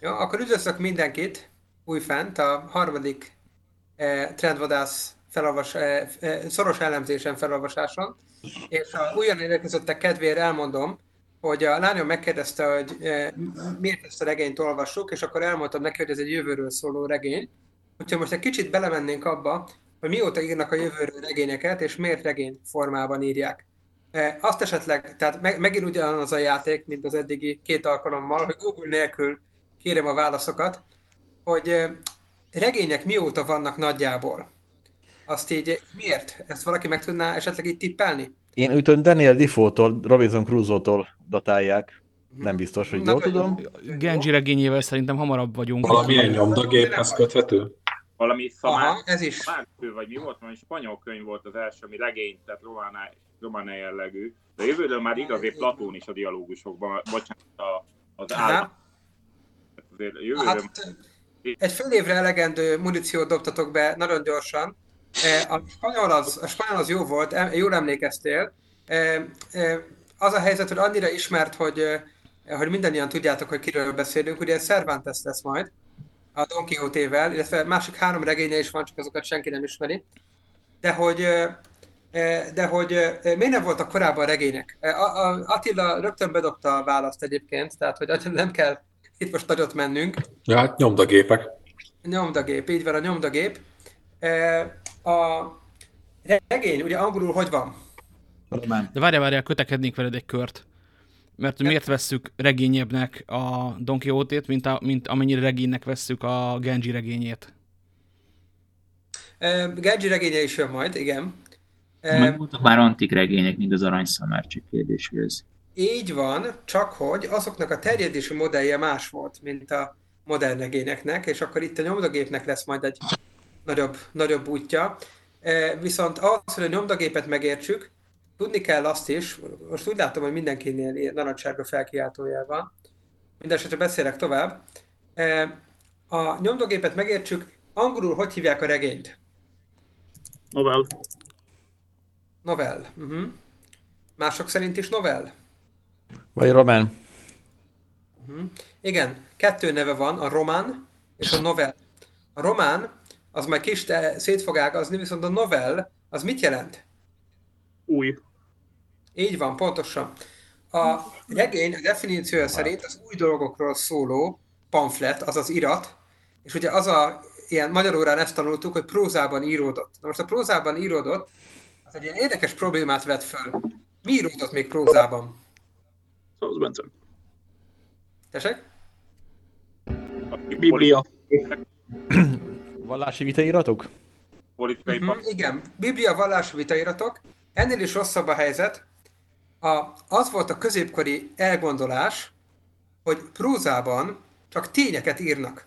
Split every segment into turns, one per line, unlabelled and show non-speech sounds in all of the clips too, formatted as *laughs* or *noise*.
Jó, akkor üdvözlök mindenkit újfent a harmadik eh, trendvadász felolvas, eh, eh, szoros elemzésen felolvasáson, és a újon érkezőttek kedvéért elmondom, hogy a lányom megkérdezte, hogy eh, miért ezt a regényt olvassuk, és akkor elmondtam neki, hogy ez egy jövőről szóló regény. Úgyhogy most egy kicsit belemennénk abba, hogy mióta írnak a jövőről regényeket, és miért regény formában írják. Eh, Azt esetleg, tehát meg, megint ugyanaz a játék, mint az eddigi két alkalommal, hogy Google nélkül kérem a válaszokat, hogy eh, regények mióta vannak nagyjából? Azt így miért? Ezt valaki meg tudná esetleg így tippelni?
Én úgy tudom, Daniel Defoe-tól, Robinson Crusoe-tól datálják. Nem biztos, hogy jól tudom.
Genji regényével szerintem hamarabb vagyunk.
Valamilyen nyomdagéphez köthető?
Valami
Aha,
szamár,
ez is.
szamárkő, vagy mi volt, valami spanyol könyv volt az első, ami regény, tehát román, román jellegű. De jövőről már igazi Platón is a dialógusokban, bocsánat, a, az
Aha.
áll. Azért jövőről
Hát egy fél évre elegendő muníciót dobtatok be nagyon gyorsan. Eh, A spanyol az, a spanyol az jó volt, jól emlékeztél. Eh, eh, Az a helyzet, hogy annyira ismert, hogy, hogy mindannyian tudjátok, hogy kiről beszélünk. Ugye Cervantes lesz majd a Don Quixote-vel, illetve másik három regénye is van, csak azokat senki nem ismeri. De hogy, de hogy miért nem voltak korábban regények? Attila rögtön bedobta a választ egyébként, tehát hogy nem kell itt most nagyot mennünk.
Ja, hát nyomdagépek.
Nyomdagép, így van a nyomdagép. A regény, ugye angolul hogy van?
Román.
De várjál, várjál, kötekednénk veled egy kört. Mert miért vesszük regényebbnek a Don Quixote-t, mint, a, mint amennyire regénynek vesszük a Genji regényét.
E, Genji regénye is jön majd, igen.
Meg voltak már antik regények, mint az aranyszamár, csak kérdés, hogy ez.
Így van, csak hogy azoknak a terjedési modellje más volt, mint a modern regényeknek, és akkor itt a nyomdagépnek lesz majd egy nagyobb, nagyobb útja. E, Viszont az, hogy a nyomdagépet megértsük, tudni kell azt is, most úgy látom, hogy mindenkinél ilyen narancssárga felkiáltójel van, mindenesetre beszélek tovább. E, A nyomdagépet megértsük, angolul hogy hívják a regényt?
Novel.
Novell. Uh-huh. Mások szerint is novell?
Vagy román.
Igen, kettő neve van, a román és a novel. A román, az majd kis te- szét fog ágazni, viszont a novel, az mit jelent?
Új.
Így van, pontosan. A regény a definíciója szerint az új dolgokról szóló pamflet, azaz irat, és ugye az a, ilyen magyar órán ezt tanultuk, hogy prózában íródott. Na most a prózában íródott, az egy ilyen érdekes problémát vet föl. Mi íródott még prózában?
Szóval Bence.
Tessék?
Biblia. *clears throat*
Vallási vitairatok?
politikai
Mhm, igen, Biblia vallási vitairatok. Ennél is rosszabb a helyzet. A, az volt a középkori elgondolás, hogy prózában csak tényeket írnak.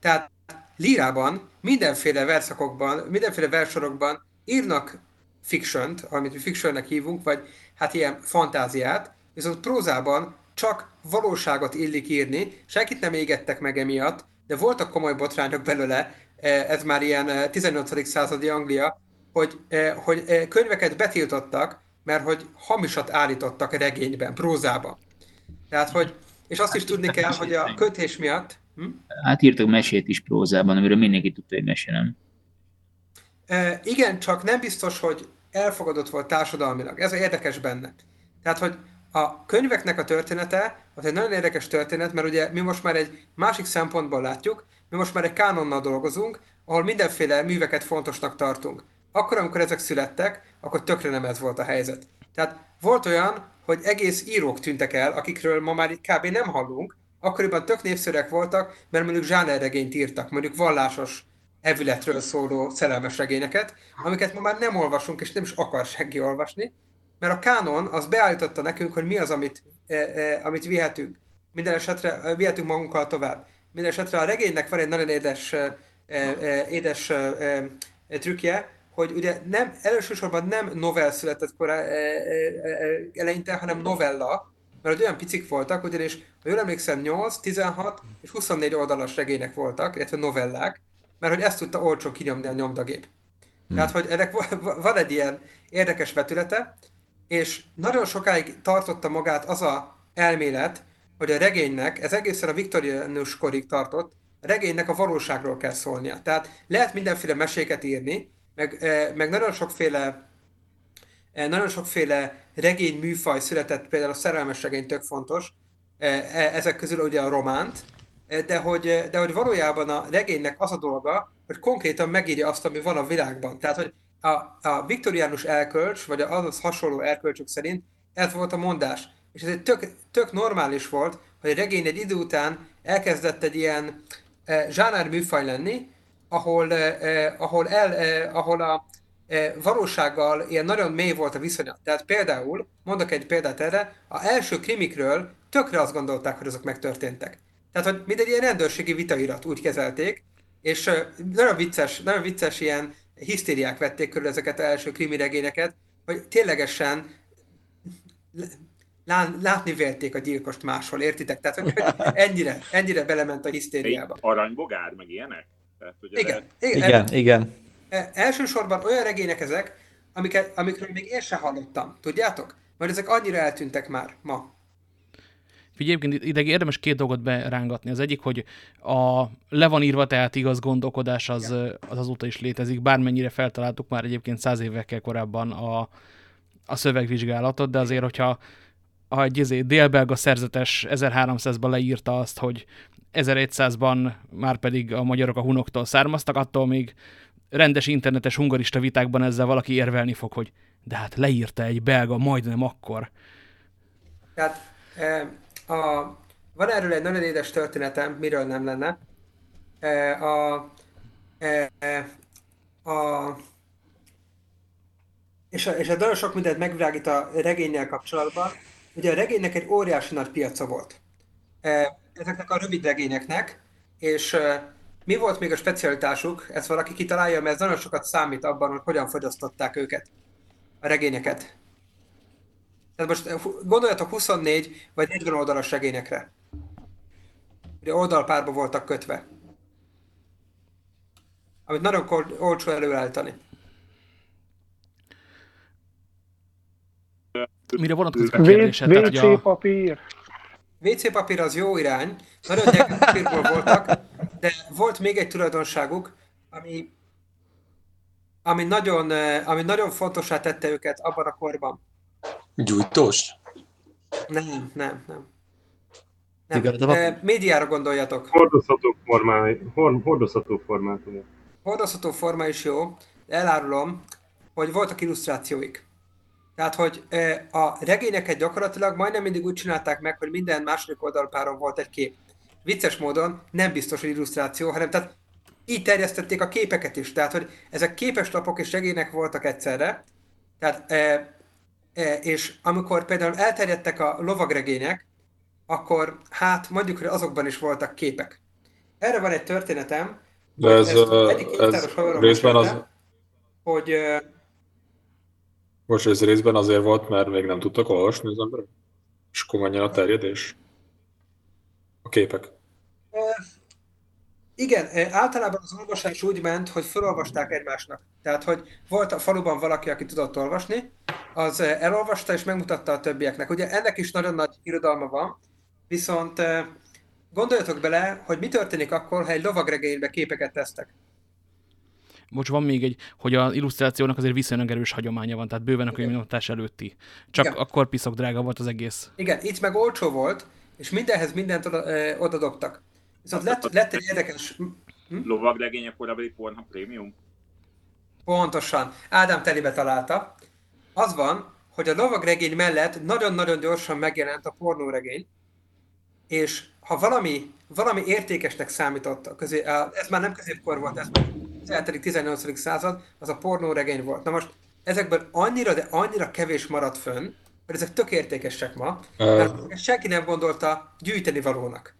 Tehát lírában, mindenféle verszakokban, mindenféle versorokban írnak fiction amit mi fictionnek hívunk, vagy hát ilyen fantáziát, viszont prózában csak valóságot illik írni, senkit nem égettek meg emiatt, de voltak komoly botrányok belőle, ez már ilyen eh, 18. századi Anglia, hogy, eh, hogy könyveket betiltottak, mert hogy hamisat állítottak regényben, prózában. Tehát, hogy, és azt is tudni kell, hogy a kötés miatt, hm?
Hát írtak mesét is prózában, amiről mindenki tudta, hogy mese nem.
E, igen, csak nem biztos, hogy elfogadott volt társadalmilag. Ez a érdekes benne. Tehát, hogy a könyveknek a története az egy nagyon érdekes történet, mert ugye mi most már egy másik szempontból látjuk, mi most már egy kánonnal dolgozunk, ahol mindenféle műveket fontosnak tartunk. Akkor, amikor ezek születtek, akkor tökre nem ez volt a helyzet. Tehát volt olyan, hogy egész írók tűntek el, akikről ma már kb. nem hallunk, akkoriban tök népszerűek voltak, mert mondjuk zsánerregényt írtak, mondjuk vallásos evületről szóló szerelmes regényeket, amiket ma már nem olvasunk, és nem is akar senki olvasni, mert a kánon az beállította nekünk, hogy mi az, amit, eh, eh, amit vihetünk. Minden esetre eh, vihetünk magunkkal tovább. Minden esetre a regénynek van egy nagyon édes, édes trükkje, hogy ugye nem, elsősorban nem novel született korá, eleinte, hanem novella, mert olyan picik voltak, ugyanis, ha jól emlékszem, 8, 16 és 24 oldalas regények voltak, illetve novellák, mert hogy ezt tudta olcsó kinyomni a nyomdagép. Hmm. Tehát, hogy ennek va- va- van egy ilyen érdekes vetülete, és nagyon sokáig tartotta magát az a elmélet, hogy a regénynek, ez egészen a viktoriánus korig tartott, a regénynek a valóságról kell szólnia. Tehát lehet mindenféle meséket írni, meg, eh, meg nagyon sokféle eh, nagyon sokféle regény műfaj született, például a szerelmes regény tök fontos, eh, ezek közül ugye a románt, de hogy, de hogy valójában a regénynek az a dolga, hogy konkrétan megírja azt, ami van a világban. Tehát, hogy a, a viktoriánus elkölcs, vagy az hasonló erkölcsök szerint ez volt a mondás. És ez egy tök, tök normális volt, hogy a regény egy idő után elkezdett egy ilyen eh, zsánár műfaj lenni, ahol, eh, ahol, el, eh, ahol a eh, valósággal ilyen nagyon mély volt a viszonya. Tehát például, mondok egy példát erre, a első krimikről tökre azt gondolták, hogy azok megtörténtek. Tehát, hogy mint egy ilyen rendőrségi vitairat úgy kezelték, és nagyon vicces, nagyon vicces ilyen hisztériák vették körül ezeket az első krimi regényeket, hogy ténylegesen látni vélték a gyilkost máshol, értitek? Tehát, hogy ennyire, ennyire belement a hisztériába.
Aranybogár, meg ilyenek? Tehát,
Igen,
ez-
igen,
Igen, igen.
E- Elsősorban olyan regények ezek, amiket, amikről még én sem hallottam. Tudjátok? Mert ezek annyira eltűntek már ma.
Figyelj, egyébként ide érdemes két dolgot berángatni. Az egyik, hogy a le van írva, tehát igaz gondolkodás az, az azóta is létezik, bármennyire feltaláltuk már egyébként száz évekkel korábban a, a szövegvizsgálatot, de azért, hogyha ha egy izé, délbelga szerzetes 1300-ban leírta azt, hogy 1100-ban már pedig a magyarok a hunoktól származtak, attól még rendes internetes hungarista vitákban ezzel valaki érvelni fog, hogy de hát leírta egy belga majdnem akkor.
Tehát e, a, van erről egy nagyon édes történetem, miről nem lenne. E, a, e, e, a, és, a, és a nagyon sok mindent megvilágít a regénynél kapcsolatban. Ugye a regénynek egy óriási nagy piaca volt. E, ezeknek a rövid regényeknek, és e, mi volt még a specialitásuk, ezt valaki kitalálja, mert ez nagyon sokat számít abban, hogy hogyan fogyasztották őket, a regényeket. Tehát most hu- gondoljatok 24 vagy 40 oldalas regényekre. Ugye oldalpárba voltak kötve. Amit nagyon olcsó előállítani.
Mire vonatkozik a kérdésed? Hogy a,
WC papír.
WC papír az jó irány, nagyon gyenge papírból voltak, de volt még egy tulajdonságuk, ami, ami, nagyon, eh, ami nagyon fontosá tette őket abban a korban.
Gyújtós?
Nem, nem, nem. nem.
Papír?
Eh, médiára gondoljatok.
Hordozható, formái, hor, hordozható formátumú.
hordozható forma is jó, de elárulom, hogy voltak illusztrációik. Tehát, hogy a regényeket gyakorlatilag majdnem mindig úgy csinálták meg, hogy minden második oldalpáron volt egy kép. Vicces módon nem biztos, hogy illusztráció, hanem tehát így terjesztették a képeket is. Tehát, hogy ezek képes lapok és regények voltak egyszerre. Tehát, eh, eh, és amikor például elterjedtek a lovagregények, akkor hát mondjuk, hogy azokban is voltak képek. Erre van egy történetem,
De ez, ez
könyvtáros haverom
részben az,
hogy
most ez részben azért volt, mert még nem tudtak olvasni az emberek? És akkor a terjedés? A képek.
Igen, általában az olvasás úgy ment, hogy felolvasták egymásnak. Tehát, hogy volt a faluban valaki, aki tudott olvasni, az elolvasta és megmutatta a többieknek. Ugye ennek is nagyon nagy irodalma van, viszont gondoljatok bele, hogy mi történik akkor, ha egy lovagregénybe képeket tesztek.
Most van még egy, hogy az illusztrációnak azért viszonylag erős hagyománya van, tehát bőven a könyvnyomtatás előtti. Csak
Igen.
akkor piszok drága volt az egész.
Igen, itt meg olcsó volt, és mindenhez mindent oda, eh, oda dobtak. Viszont lett, lett egy érdekes,
Lovagregények korabeli Pornhub Premium?
Pontosan. Ádám telibe találta. Az van, hogy a lovagregény mellett nagyon-nagyon gyorsan megjelent a pornóregény, és ha valami, valami értékesnek számított, a közé, a- ez már nem középkor volt, ez már az eltelik 18. század, az a pornóregény volt. Na most ezekből annyira, de annyira kevés maradt fönn, hogy ezek tök értékesek ma, mert senki nem gondolta gyűjteni valónak.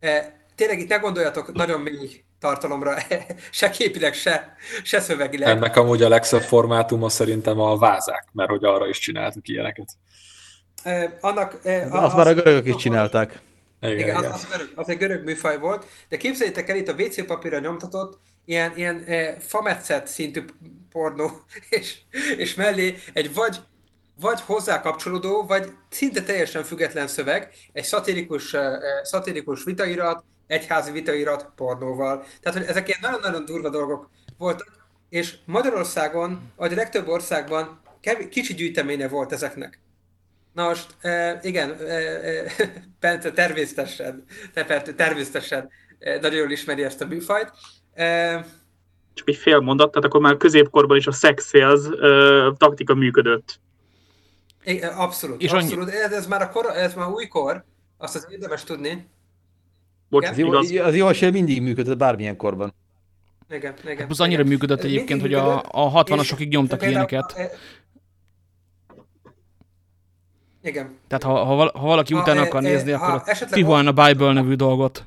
E, tényleg itt ne gondoljatok nagyon mély tartalomra, *laughs* se képileg, se, se szövegileg.
Ennek amúgy a legszebb formátuma szerintem a vázák, mert hogy arra is csináltuk ilyeneket.
eh, annak... Eh,
Azt már a görögök is csinálták.
Igen,
Igen,
igen.
az, az, görög, az egy görög műfaj volt, de képzeljétek el, itt a WC papírra nyomtatott ilyen, ilyen eh, fametszet szintű pornó, *laughs* és, és mellé egy vagy, vagy hozzá kapcsolódó, vagy szinte teljesen független szöveg, egy szatirikus, eh, szatirikus vitairat, egyházi vitairat pornóval. Tehát, hogy ezek ilyen nagyon-nagyon durva dolgok voltak, és Magyarországon, vagy a legtöbb országban kev- kicsi gyűjteménye volt ezeknek. Na most, e, igen, e, e, *laughs* Bence természetesen, természetesen e, nagyon jól ismeri ezt a műfajt.
Csak egy fél mondat, tehát akkor már középkorban is a sex sales ö, taktika működött.
igen, abszolút,
És
és
annyi-
abszolút. Ez, ez, már a kor, ez már újkor, azt az érdemes tudni.
Bocs.
Az jó, az jó esély mindig működött bármilyen korban.
Igen, igen.
Plusz annyira
igen.
működött
Ez
egyébként, hogy a, a
és
60-asokig nyomtak ilyeneket.
e, Igen.
Tehát ha, ha, ha valaki
Ha,
utána
e,
akar
e,
nézni,
ha
akkor a Tijuana Bible nevű dolgot.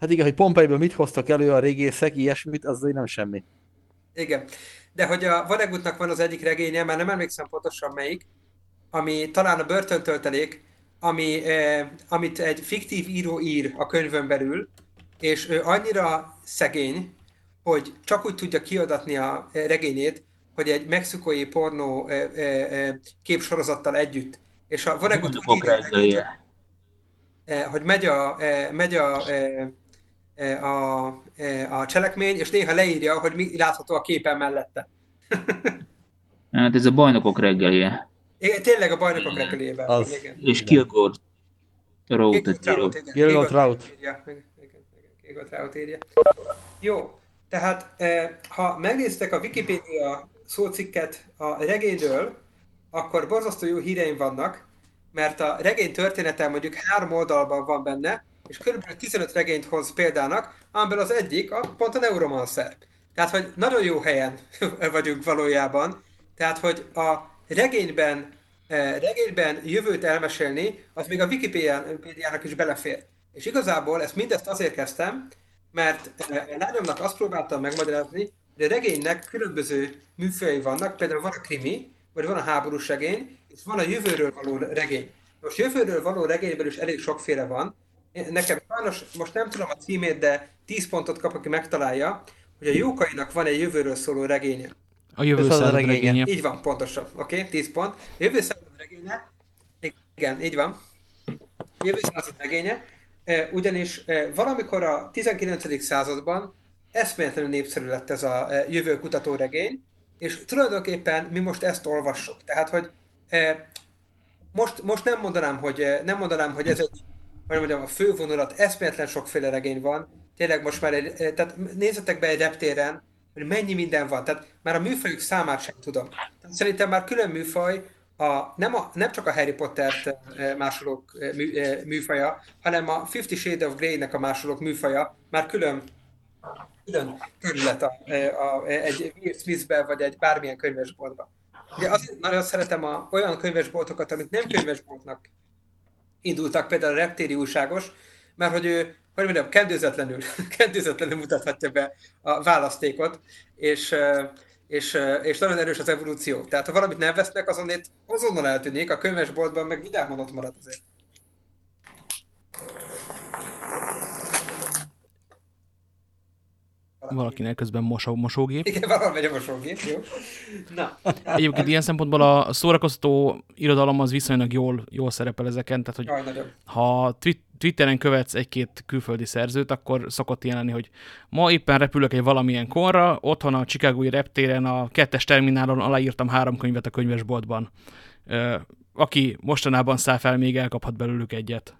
Hát igen, hogy Pompeiből mit hoztak elő a régészek, ilyesmit, az azért nem semmi.
Igen. De hogy a Vonegutnak van az egyik regénye, már nem emlékszem pontosan melyik, ami talán a börtöntöltelék, ami, eh, amit egy fiktív író ír a könyvön belül, és ő annyira szegény, hogy csak úgy tudja kiadatni a eh, regényét, hogy egy mexikói pornó eh, eh, eh, képsorozattal együtt. És a Vonnegut úgy írja eh, hogy megy a, eh, megy a, a, eh, a cselekmény, és néha leírja, hogy mi látható a képen mellette. *laughs*
Hát ez a bajnokok reggelje.
Igen, tényleg a bajnokok reggelében.
Az.
Igen.
És Kilgore Road-et
Kilgore. Trout.
Kilgore
írja. Jó, tehát eh, ha megnéztek a Wikipédia szócikket a regényről, akkor borzasztó jó híreim vannak, mert a regény története mondjuk három oldalban van benne, és körülbelül 15 regényt hoz példának, amiből az egyik a, pont a Neuromancer. Tehát, hogy nagyon jó helyen *laughs* vagyunk valójában, tehát, hogy a regényben, eh, regényben jövőt elmesélni, az még a Wikipédiának is belefér. És igazából ezt mindezt azért kezdtem, mert a lányomnak azt próbáltam megmagyarázni, hogy a regénynek különböző műfajai vannak, például van a krimi, vagy van a háborús regény, és van a jövőről való regény. Most jövőről való regényben is elég sokféle van. Nekem sajnos most nem tudom a címét, de 10 pontot kap, aki megtalálja, hogy a Jókainak van egy jövőről szóló regénye.
A jövő
a
század
regénye.
regénye.
Így van, pontosan. Oké, okay, 10 pont. A jövő regénye, igen, így van. Jövő század regénye, ugyanis valamikor a 19. században eszméletlenül népszerű lett ez a jövőkutató regény, és tulajdonképpen mi most ezt olvassuk. Tehát, hogy most, most nem mondanám, hogy nem mondanám, hogy ez egy, hogy mondjam, a fővonulat, eszméletlen sokféle regény van. Tényleg most már egy, eh, tehát nézzetek be egy reptéren, hogy mennyi minden van. Tehát már a műfajok számát sem tudom. Szerintem már külön műfaj, a, nem, a, nem csak a Harry Pottert eh, másolók eh, mű, műfaja, hanem a Fifty Shades of Grey-nek a másolók műfaja már külön külön terület a, a, egy Will Smithbe, vagy egy bármilyen könyvesboltba. De azért nagyon szeretem a, olyan könyvesboltokat, amik nem könyvesboltnak indultak, például a Reptéri újságos, mert hogy ő, hogy mondjam, kendőzetlenül, *laughs* kendőzetlenül mutathatja be a választékot, és, és, és nagyon erős az evolúció. Tehát ha valamit nem vesznek, azon itt azonnal eltűnik, a könyvesboltban meg vidámon ott marad azért.
Valakinek közben mosó, mosógép.
Igen, valahol megy a mosógép, jó? Na,
Egyébként ilyen szempontból a szórakoztató irodalom az viszonylag jól, jól szerepel ezeken, tehát hogy
jaj,
ha twi- Twitteren követsz egy-két külföldi szerzőt, akkor szokott ilyen lenni, hogy ma éppen repülök egy valamilyen korra, otthon a Chicagói reptéren a kettes terminálon aláírtam három könyvet a könyvesboltban. Aki mostanában száll fel, még elkaphat belőlük egyet.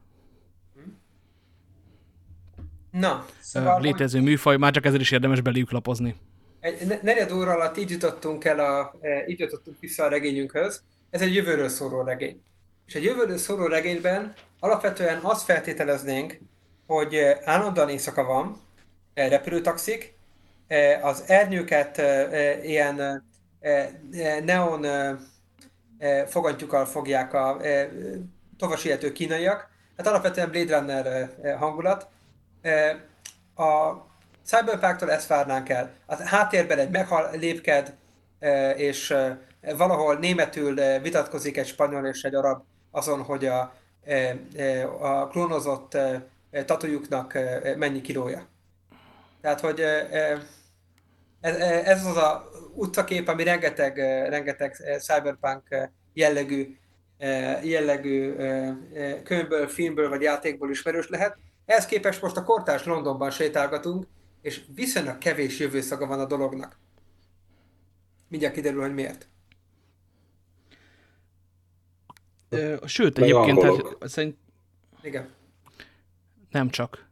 Na, szóval
Létező műfaj, már csak ezzel is érdemes beléjük lapozni.
egy ne- negyed óra alatt így jutottunk el a, e, így jutottunk vissza a regényünkhöz. Ez egy jövőről szóló regény. És egy jövőről szóló regényben alapvetően azt feltételeznénk, hogy e, állandóan éjszaka van, e, repülőtaxik, az ernyőket ilyen neon fogantyúkkal fogják a tovasiető kínaiak. Hát alapvetően Blade Runner hangulat. A Cyberpunktól ezt várnánk el. A háttérben egy meghal lépked, és valahol németül vitatkozik egy spanyol és egy arab azon, hogy a, a klónozott tatujuknak mennyi kilója. Tehát, hogy ez, az a utcakép, ami rengeteg, rengeteg cyberpunk jellegű, jellegű könyvből, filmből vagy játékból ismerős lehet. Ehhez képest most a kortárs Londonban sétálgatunk, és viszonylag kevés jövőszaga van a dolognak. Mindjárt kiderül, hogy miért.
Ö, Sőt, egyébként,
angolok.
hát, szerint
Igen.
nem csak.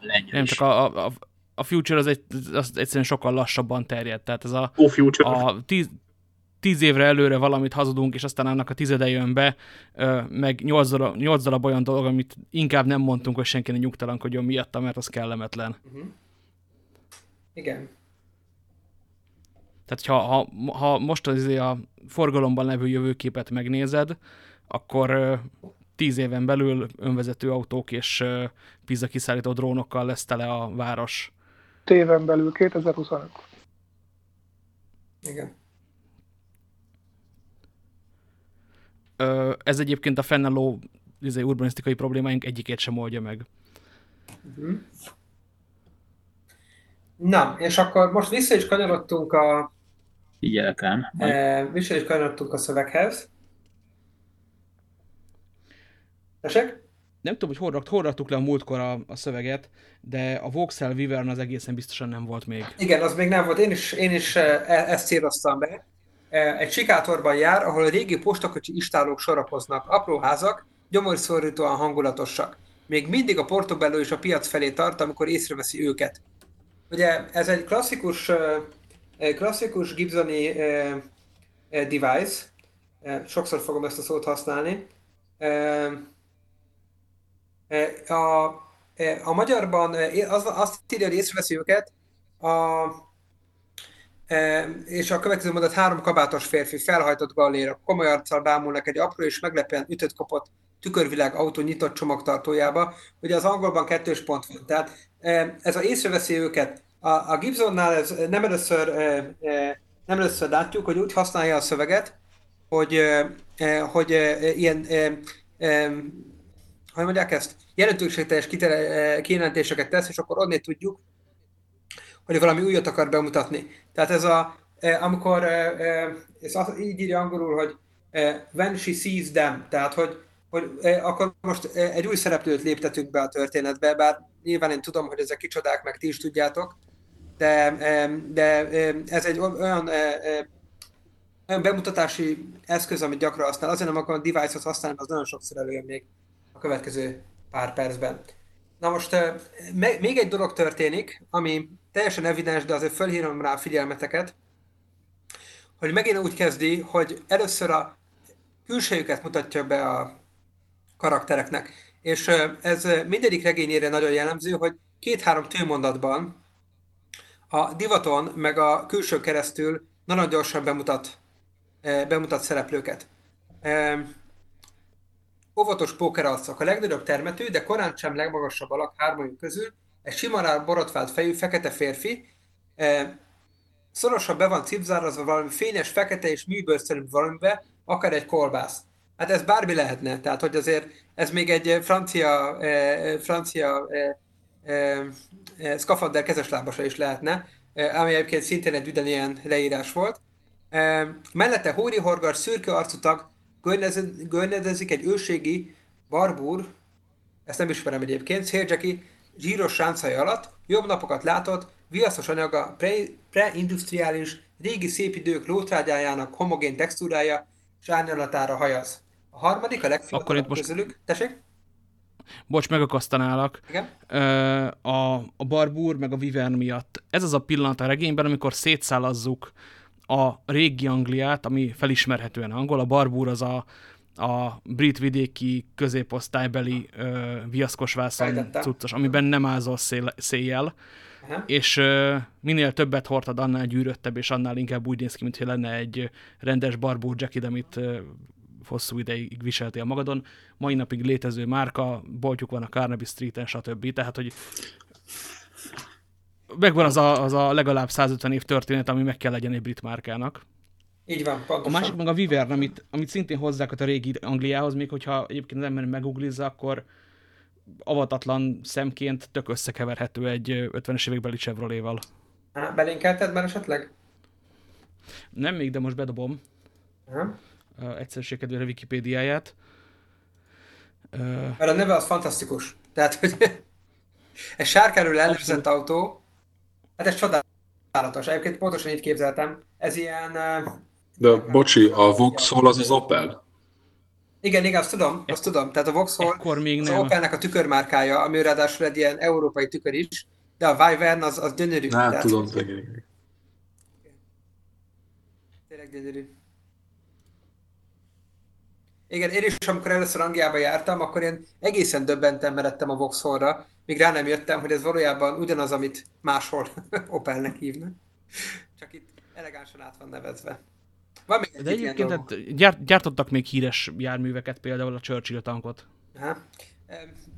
Lengyel
Nem
is.
csak a, a, a Future az, egy, az egyszerűen sokkal lassabban terjed. Tehát ez a,
Ó, Future.
a tíz, tíz évre előre valamit hazudunk, és aztán annak a tizede jön be, meg nyolc darab, nyolc darab olyan dolog, amit inkább nem mondtunk, hogy senki ne nyugtalankodjon miatta, mert az kellemetlen.
Igen.
Tehát ha, ha, ha most az izé a forgalomban levő jövőképet megnézed, akkor tíz éven belül önvezető autók és pizza kiszállító drónokkal lesz tele a város.
Téven belül 2025.
Igen.
Ez egyébként a fennálló izé, urbanisztikai problémáink egyikét sem oldja meg.
Na, és akkor most vissza is kanyarodtunk a,
Figyelek ám. Majd
e, vissza is kanyarodtunk a szöveghez. Tessék?
Nem tudom, hogy hol, rakt, hol raktuk le a múltkor a, a szöveget, de a Vauxhall Vivern az egészen biztosan nem volt még.
Igen, az még nem volt. Én is, én is e, ezt céloztam be. Egy sikátorban jár, ahol a régi postakocsi istálók sorakoznak. Apró házak, gyomorszorítóan hangulatosak. Még mindig a Portobello is a piac felé tart, amikor észreveszi őket. Ugye ez egy klasszikus, klasszikus Gibsoni device. Sokszor fogom ezt a szót használni. A, a magyarban az, azt írja, hogy észreveszi őket, a, és a következő mondat három kabátos férfi felhajtott galléra, komoly arccal bámulnak egy apró és meglepően ütött kopott tükörvilág autó nyitott csomagtartójába. Ugye az angolban kettős pont van. Tehát ez a észreveszi őket. A, a Gibsonnál ez nem először, nem először látjuk, hogy úgy használja a szöveget, hogy, hogy ilyen hogy mondják ezt, jelentőségteljes kijelentéseket tesz, és akkor onnét tudjuk, hogy valami újat akar bemutatni. Tehát ez a, eh, amikor, eh, eh, ez az, így írja angolul, hogy when she sees them, tehát hogy, hogy akkor most egy új szereplőt léptetünk be a történetbe, bár nyilván én tudom, hogy ezek kicsodák, meg ti is tudjátok, de, de ez egy olyan olyan bemutatási eszköz, amit gyakran használ. Azért nem akarom a device-ot használni, az nagyon sokszor előjön még a következő pár percben. Na most még egy dolog történik, ami teljesen evidens, de azért fölhívom rá a figyelmeteket, hogy megint úgy kezdi, hogy először a külsejüket mutatja be a karaktereknek. És ez mindegyik regényére nagyon jellemző, hogy két-három tőmondatban a divaton meg a külső keresztül nagyon gyorsan bemutat, bemutat szereplőket. Óvatos pókerarcok, a legnagyobb termető, de korán sem legmagasabb alak hármójuk közül, egy sima borotvált fejű fekete férfi, eh, szorosan be van cipzárazva valami fényes, fekete és műbőrszerű valamibe, akár egy kolbász. Hát ez bármi lehetne, tehát hogy azért ez még egy francia, eh, francia eh, eh, szkafander kezeslábasa is lehetne, eh, ami egyébként szintén egy ugyanilyen leírás volt. Eh, mellette Hóri Horgar szürke arcú tag görnyezezik egy őségi barbúr, ezt nem ismerem egyébként, széldzseki zsíros sáncai alatt, jobb napokat látott, viaszos anyaga, pre- preindustriális, régi szép idők lótrágyájának homogén textúrája és árnyalatára hajaz. A harmadik, a legfiatalabb
most-
közülük, tessék?
Bocs, megakasztanálak.
Igen?
A, a barbúr meg a vivern miatt. Ez az a pillanat a regényben, amikor szétszálazzuk a régi Angliát, ami felismerhetően angol. A barbúr az a, a brit vidéki középosztálybeli ö, viaszkos vászon cuccos, amiben nem ázol szél, széjjel,
Aha.
és ö, minél többet hordtad, annál gyűröttebb, és annál inkább úgy néz ki, mintha lenne egy rendes barbúr jacket, amit ö, hosszú ideig viseltél magadon. Mai napig létező márka, boltjuk van a Carnaby Street-en, stb. Tehát, hogy megvan az a, az a legalább 150 év történet, ami meg kell legyen egy brit márkának.
Így van,
A
pontosan.
másik meg a Vivern, amit, amit szintén hozzák a régi Angliához, még hogyha egyébként az ember meguglizza, akkor avatatlan szemként tök összekeverhető egy ö, 50-es évekbeli Chevrolet-val.
Belinkelted már esetleg?
Nem még, de most bedobom
Aha.
uh, egyszerűség kedvére a Wikipédiáját. Uh,
Mert a neve az fantasztikus. Tehát, hogy *laughs* egy sárkányról elnevezett autó, hát ez csodálatos. Egyébként pontosan így képzeltem. Ez ilyen...
De bocsi, a Vauxhall az az Opel?
Igen, igen, azt tudom, azt tudom. Tehát a Vauxhall
ekkor még
az
nem.
Opelnek a tükörmárkája, ami ráadásul egy ilyen európai tükör is, de a Wyvern az, az gyönyörű.
Nem
Tehát
tudom, igen, igen.
Tényleg gyönyörű. Igen, én is, amikor először Angliába jártam, akkor én egészen döbbenten meredtem a Vauxhallra, míg rá nem jöttem, hogy ez valójában ugyanaz, amit máshol *laughs* Opelnek hívnak. Csak itt elegánsan át van nevezve. Van még
De
egy ilyen
egyébként hát gyárt, gyártottak még híres járműveket, például a Churchill tankot.
Aha.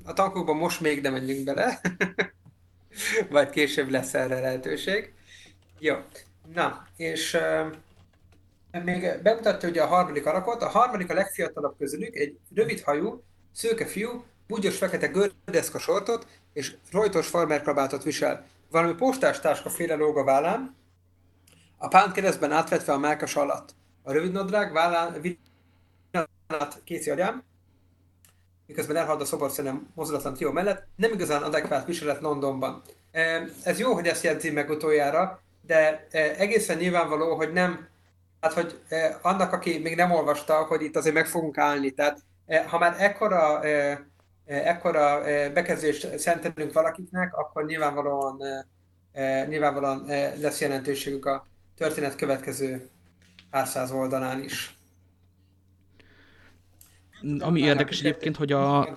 A tankokban most még nem menjünk bele, *laughs* vagy később lesz erre lehetőség. Jó, na, és em, még bemutatja ugye a harmadik alakot. A harmadik a legfiatalabb közülük, egy rövid hajú, szőke fiú, búgyos fekete gördeszka sortot és rojtos farmerkabátot visel. Valami postás táska féle lóg a vállán, a pánt keresztben átvetve a mákas alatt. A rövid nadrág vállán villanat kézi agyám, miközben elhalad a szoborszerűen mozdulatlan trió mellett, nem igazán adekvát viselet Londonban. Ez jó, hogy ezt jegyzi meg utoljára, de egészen nyilvánvaló, hogy nem, hát hogy annak, aki még nem olvasta, hogy itt azért meg fogunk állni. Tehát ha már ekkora, ekkora bekezdést szentelünk valakiknek, akkor nyilvánvalóan, nyilvánvalóan lesz jelentőségük a történet következő pár száz oldalán is.
Ami érdekes egyébként, hogy, a,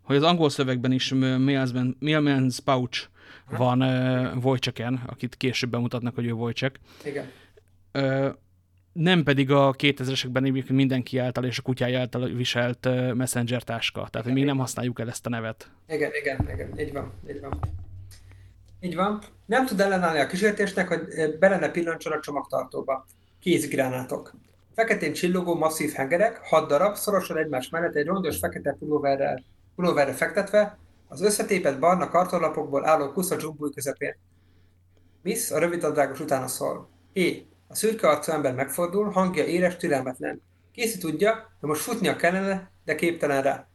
hogy az angol szövegben is Mailman, Mailman's Pouch van uh, Wojcieken, akit később bemutatnak, hogy ő Wojciech.
Igen.
Uh, nem pedig a 2000-esekben egyébként mindenki által és a kutyája által viselt messenger táska. Tehát, hogy még nem használjuk el ezt a nevet.
Igen, igen, igen, így van, így van. Így van. Nem tud ellenállni a kísértésnek, hogy eh, be lenne pillancson a csomagtartóba. Kézgránátok. Feketén csillogó masszív hengerek, 6 darab, szorosan egymás mellett egy rongyos fekete pulóverrel, pulóverre fektetve, az összetépett barna kartonlapokból álló kusza dzsumbúj közepén. Miss a rövidadrágos utána szól. Hé, a szürke arcú ember megfordul, hangja éres, türelmetlen. Készi tudja, hogy most futnia kellene, de képtelen rá.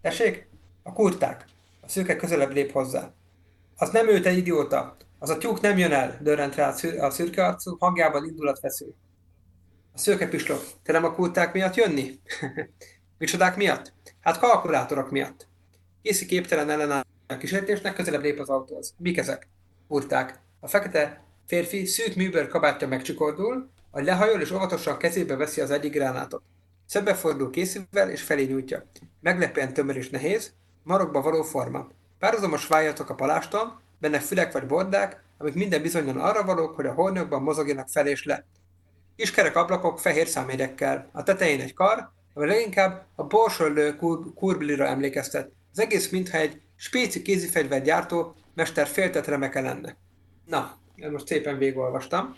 Tessék? A kurták. A szőke közelebb lép hozzá. Az nem ő, te idióta! Az a tyúk nem jön el, dörrent rá a, szür- a szürke arcú, hangjában indulat feszül. A szőke pislog. Te nem a kurták miatt jönni? *laughs* Micsodák miatt? Hát kalkulátorok miatt. Készi képtelen ellenáll a kísértésnek, közelebb lép az autóhoz. Mik ezek? Kurták. A fekete férfi szűk műbőr kabátja megcsikordul, a lehajol és óvatosan kezébe veszi az egyik gránátot. Szembefordul készülvel és felé nyújtja. Meglepően tömör és nehéz, marokba való forma. Párhuzamos vájatok a paláston, benne fülek vagy bordák, amik minden bizonyan arra valók, hogy a hornyokban mozogjanak fel és le. Kiskerek ablakok fehér számérekkel, a tetején egy kar, ami leginkább a borsöllő kur- kurblira emlékeztet. Az egész mintha egy spéci kézifegyvergyártó mester féltett remeke lenne. Na, ezt most szépen végigolvastam.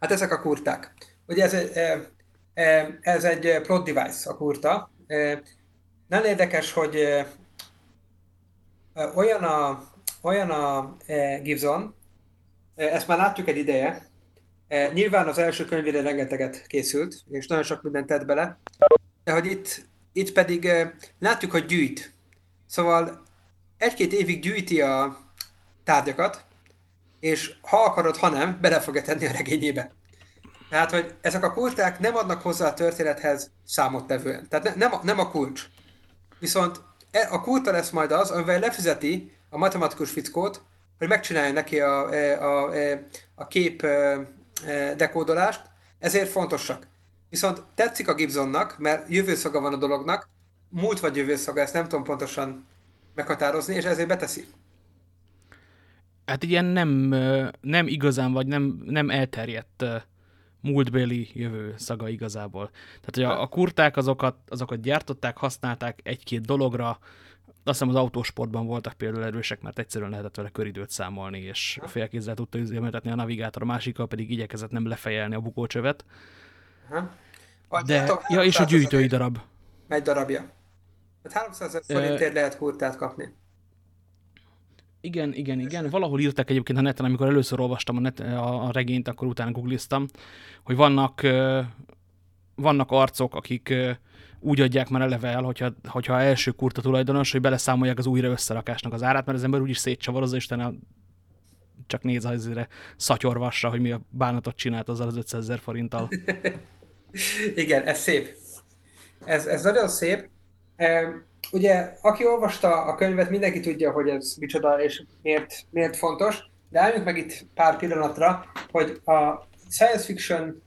Hát ezek a kurták. Ugye ez, eh, eh, ez egy plot device, a kurta. Eh, Nem érdekes, hogy olyan a, olyan a eh, Gibson, ezt már látjuk egy ideje, Eh, Nyilván az első könyvére rengeteget készült, és nagyon sok mindent tett bele, de hogy itt, itt pedig eh, látjuk, hogy gyűjt. Szóval egy-két évig gyűjti a tárgyakat, és ha akarod, ha nem, bele fogja tenni a regényébe. Tehát, hogy ezek a kulták nem adnak hozzá a történethez számottevően. Tehát ne, nem, a, nem a kulcs. Viszont e- a kulta lesz majd az, amivel lefizeti a matematikus fickót, hogy megcsinálja neki a, a, a, a kép e, e, dekódolást, ezért fontosak. Viszont tetszik a Gibsonnak, mert jövőszaga van a dolognak, múlt vagy jövőszaga, ezt nem tudom pontosan meghatározni, és ezért beteszi.
Hát ilyen nem, nem igazán, vagy nem, nem elterjedt múltbéli jövő szaga igazából. Tehát, hogy a, a kurták azokat, azokat gyártották, használták egy-két dologra, Azt hiszem az autósportban voltak például erősek, mert egyszerűen lehetett vele köridőt számolni, és félkézzel tudta üzemeltetni a navigátor, a másikkal pedig igyekezett nem lefejelni a bukócsövet. De, ja, és a
300
gyűjtői darab.
Egy darabja. Hát 300 ezer forintért lehet kurtát kapni.
Igen, igen, igen. Valahol írták egyébként a neten, amikor először olvastam a, net, a, a regényt, akkor utána googliztam, hogy vannak, vannak arcok, akik úgy adják már eleve el, hogyha, hogyha első kurta tulajdonos, hogy beleszámolják az újra összerakásnak az árát, mert az ember úgyis szétcsavarozza, utána csak néz az izére szatyorvasra, hogy mi a bánatot csinált azzal az 500 ezer forinttal. *laughs*
Igen, ez szép. Ez, ez nagyon szép. Ugye, aki olvasta a könyvet, mindenki tudja, hogy ez micsoda és miért, miért fontos, de álljunk meg itt pár pillanatra, hogy a science fiction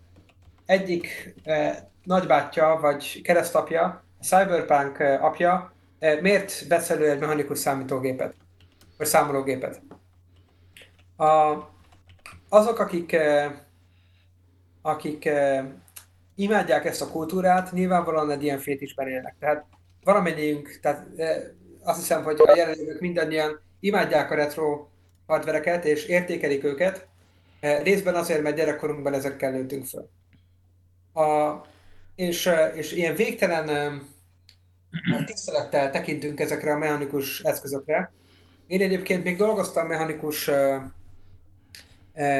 egyik e, nagybátyja, vagy keresztapja, a Cyberpunk e, apja, e, miért vesz elő egy mechanikus számítógépet, vagy számológépet? A, azok, akik, e, akik e, imádják ezt a kultúrát, nyilvánvalóan egy ilyen fétisben élnek. Tehát valamennyiünk, tehát eh, azt hiszem, hogy a jelenlévők mindannyian imádják a retro hardvereket, és értékelik őket, eh, részben azért, mert gyerekkorunkban ezekkel nőttünk föl. A, és, eh, és ilyen végtelen *clears throat* tisztelettel tekintünk ezekre a mechanikus eszközökre. Én egyébként még dolgoztam mechanikus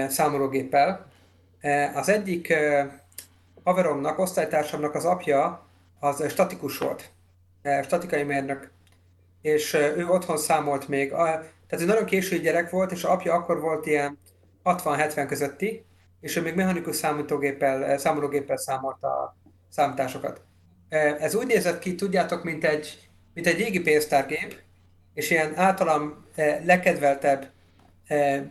számológéppel. Az egyik haveromnak, osztálytársamnak az apja az statikus volt, statikai mérnök, és ő otthon számolt még, a- tehát ő nagyon késő gyerek volt, és apja akkor volt ilyen 60-70 közötti, és ő még mechanikus számítógéppel, számológéppel számolta a számításokat. Ez úgy nézett ki, tudjátok, mint egy, mint egy régi pénztárgép, és ilyen általam lekedveltebb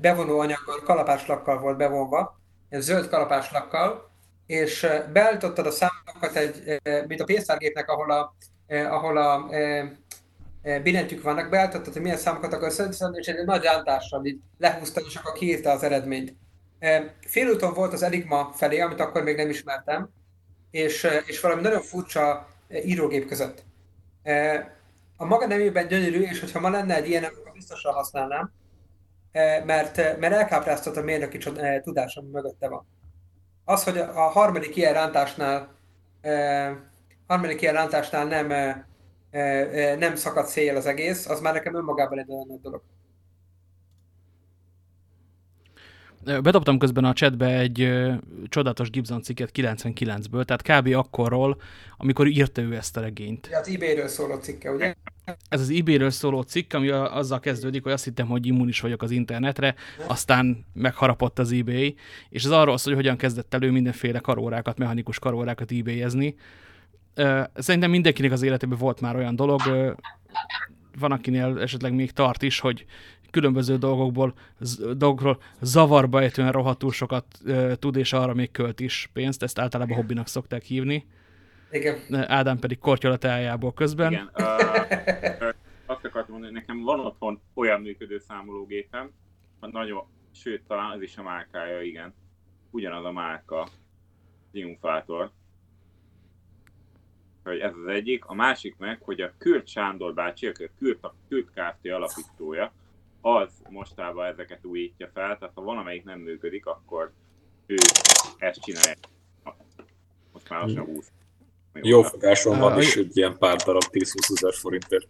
bevonó anyaggal, kalapáslakkal volt bevonva, ilyen zöld kalapáslakkal, és beállítottad a számokat egy, mint a pénztárgépnek, ahol a, eh, ahol a eh, eh, billentyűk vannak, beállítottad, hogy milyen számokat akarsz összeszedni, és egy nagy rántással így lehúztad, és akkor kiírta az eredményt. Eh, Félúton volt az Enigma felé, amit akkor még nem ismertem, és, eh, és valami nagyon furcsa eh, írógép között. Eh, A maga nemében gyönyörű, és hogyha ma lenne egy ilyen, akkor biztosan használnám, mert, mert elkápráztat a mérnöki tudás, ami mögötte van. Az, hogy a harmadik ilyen rántásnál, harmadik ilyen rántásnál nem, nem szakad szél az egész, az már nekem önmagában egy nagyon nagy dolog.
Bedobtam közben a chatbe egy ö, csodatos Gibson cikket 99-ből, tehát kb. akkorról, amikor írta ő ezt a regényt.
Ja, az eBay-ről szóló cikke, ugye?
Ez az eBay-ről szóló cikk, ami a, azzal kezdődik, hogy azt hittem, hogy immunis vagyok az internetre, aztán megharapott az eBay, és ez arról szól, hogy hogyan kezdett elő mindenféle karórákat, mechanikus karórákat eBay-ezni. Szerintem mindenkinek az életében volt már olyan dolog, van akinél esetleg még tart is, hogy különböző dolgokból, dolgokról zavarba ejtően rohadtul sokat tud, és arra még költ is pénzt, ezt általában hobbinak szokták hívni.
Igen.
Ádám pedig kortyol a teájából közben.
Igen. Uh, azt akartam mondani, hogy nekem van otthon olyan működő számológépem, nagyon, sőt, talán ez is a márkája, igen. Ugyanaz a márka, Triumfator. Hogy ez az egyik. A másik meg, hogy a Kürt Sándor bácsi, aki a Kürt, a Kürt Kft. alapítója, az mostában ezeket újítja fel, tehát ha valamelyik nem működik, akkor ő ezt csinálja. Most már lassan 20.
Jó fogáson van is egy ilyen pár darab 10-20 ezer forintért.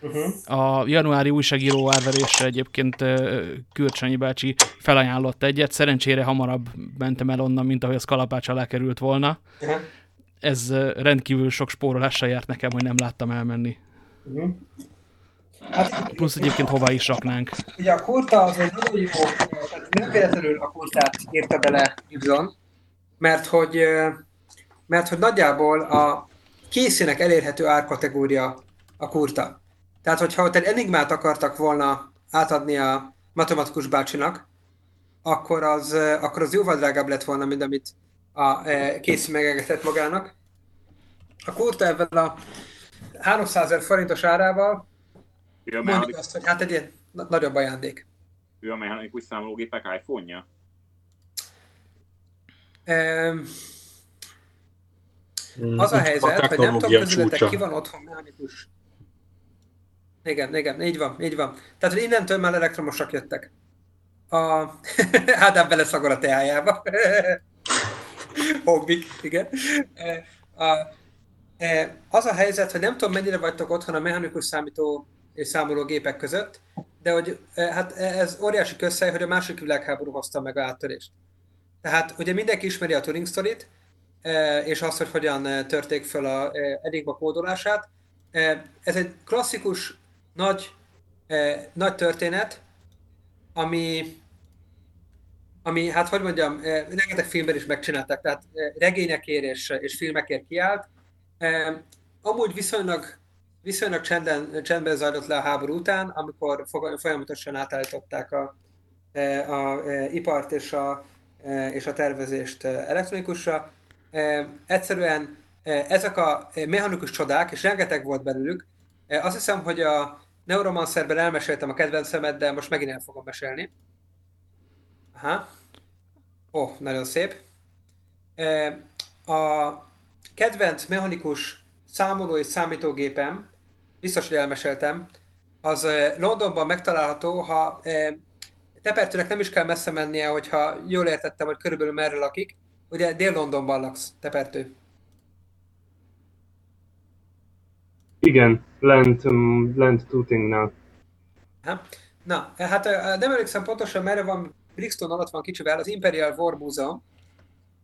Uh-huh.
A januári újságíró árverésre egyébként Kürcsányi bácsi felajánlott egyet, szerencsére hamarabb mentem el onnan, mint ahogy az kalapács alá került volna.
Aha.
Ez rendkívül sok spórolással járt nekem, hogy nem láttam elmenni.
Uh-huh. Hát,
Plusz egyébként hová is raknánk.
Ugye a kurta az egy nagyon jó, tehát nem véletlenül a kurtát írta bele Gibson, mert hogy, mert hogy nagyjából a készének elérhető árkategória a kurta. Tehát, hogyha ott egy enigmát akartak volna átadni a matematikus bácsinak, akkor az, akkor az jóval drágább lett volna, mint amit a ö, kész megegetett magának. A kurta ebben a 300 ezer forintos árával
Ő a,
mondjuk
mechanikus,
azt, hogy hát egy ilyen na- nagyobb ajándék.
ő a mechanikus számológépek iPhone-ja?
Ehm, Az a helyzet, hogy nem tudom közületek ki van otthon mechanikus Igen, igen, így van, így van. Tehát, hogy innentől már elektromosak jöttek. A... *laughs* Ádám beleszagol a teájába. *laughs* *laughs* Hobbik, igen. E, A, e, az a helyzet, hogy nem tudom, mennyire vagytok otthon a mechanikus számító és számológépek között, de hogy e, hát ez óriási közhely, hogy a második világháború hozta meg a áttörést. Tehát ugye mindenki ismeri a Turing sztorit, e, és azt, hogy hogyan e, törték föl a e, Enigma kódolását. E, Ez egy klasszikus, nagy, e, nagy történet, ami, ami, hát hogy mondjam, eh, rengeteg filmben is megcsinálták, tehát eh, regényekért és, és filmekért kiállt. Eh, Amúgy viszonylag, viszonylag csenden, csendben zajlott le a háború után, amikor folyamatosan átállították a, eh, a, a ipart és a, eh, és a tervezést eh, elektronikusra. Eh, Egyszerűen eh, ezek a eh, mechanikus csodák, és rengeteg volt belőlük, eh, azt hiszem, hogy a Neuromancerben elmeséltem a kedvencemet, de most megint el fogom mesélni. Aha. Ó, oh, nagyon szép. A kedvenc mechanikus számoló és számítógépem, biztos, hogy elmeséltem, az Londonban megtalálható, ha Tepertőnek nem is kell messze mennie, hogyha jól értettem, hogy körülbelül merre lakik. Ugye Dél-Londonban laksz, Tepertő.
Igen, lent, um, lent Tootingnál.
Aha. Na, hát nem emlékszem pontosan, merre van, Brixton alatt van kicsivel, az Imperial War Múzeum,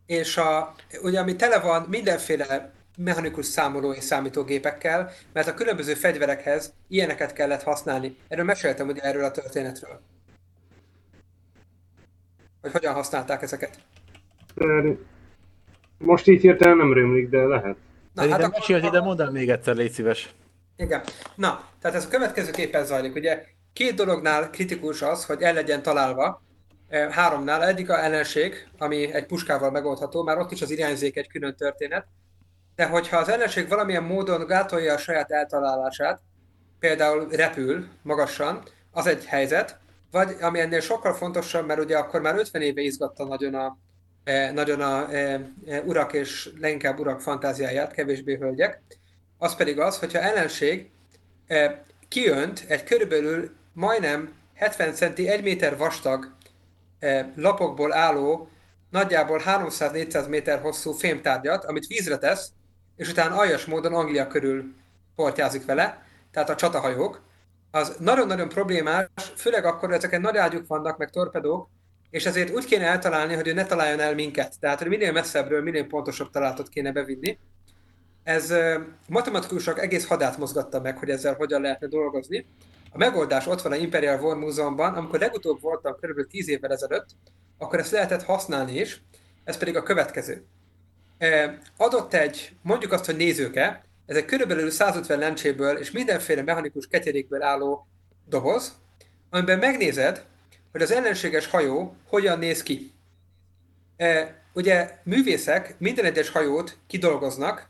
és a, ugye ami tele van mindenféle mechanikus számoló és számítógépekkel, mert a különböző fegyverekhez ilyeneket kellett használni. Erről meséltem ugye erről a történetről. Hogy hogyan használták ezeket.
De most így hirtelen nem rémlik, de lehet.
Na,
Szerintem
akkor-
meséld ide, mondd el még egyszer, légy szíves.
Igen. Na, tehát ez a következőképpen zajlik. Ugye két dolognál kritikus az, hogy el legyen találva, háromnál. Egyik a ellenség, ami egy puskával megoldható, már ott is az irányzék egy külön történet. De hogyha az ellenség valamilyen módon gátolja a saját eltalálását, például repül magasan, az egy helyzet, vagy ami ennél sokkal fontosabb, mert ugye akkor már 50 éve izgatta nagyon a, eh, nagyon a eh, urak és leginkább urak fantáziáját, kevésbé hölgyek, az pedig az, hogyha ellenség eh, kiönt egy körülbelül majdnem 70 centi, 1 méter vastag lapokból álló, nagyjából 300-400 méter hosszú fémtárgyat, amit vízre tesz, és utána aljas módon Anglia körül portyázik vele, tehát a csatahajók, az nagyon-nagyon problémás, főleg akkor, hogy ezeken nagy ágyuk vannak, meg torpedók, és ezért úgy kéne eltalálni, hogy ő ne találjon el minket. Tehát, hogy minél messzebbről, minél pontosabb találatot kéne bevinni. Ez matematikusok egész hadát mozgatta meg, hogy ezzel hogyan lehetne dolgozni. A megoldás ott van a Imperial War Múzeumban, amikor legutóbb voltam kb. 10 évvel ezelőtt, akkor ezt lehetett használni is, ez pedig a következő. Adott egy, mondjuk azt, hogy nézőke, ez egy körülbelül 150 lencséből és mindenféle mechanikus ketyerékből álló doboz, amiben megnézed, hogy az ellenséges hajó hogyan néz ki. Ugye művészek minden egyes hajót kidolgoznak,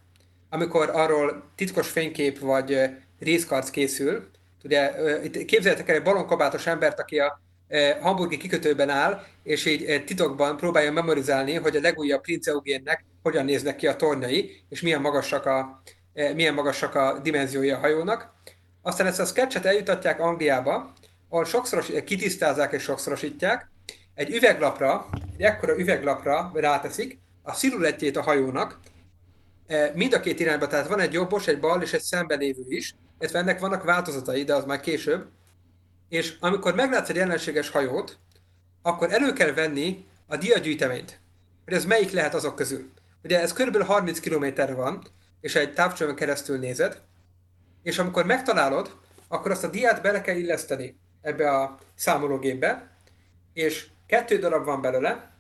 amikor arról titkos fénykép vagy részkarc készül. Ugye itt képzeljétek el egy balonkabátos embert, aki a hamburgi kikötőben áll, és így titokban próbálja memorizálni, hogy a legújabb Prince Eugénnek hogyan néznek ki a tornyai, és milyen magasak a, milyen magasak a dimenziója a hajónak. Aztán ezt a sketchet eljutatják Angliába, ahol sokszoros, kitisztázzák és sokszorosítják, egy üveglapra, egy ekkora üveglapra ráteszik a sziluettjét a hajónak, mind a két irányba, tehát van egy jobbos, egy bal és egy szembelévő is, illetve ennek vannak változatai, de az már később. És amikor meglátsz egy ellenséges hajót, akkor elő kell venni a diagyűjteményt. Hogy ez melyik lehet azok közül. Ugye ez kb. 30 km van, és egy távcsövön keresztül nézed, és amikor megtalálod, akkor azt a diát bele kell illeszteni ebbe a számológépbe, és kettő darab van belőle,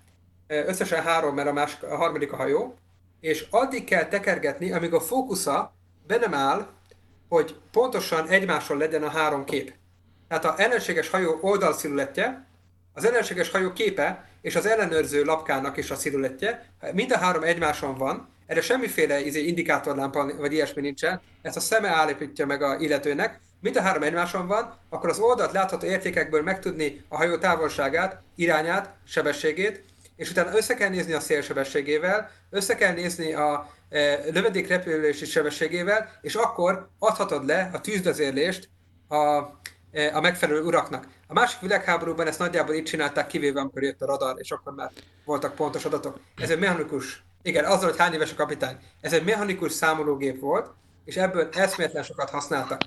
összesen három, mert a, másik, a harmadik a hajó, és addig kell tekergetni, amíg a fókusza be nem áll, hogy pontosan egymásról legyen a három kép. Tehát a ellenséges hajó oldalsziluettje, az ellenséges hajó képe és az ellenőrző lapkának is a sziluettje, mind a három egymáson van, erre semmiféle izé, indikátorlámpa vagy ilyesmi nincsen, ezt a szeme állapítja meg a illetőnek, mind a három egymáson van, akkor az oldalt látható értékekből megtudni a hajó távolságát, irányát, sebességét, és utána össze kell nézni a szélsebességével, össze kell nézni a e, lövedék repülési sebességével, és akkor adhatod le a tűzvezérlést a, e, a megfelelő uraknak. A másik világháborúban ezt nagyjából így csinálták, kivéve amikor jött a radar, és akkor már voltak pontos adatok. Ez egy mechanikus, igen, azzal, hogy hány éves a kapitány. Ez egy mechanikus számológép volt, és ebből eszméletlen sokat használtak.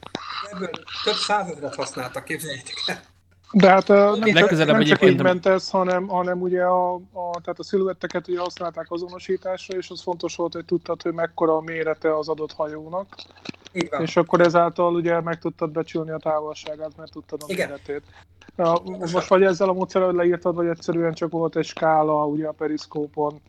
Ebből több százezret használtak, képzeljétek el.
De hát nem csak,
Legközelebb
nem csak így ment ez, hanem, hanem ugye a, a, tehát a sziluetteket ugye használták azonosításra, és az fontos volt, hogy tudtad, hogy mekkora a mérete az adott hajónak,
van.
és akkor ezáltal ugye meg tudtad becsülni a távolságát, mert tudtad a
Igen.
méretét. Most vagy ezzel a módszerrel leírtad, vagy egyszerűen csak volt egy skála ugye a periszkópon,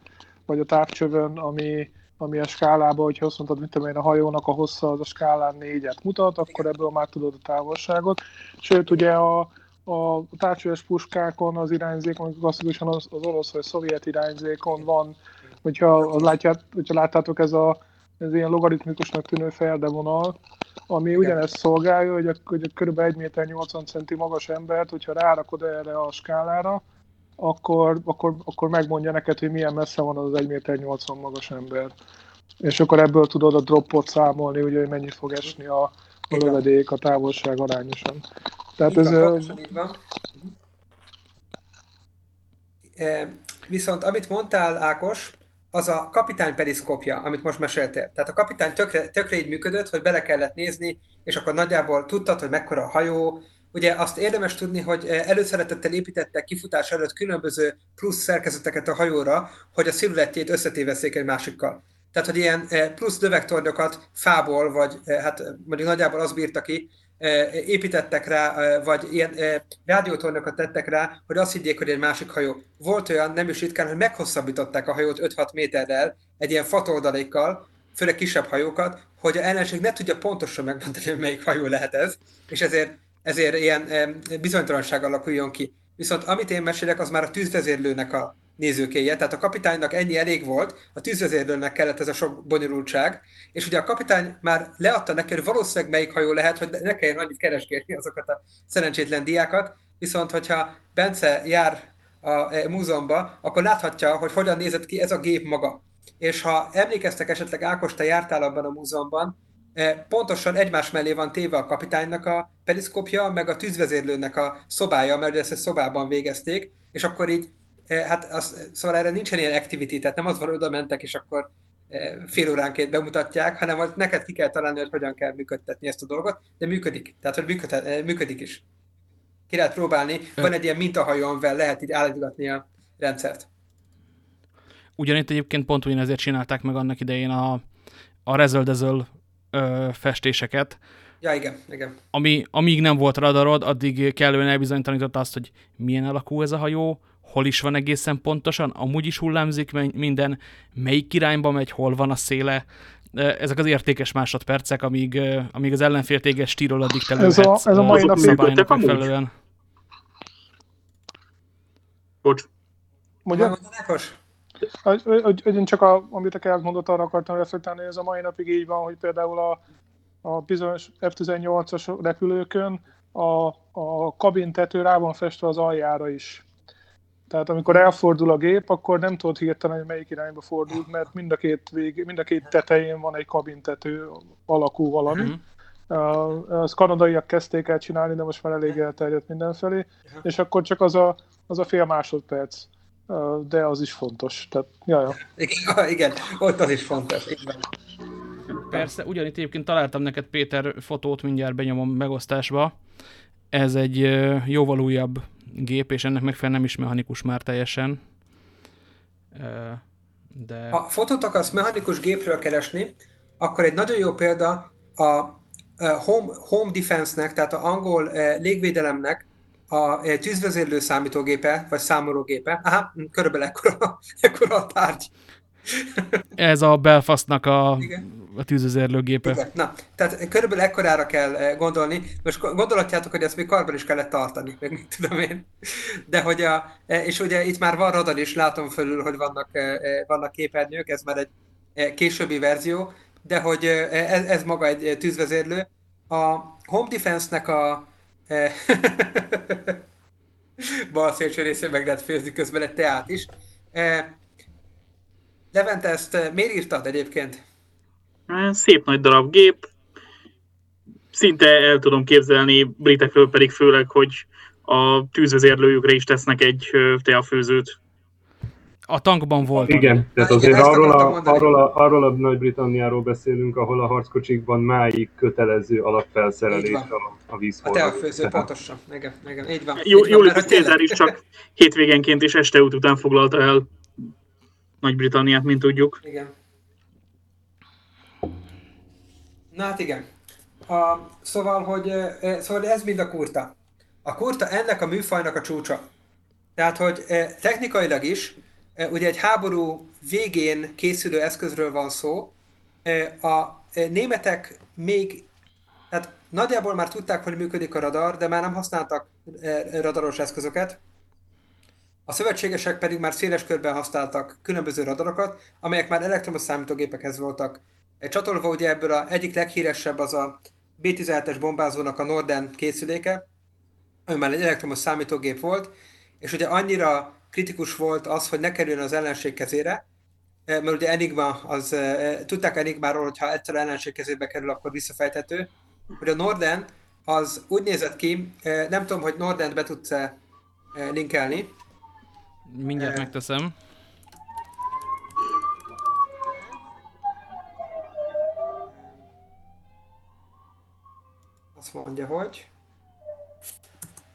vagy a távcsövön, ami, ami a skálában, hogyha azt mondtad, mit tudom én, a hajónak a hossza az a skálán négyet mutat, akkor ebből már tudod a távolságot. Sőt, ugye a, a távcsöves puskákon az irányzékon, klasszikusan az, az orosz vagy szovjet irányzékon van, hogyha, az látját, hogyha láttátok ez a ez ilyen logaritmikusnak tűnő ferdevonal, ami ugyanezt szolgálja, hogy a, hogy a kb. 1 méter 80 centi magas embert, hogyha rárakod erre a skálára, akkor, akkor, akkor megmondja neked, hogy milyen messze van az az 1 méter 80 magas ember. És akkor ebből tudod a droppot számolni, ugye, hogy mennyi fog esni a, a lövedék, a távolság arányosan. Tehát
Így
ez,
van, így van. E, Viszont amit mondtál, Ákos, az a kapitány periszkópja, amit most meséltél. Tehát a kapitány tökre, tökre így működött, hogy bele kellett nézni, és akkor nagyjából tudtad, hogy mekkora a hajó. Ugye azt érdemes tudni, hogy előszeretettel építettek kifutás előtt különböző plusz szerkezeteket a hajóra, hogy a sziluettjét összetéveszék egy másikkal. Tehát, hogy ilyen plusz dövegtornyokat fából, vagy hát mondjuk nagyjából az bírta ki, építettek rá, vagy ilyen rádiótornyokat tettek rá, hogy azt higgyék, hogy egy másik hajó. Volt olyan, nem is ritkán, hogy meghosszabbították a hajót 5-6 méterrel, egy ilyen fatoldalékkal, főleg kisebb hajókat, hogy a ellenség ne tudja pontosan megmondani, hogy melyik hajó lehet ez, és ezért, ezért ilyen bizonytalanság alakuljon ki. Viszont amit én mesélek, az már a tűzvezérlőnek a nézőkéje, tehát a kapitánynak ennyi elég volt, a tűzvezérlőnek kellett ez a sok bonyolultság, és ugye a kapitány már leadta neki, hogy valószínűleg melyik hajó lehet, hogy ne kelljen annyit keresgélni azokat a szerencsétlen diákat, viszont hogyha Bence jár a e, múzeumba, akkor láthatja, hogy hogyan nézett ki ez a gép maga. És ha emlékeztek esetleg, Ákos, te jártál abban a múzeumban, e, pontosan egymás mellé van téve a kapitánynak a periszkópja, meg a tűzvezérlőnek a szobája, mert ezt egy szobában végezték, és akkor így, hát az, szóval erre nincsen ilyen activity, tehát nem az van, oda mentek, és akkor e, fél óránként bemutatják, hanem hogy neked ki kell találni, hogy hogyan kell működtetni ezt a dolgot, de működik, tehát hogy működhet, e, működik is. Ki lehet próbálni, van egy ilyen mintahajó, amivel lehet így állítgatni a rendszert.
Ugyanitt egyébként pont ugyanezért csinálták meg annak idején a, a rezöldezöl festéseket,
Ja, igen, igen.
ami, amíg nem volt radarod, addig kellően elbizonytalanította azt, hogy milyen alakú ez a hajó, hol is van egészen pontosan, amúgy is hullámzik minden, melyik irányba megy, hol van a széle. Ezek az értékes másodpercek, amíg, amíg az ellenfél téged stírol, addig te
Ez a- ez a mai napig
szabálynak megfelelően.
Bocs.
Mondja? Én csak a, amit a Kelt mondott, arra akartam reflektálni, hogy ez a mai napig így van, hogy például a, a bizonyos F-18-as repülőkön a, a kabin tető rá van festve az aljára is. Tehát amikor elfordul a gép, akkor nem tudod hirtelen, hogy melyik irányba fordul, mert mind a két, vég, mind a két tetején van egy kabintető alakú valami.
Mhm.
Uh, az kanadaiak kezdték el csinálni, de most már elég elterjedt mindenfelé, és akkor csak az a, az a fél másodperc, uh, de az is fontos. Tehát, jaj,
Igen, *laughs* igen, ott az is fontos. Van.
Persze, ugyanitt egyébként találtam neked, Péter, fotót, mindjárt benyomom megosztásba. Ez egy jóval újabb gép, és ennek megfelelően nem is mechanikus már teljesen. De...
Ha fotót akarsz mechanikus gépről keresni, akkor egy nagyon jó példa a Home, home Defense-nek, tehát a angol légvédelemnek a tűzvezérlő számítógépe, vagy számológépe. Aha, körülbelül ekkora, *laughs* ekkora a tárgy.
Ez a Belfastnak a,
Igen.
a tűzözérlőgépe.
Igen. Na, tehát körülbelül ekkorára kell eh, gondolni. Most gondolhatjátok, hogy ezt még karban is kellett tartani, meg mit tudom én. De hogy a, eh, és ugye itt már van radar is, látom fölül, hogy vannak, eh, vannak képernyők, ez már egy későbbi verzió, de hogy eh, ez, ez maga egy tűzvezérlő. A Home Defense-nek a *laughs* bal szélső részén meg lehet főzni közben egy teát is. Eh, Levente, ezt eh, miért írtad egyébként?
Szép nagy darab gép. szinte el tudom képzelni, britekről pedig főleg, hogy a tűzvezérlőjükre is tesznek egy ö, teafőzőt.
A tankban volt.
Igen, tehát
igen,
azért
ezt
arról a,
mondani.
arról, a, arról a Nagy-Britanniáról beszélünk, ahol a harckocsikban máig kötelező alapfelszerelés a, a
A
vízforraló.
teafőző,
Tehát-
pontosan. Igen, igen, így van.
Jó,
így van,
Julius
mert hogy tényleg-
Caesar is csak hétvégenként és este út után foglalta el Nagy-Britanniát, mint tudjuk.
Igen. Na hát igen. A, szóval, hogy szóval ez mind a kurta. A kurta ennek a műfajnak a csúcsa. Tehát, hogy technikailag is, ugye egy háború végén készülő eszközről van szó, a németek még, tehát nagyjából már tudták, hogy működik a radar, de már nem használtak radaros eszközöket, a szövetségesek pedig már széles körben használtak különböző radarokat, amelyek már elektromos számítógépekhez voltak. Csatolva. Ugye ebből a egyik leghíresebb az a B-17-es bombázónak a Norden készüléke, ő már egy elektromos számítógép volt, és ugye annyira kritikus volt az, hogy ne kerüljön az ellenség kezére, eh, mert ugye Enigma, az, eh, tudták Enigmáról, hogy ha egyszer ellenség kezébe kerül, akkor visszafejthető, hogy a Norden az úgy nézett ki, eh, nem tudom, hogy Nordent be tudsz-e eh, linkelni,
Mindjárt megteszem.
Azt mondja, hogy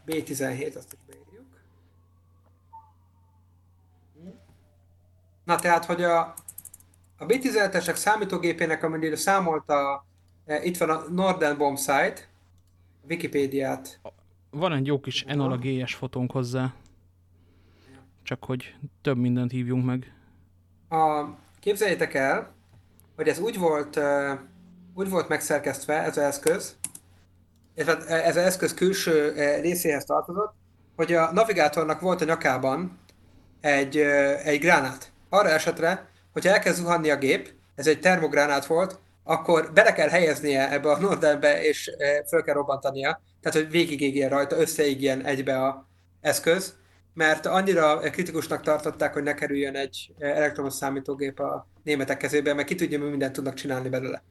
B17, azt is beírjuk. Na tehát, hogy a, a B17-esek számítógépének, amennyire számolta, e, itt van a Norden Bomb Site, a Wikipédiát.
Van egy jó kis Enola GS fotónk hozzá. Csak hogy több mindent hívjunk meg.
A, képzeljétek el, hogy ez úgy volt, úgy volt megszerkesztve, ez az eszköz, illetve ez az eszköz külső részéhez tartozott, hogy a navigátornak volt a nyakában egy, egy gránát. Arra esetre, hogyha elkezd zuhanni a gép, ez egy termogránát volt, akkor bele kell helyeznie ebbe a Nordenbe, és föl kell robbantania. Tehát, hogy végigégjen rajta, összeégjen egybe a eszköz, mert annyira kritikusnak tartották, hogy ne kerüljön egy e, elektromos számítógép a németek kezébe, mert ki tudja, mi mindent tudnak csinálni belőle.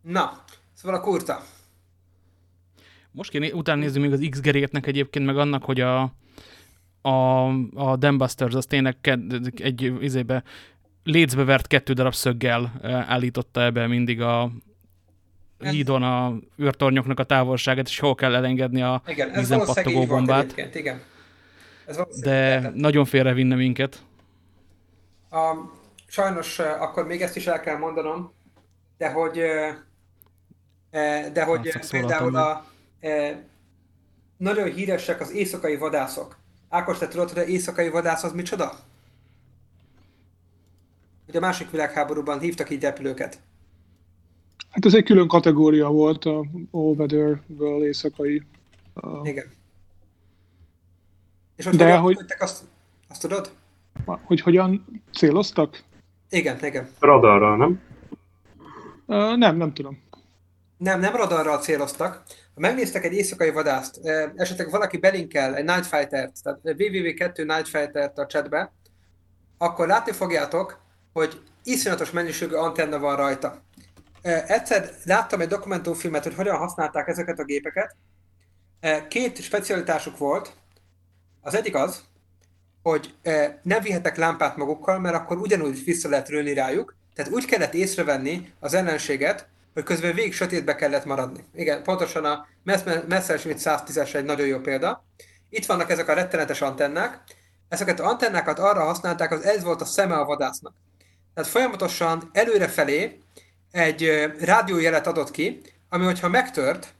Na, szóval a kurta.
Most kéne utána nézni még az X-gerétnek egyébként, meg annak, hogy a, a, a Dambusters az tényleg ke- egy izébe lécbe vert kettő darab szöggel eh, állította ebbe mindig a hídon a űrtornyoknak a távolságát, és hol kell elengedni a
Igen, ez
vízen pattogó bombát.
egyébként, igen.
De nagyon félrevinne minket.
A, sajnos akkor még ezt is el kell mondanom, de hogy, de hogy
Hát,
például a, nagyon híresek az éjszakai vadászok. Ákos, te tudod, hogy az éjszakai vadász az micsoda? Ugye a másik világháborúban hívtak így repülőket.
Hát ez egy külön kategória volt a All-Weather-ből éjszakai. Uh,
Igen. És hogy
De
hogyan
hogy-
azt, azt tudod?
hogy hogyan céloztak?
Igen, igen.
Radarral, nem?
Uh, nem, nem tudom.
Nem, nem radarral céloztak. Ha megnéztek egy éjszakai vadászt, esetleg valaki belinkel egy Night Fighter-t, tehát www2 Night Fighter-t a chatbe, akkor látni fogjátok, hogy iszonyatos mennyiségű antenna van rajta. Egyszer láttam egy dokumentumfilmet, hogy hogyan használták ezeket a gépeket. Két specialitásuk volt. Az egyik az, hogy nem vihetek lámpát magukkal, mert akkor ugyanúgy vissza lehet rölni rájuk. Tehát úgy kellett észrevenni az ellenséget, hogy közben végig sötétbe kellett maradni. Igen, pontosan a Mess- Messerschmitt 110-es egy nagyon jó példa. Itt vannak ezek a rettenetes antennák. Ezeket az antennákat arra használták, az ez volt a szeme a vadásznak. Tehát folyamatosan előrefelé egy rádiójelet adott ki, ami hogyha megtört,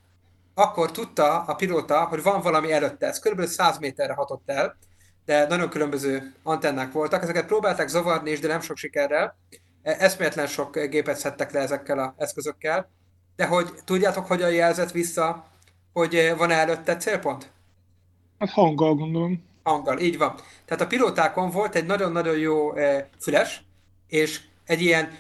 akkor tudta a pilóta, hogy van valami előtte. Ez kb. 100 méterre hatott el, de nagyon különböző antennák voltak. Ezeket próbálták zavarni is, de nem sok sikerrel. E, Eszméletlen sok gépet szedtek le ezekkel az eszközökkel. De hogy tudjátok, hogyan jelzett vissza, hogy eh, van-e előtte célpont?
Hát hanggal gondolom.
hanggal, így van. Tehát a pilótákon volt egy nagyon-nagyon jó eh, füles, és egy ilyen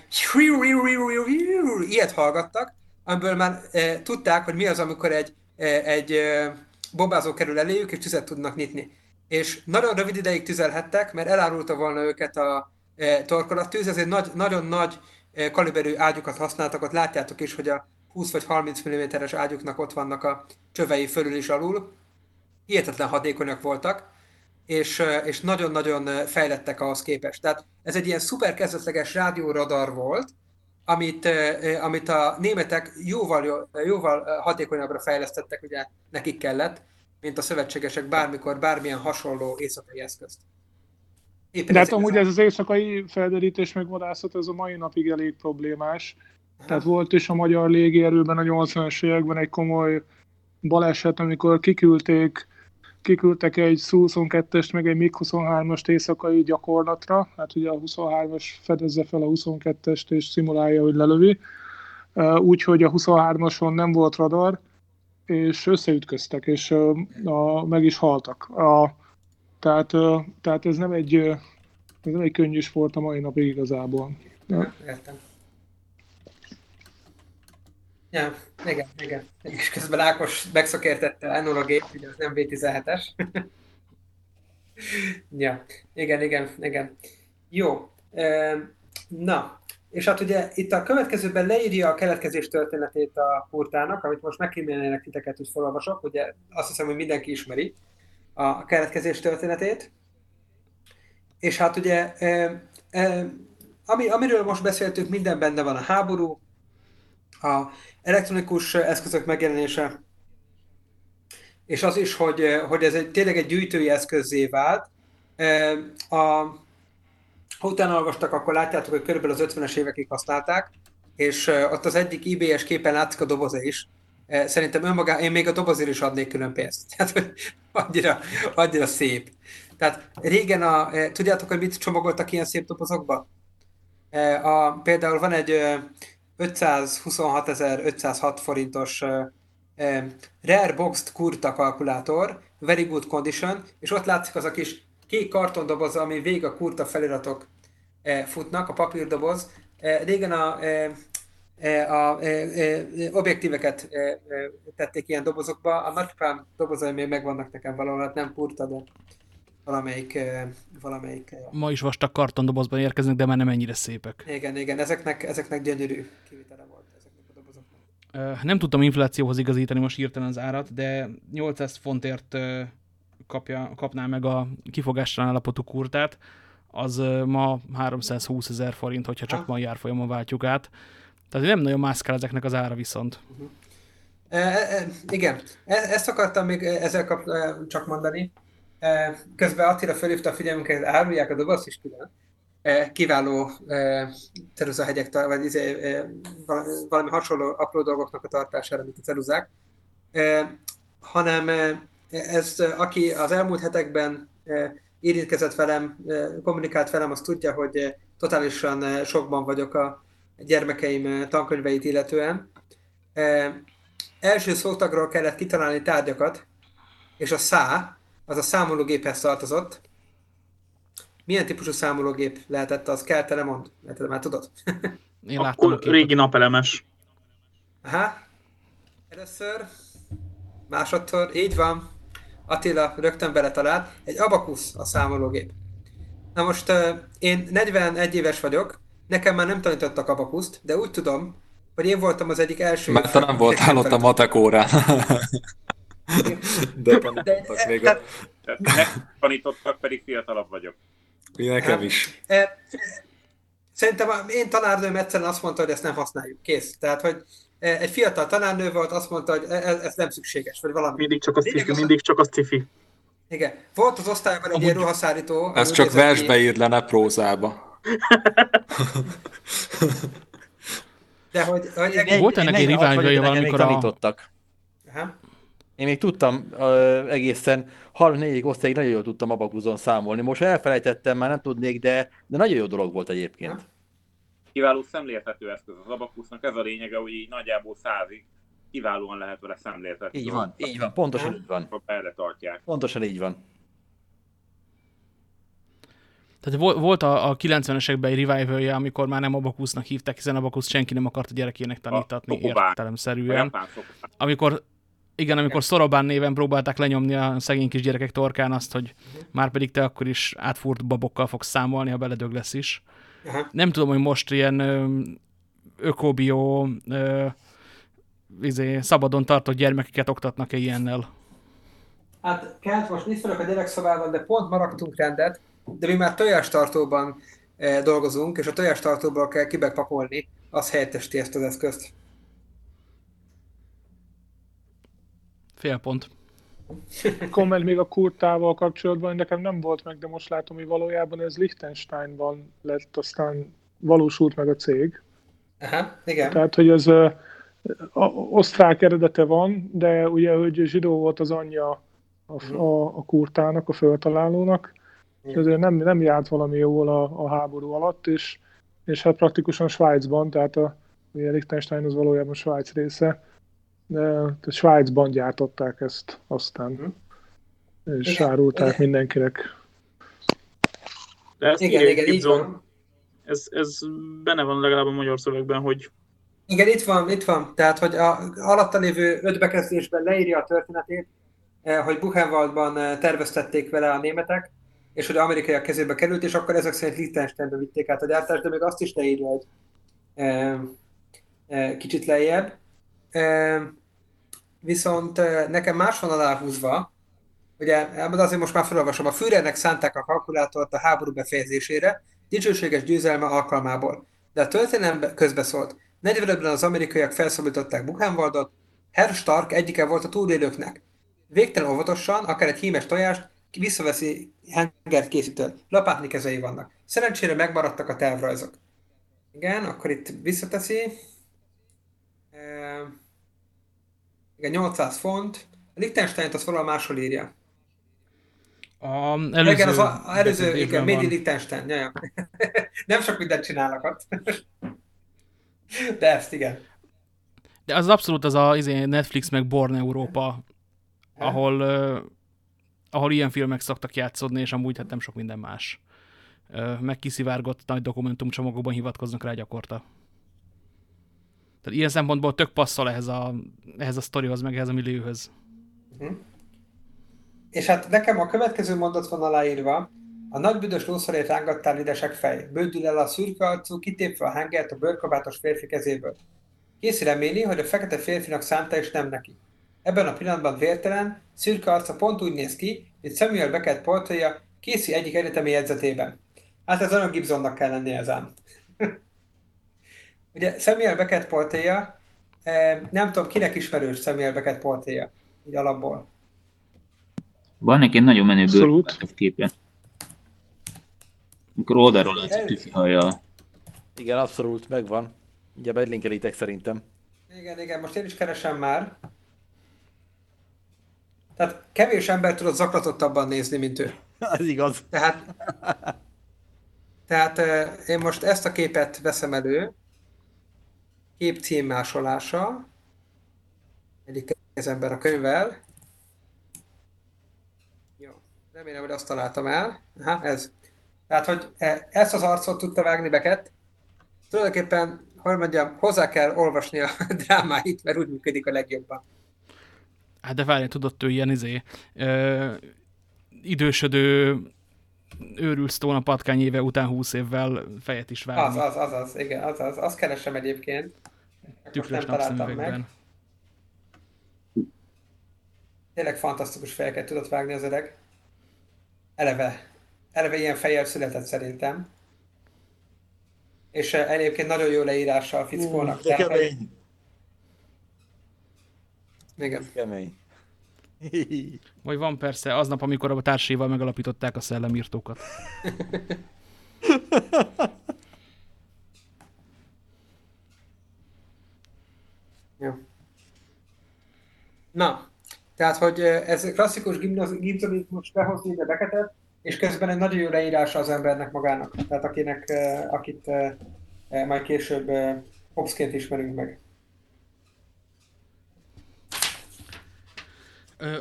ilyet hallgattak, amiből már eh, tudták, hogy mi az, amikor egy, eh, egy eh, bombázó kerül eléjük, és tüzet tudnak nyitni. És nagyon rövid ideig tüzelhettek, mert elárulta volna őket a eh, torkolattűz, ezért nagy, nagyon nagy eh, kaliberű ágyukat használtak, ott látjátok is, hogy a 20 vagy 30 mm-es ágyuknak ott vannak a csövei fölül is alul. Hihetetlen hatékonyak voltak, és, ö, és nagyon-nagyon fejlettek ahhoz képest. Tehát ez egy ilyen szuper kezdetleges rádióradar volt, amit, amit a németek jóval, jó- jóval hatékonyabbra fejlesztettek, ugye nekik kellett, mint a szövetségesek bármikor, bármilyen hasonló éjszakai eszközt. Éppen
De hát amúgy ez az éjszakai felderítés meg vadászat, ez a mai napig elég problémás. Tehát volt is a magyar légierőben a 80-as években egy komoly baleset, amikor kiküldték, kiküldtek egy Su-22-est, meg egy MiG-23-ast éjszakai gyakorlatra. Hát ugye a 23-as fedezze fel a 22-est és szimulálja, hogy lelövi. Úgyhogy a 23-ason nem volt radar, és összeütköztek, és uh, a, meg is haltak. A, tehát, tehát ez nem egy, ez nem egy könnyű sport a mai napig igazából. Ja.
Értem. Ja, igen, igen. És közben Ákos megszakértette Enola gép, ugye az nem V17-es. *laughs* ja, igen, igen, igen. Jó. Na, és hát ugye itt a következőben leírja a keletkezés történetét a kurtának, amit most megkímélnének titeket, hogy felolvasok, ugye azt hiszem, hogy mindenki ismeri a keletkezés történetét. És hát ugye, ami, amiről most beszéltünk, minden benne van a háború, a elektronikus eszközök megjelenése, és az is, hogy, hogy ez egy, tényleg egy gyűjtői eszközzé vált. A, ha utána olvastak, akkor látjátok, hogy körülbelül az 50-es évekig használták, és ott az egyik IBS képen látszik a doboza is. Szerintem önmagá, én még a dobozért is adnék külön pénzt. *laughs* Tehát, hogy annyira, annyira szép. Tehát régen, a, tudjátok, hogy mit csomagoltak ilyen szép dobozokba? A, például van egy 526.506 forintos Rare Boxed Kurta kalkulátor, very good condition, és ott látszik az a kis kék kartondoboz, ami vég a kurta feliratok futnak, a papírdoboz. Eh, régen a, a objektíveket tették ilyen dobozokba, a nagypám dobozai még megvannak nekem valahol, hát nem kurta, de valamelyik, valamelyik
Ma is vastag kartondobozban érkeznek, de már nem ennyire szépek.
igen, igen, ezeknek, ezeknek gyönyörű kivitele volt ezeknek a dobozoknak.
Nem tudtam inflációhoz igazítani most hirtelen az árat, de 800 fontért kapja, kapná meg a kifogástalan állapotú kurtát, az ma 320 ezer forint, hogyha csak
Ha.
ma járfolyamon váltjuk át. Tehát nem nagyon mászkál ezeknek az ára viszont.
E, e, e, igen, e, ezt akartam még ezzel kap, csak mondani. Közben Attila fölhívta a figyelmünket, árulják a dobozt is külön. Kiváló ceruzahegyek, vagy izé, val- valami hasonló apró dolgoknak a tartására, mint a ceruzák. Hanem ez, aki az elmúlt hetekben érintkezett velem, kommunikált velem, az tudja, hogy totálisan sokban vagyok a gyermekeim tankönyveit illetően. Első szótagról kellett kitalálni tárgyakat, és a szá, az a számológéphez tartozott. Milyen típusú számológép lehetett az? Kell te mond? Mert te már tudod. *laughs*
Én láttam a
Akkor régi napelemes.
Aha. Először, másodszor, így van. Attila rögtön beletalált. Egy abakusz a számológép. Na most uh, én 41 éves vagyok, nekem már nem tanítottak abakuszt, de úgy tudom, hogy én voltam az egyik első...
Mert te nem voltál ott a matek órán. *laughs* De tanítottak még a...
ne tanítottak, pedig fiatalabb vagyok.
Nekem is.
E, Szerintem a- én tanárnőm egyszerűen azt mondta, hogy ezt nem használjuk. Kész. Tehát, hogy e, egy fiatal tanárnő volt, azt mondta, hogy ez, ez nem szükséges, vagy valami.
Mindig csak
Lényeg
cifi, mindig csak az cifi.
Igen. Volt az osztályban egy
Amúgy-
ilyen ruhaszállító. ami
Ez csak versbe írd le, ne prózába.
De hogy, hogy
Egy-
Volt ennek
én
egy
46
riválja
vagyok, nekem még
valamikor a-
tanítottak.
Aha.
Én még tudtam ö, egészen 34 osztályig nagyon jól tudtam abakuzon számolni. Most elfelejtettem, már nem tudnék, de, de nagyon jó dolog volt egyébként.
Kiváló szemléltető eszköz az abakusznak, ez a lényege, hogy így nagyjából százig kiválóan lehet vele szemléltetni.
Így van, így van, pontosan így van.
Akkor Erre tartják.
Pontosan így van.
Tehát vol- volt a, a 90-esekben egy revival amikor már nem abakusznak hívták, hiszen abakusz senki nem akart a gyerekének tanítatni.
A
értelemszerűen. Amikor, igen, amikor Szorobán néven próbálták lenyomni a szegény kis gyerekek torkán azt, hogy már pedig te akkor is átfúrt babokkal fogsz számolni, ha beledög lesz is.
Aha.
Nem tudom, hogy most ilyen ökobió izé, szabadon tartott gyermekeket oktatnak-e ilyennel.
Hát Kent, most itt vagyok a gyerekszobában, de pont maradtunk rendet, de mi már tojástartóban eh, dolgozunk, és a tojástartóból kell kibepakolni, az helyettesíti ezt az eszközt.
Fél pont. *laughs*
Komment még a kurtával kapcsolatban, nekem nem volt meg, de most látom, hogy valójában ez Liechtensteinban lett, aztán valósult meg a cég.
Aha, igen.
Tehát, hogy ez ö, a, osztrák eredete van, de ugye, hogy zsidó volt az anyja a, a, a kurtának, a föltalálónak, ezért nem, nem járt valami jól a, a háború alatt, és, és hát praktikusan Svájcban, tehát a, ugye Liechtenstein az valójában Svájc része, Svájcban gyártották ezt aztán, és
Igen,
árulták
igen.
mindenkinek.
De ezt
Igen, igen, így van.
ez, ez benne van legalább a magyar szövegben, hogy
Igen, itt van, itt van. Tehát, hogy a alatta lévő öt bekezdésben leírja a történetét, eh, hogy Buchenwaldban eh, terveztették vele a németek, és hogy amerikaiak kezébe került, és akkor ezek szerint Liechtensteinbe vitték át a gyártást, de még azt is leírja egy eh, kicsit lejjebb. Viszont nekem más van aláhúzva, ugye, azért most már felolvasom, a Führernek szánták a kalkulátort a háború befejezésére, dicsőséges győzelme alkalmából. De a történelem közbeszólt. 45-ben az amerikaiak felszabadították Buchenwaldot, Herr Stark egyike volt a túlélőknek. Végtelen óvatosan, akár egy hímes tojást, visszaveszi hengert készítő. Lapátni kezei vannak. Szerencsére megmaradtak a tervrajzok. Igen, akkor itt visszateszi. Igen, 800 font. A Liechtenstein-t azt valahol máshol írja.
A
Előző, igen, az a, a előző, igen,
van.
Liechtenstein. Ja, ja. *laughs* Nem sok mindent csinálnak ott. *laughs* De ezt igen.
De az abszolút az a izé, Netflix meg Born Európa, ahol, uh, ahol ilyen filmek szoktak játszódni, és amúgy hát nem sok minden más. Uh, meg kiszivárgott nagy dokumentumcsomagokban hivatkoznak rá gyakorta. Tehát ilyen szempontból tök passzol ehhez a, ehhez a sztorihoz, meg ehhez a millióhöz.
És hát nekem a következő mondat van aláírva. A nagy büdös lószorét rángattál idesek fej. Bődül el a szürke arcú, kitépve a hengert a bőrkabátos férfi kezéből. Készi reméli, hogy a fekete férfinak szánta és nem neki. Ebben a pillanatban vértelen, szürke arca pont úgy néz ki, mint Samuel Beckett portréja Készi egyik egyetemi jegyzetében. Hát ez olyan Gibsonnak kell lennie ezen. Ugye Samuel Beckett portréja, eh, nem tudom, kinek ismerős Samuel Beckett portréja, így alapból.
Van neki egy nagyon menő bőrkabátos képe. Amikor oldalról látsz a tüfi hajjal.
Igen, abszolút, megvan. Ugye belinkelitek szerintem.
Igen, igen, most én is keresem már. Tehát kevés ember tudott zaklatottabban nézni, mint ő. *laughs*
Ez igaz.
Tehát, tehát eh, én most ezt a képet veszem elő. Kép címmásolása. Egyik kezemben a könyvvel. Jó. Remélem, hogy azt találtam el. Aha, ez. Tehát, hogy eh, ezt az arcot tudta vágni Beckett. Tulajdonképpen, hogy mondjam, hozzá kell olvasni a *laughs* drámáit, mert úgy működik a legjobban.
Hát de várj, tudott ő ilyen izé, ö, idősödő őrült Stone a patkány éve után 20 évvel fejet is
Az,
vágni.
az, az, az, igen, az, az, azt keresem egyébként.
Tükrös
nem találtam meg.
napszemüvegben.
Tényleg fantasztikus fejeket tudott vágni az öreg. Eleve, eleve ilyen fejjel született szerintem. És eh, egyébként nagyon jó leírása a fickónak.
De
tehát, hogy-
kemény.
Igen.
Kemény.
Vagy van persze aznap, amikor a társaival megalapították a szellemírtókat. *laughs*
Jó. Na, tehát, hogy ez klasszikus gimnaz- gimnazizmus ide beketet, és közben egy nagyon jó leírása az embernek magának. Tehát akinek, akit majd később Hobbesként ismerünk meg.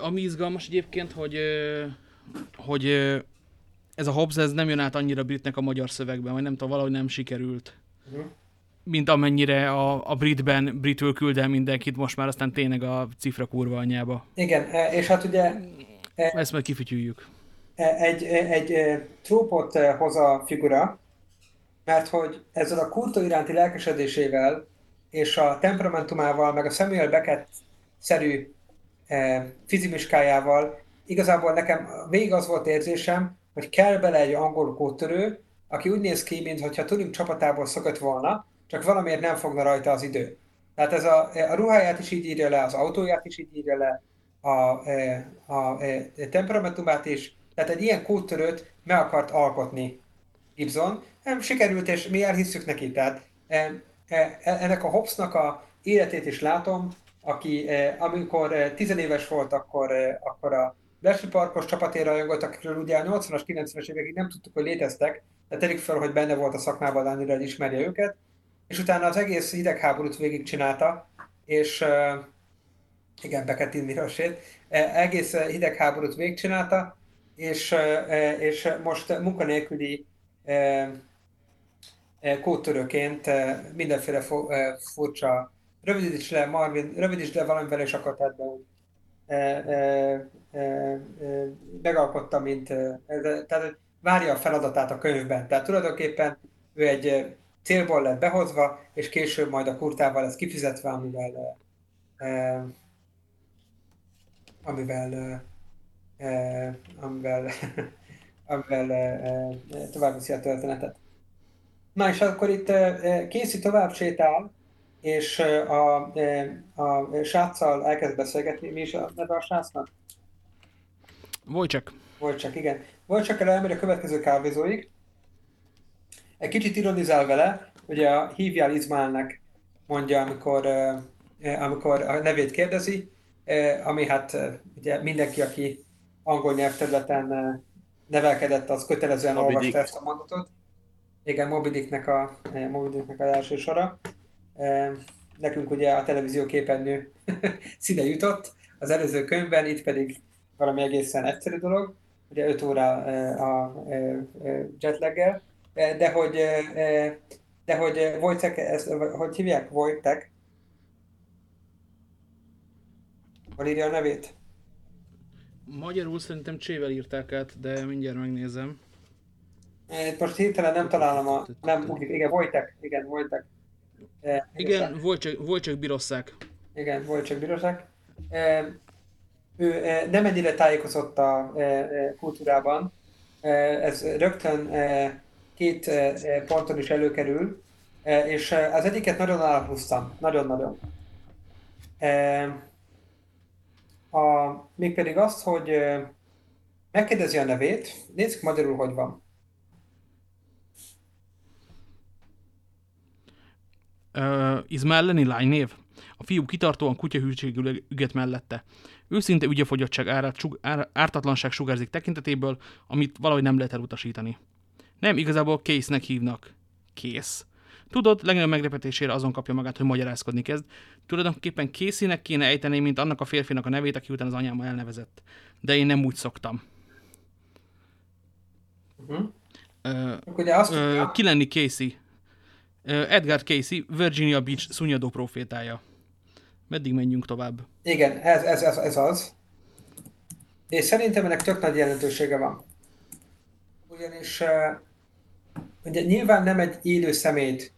Ami izgalmas egyébként, hogy, hogy ez a Hobbes ez nem jön át annyira britnek a magyar szövegben, vagy nem tudom, valahogy nem sikerült.
Mhm.
Mint amennyire a, a britben britül küld el mindenkit, most már aztán tényleg a cifra kurva anyjába.
Igen, eh, és hát ugye
Ezt majd kifütyüljük.
egy, egy, egy trópot hoz a figura, mert hogy ezzel a kurta iránti lelkesedésével és a temperamentumával, meg a Samuel Beckett-szerű fizimiskájával igazából nekem végig az volt érzésem, hogy kell bele egy angol kódtörő, aki úgy néz ki, mintha Turing csapatából szökött volna, csak valamiért nem fogna rajta az idő. Tehát ez a, a ruháját is így írja le, az autóját is így írja le, a, a, a, a temperamentumát is. Tehát egy ilyen kódtörőt meg akart alkotni Gibson. Nem sikerült, és mi elhisszük neki. Tehát e, e, ennek a Hobbesnak a életét is látom, aki e, amikor e, tizenéves volt, akkor, e, akkor a Bletchley Parkos csapatén rajongott, akikről ugye a 80-as, 90-es évekig nem tudtuk, hogy léteztek, de tegyük fel, hogy benne volt a szakmában annyira, ismerje őket, és utána az egész hidegháborút végigcsinálta, és uh, igen, Beckett Mirosét, egész hidegháborút végigcsinálta, és, uh, és most munkanélküli uh, kódtörőként mindenféle furcsa, rövidíts le, Marvin, rövidíts le valamivel, és akkor tedd be megalkotta, mint, tehát várja a feladatát a könyvben. Tehát tulajdonképpen ő egy célból lett behozva, és később majd a kurtával lesz kifizetve, amivel amivel amivel, *laughs* amivel tovább viszi a történetet. Na és akkor itt Casey tovább sétál, és a, a sráccal elkezd beszélgetni. Mi is a neve a srácnak?
Wojciech.
Wojciech, igen. Wojciech elmegy a következő kávézóig. Egy kicsit ironizál vele, ugye hívjál Izmálnek mondja, amikor, amikor a nevét kérdezi, ami hát ugye mindenki, aki angol nyelvterületen nevelkedett, az kötelezően Moby olvasta ezt a mondatot. Igen, Moby Dicknek a, Moby Dicknek a első sora. Nekünk ugye a televízió képernyő *laughs* színe jutott az előző könyvben, itt pedig valami egészen egyszerű dolog, ugye 5 óra a jetlaggel, de hogy, de hogy Wojtek, ezt, hogy hívják Wojtek? Hol írja a nevét?
Magyarul szerintem csével írták át, de mindjárt megnézem.
Most hirtelen nem találom a... Nem, igen, Wojtek, igen, Wojtek.
Igen, Wojciech Birosszák.
Igen, Wojciech Birosszák. Ő nem ennyire tájékozott a kultúrában. Ez rögtön két ponton is előkerül, és az egyiket nagyon alaphúztam, nagyon-nagyon. A, mégpedig azt, hogy megkérdezi a nevét, nézzük magyarul, hogy van.
uh, Izmael Lenny lánynév. A fiú kitartóan kutyahűségül üget mellette. Őszinte ügyefogyottság árat, sug, ár, ártatlanság sugárzik tekintetéből, amit valahogy nem lehet elutasítani. Nem, igazából Késznek hívnak. Kész. Tudod, legnagyobb meglepetésére azon kapja magát, hogy magyarázkodni kezd. Tulajdonképpen Készének kéne ejteni, mint annak a férfinak a nevét, aki után az anyám elnevezett. De én nem úgy szoktam. Uh-huh. Uh, Ugye azt uh, ki lenni Casey? Edgar Casey, Virginia Beach szúnyadó profétája. Meddig menjünk tovább?
Igen, ez, ez, ez, ez az. És szerintem ennek tök nagy jelentősége van. Ugyanis ugye nyilván nem egy élő szemét,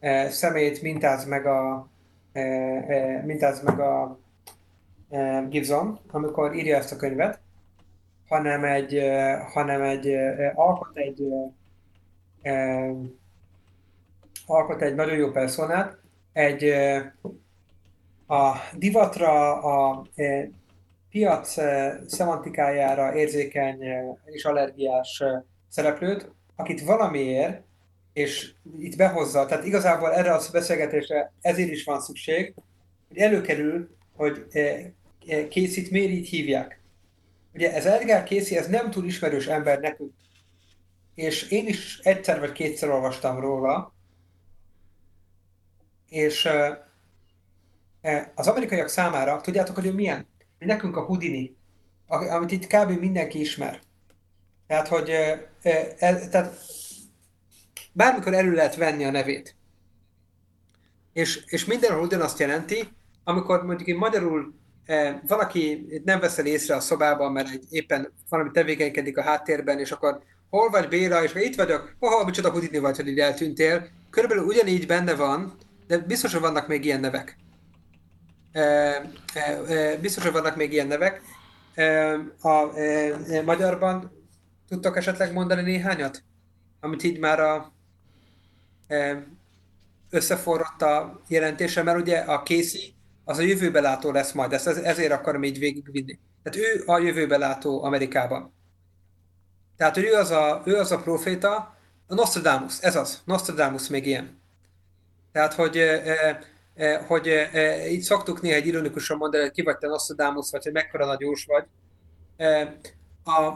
uh, szemét mintáz meg a uh, uh, mintáz meg a uh, Gibson, amikor írja ezt a könyvet, hanem egy, uh, hanem egy uh, alkot egy uh, uh, alkot egy nagyon jó personát, egy a divatra, a piac szemantikájára érzékeny és allergiás szereplőt, akit valamiért, és itt behozza, tehát igazából erre a beszélgetésre ezért is van szükség, hogy előkerül, hogy Készít miért így hívják. Ugye ez Edgar Casey, ez nem túl ismerős ember nekünk. És én is egyszer vagy kétszer olvastam róla, és az amerikaiak számára, tudjátok, hogy ő milyen? Nekünk a Houdini, amit itt kb. mindenki ismer. Tehát, hogy e, tehát bármikor elő lehet venni a nevét. És, és mindenhol ugyanazt jelenti, amikor mondjuk én magyarul e, valaki nem veszel észre a szobában, mert egy, éppen valami tevékenykedik a háttérben, és akkor hol vagy Béla, és itt vagyok, oh, micsoda Houdini vagy, hogy így eltűntél. Körülbelül ugyanígy benne van de biztos, hogy vannak még ilyen nevek. E, e, e, biztos, hogy vannak még ilyen nevek. E, a e, magyarban tudtok esetleg mondani néhányat? Amit így már a e, összeforrott a jelentése, mert ugye a Casey az a jövőbe látó lesz majd, ezt ezért akarom így végigvinni. Tehát ő a jövőbe látó Amerikában. Tehát ő az a, ő az a proféta, a Nostradamus, ez az, Nostradamus még ilyen. Tehát, hogy, eh, eh, hogy eh, így szoktuk néha egy ironikusan mondani, hogy ki vagy te Nostradamus, vagy hogy mekkora nagy vagy. A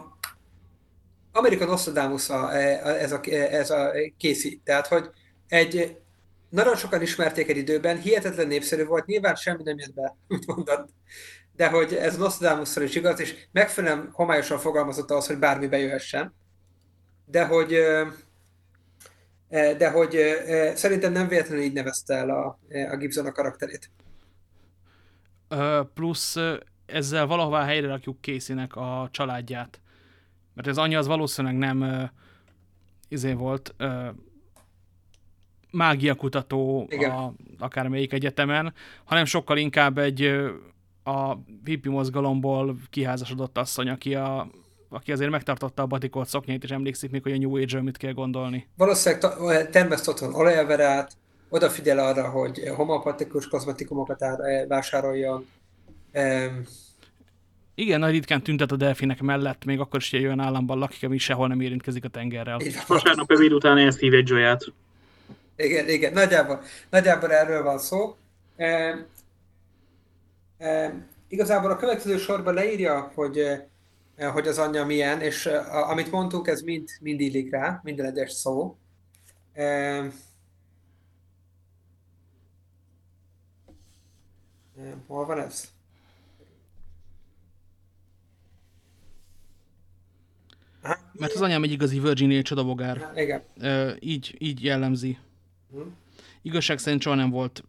Amerikan Nostradamus a, ez, a, ez a készi. Tehát, hogy egy nagyon sokan ismerték egy időben, hihetetlen népszerű volt, nyilván semmi nem jött be, *laughs* úgy mondod, de hogy ez nostradamus is igaz, és megfelelően homályosan fogalmazott az, hogy bármi bejöhessen, de hogy de hogy szerintem nem véletlenül így nevezte el a, a Gibson a karakterét.
Plusz ezzel valahová helyre rakjuk Casey-nek a családját. Mert az anyja az valószínűleg nem izé volt mágiakutató a, akármelyik egyetemen, hanem sokkal inkább egy a hippi mozgalomból kiházasodott asszony, aki, a, aki azért megtartotta a batikolt szoknyait, és emlékszik még, hogy a New age mit kell gondolni.
Valószínűleg termeszt otthon olajelverát, odafigyel arra, hogy homopatikus kozmetikumokat vásároljon.
Igen, nagy ritkán tüntet a delfinek mellett, még akkor is egy olyan államban lakik, ami sehol nem érintkezik a tengerrel.
Vasárnap ebéd után elszív egy zsaját.
Igen, igen, nagyjából, nagyjából erről van szó. E, e, igazából a következő sorban leírja, hogy, e, hogy az anyja milyen, és a, amit mondtuk, ez mind, mind illik rá, minden egyes szó. E, hol van ez?
Mert az anyám egy igazi Virginia csodabogár.
Igen.
E, így, így jellemzi. Hm. Igazság szerint soha nem volt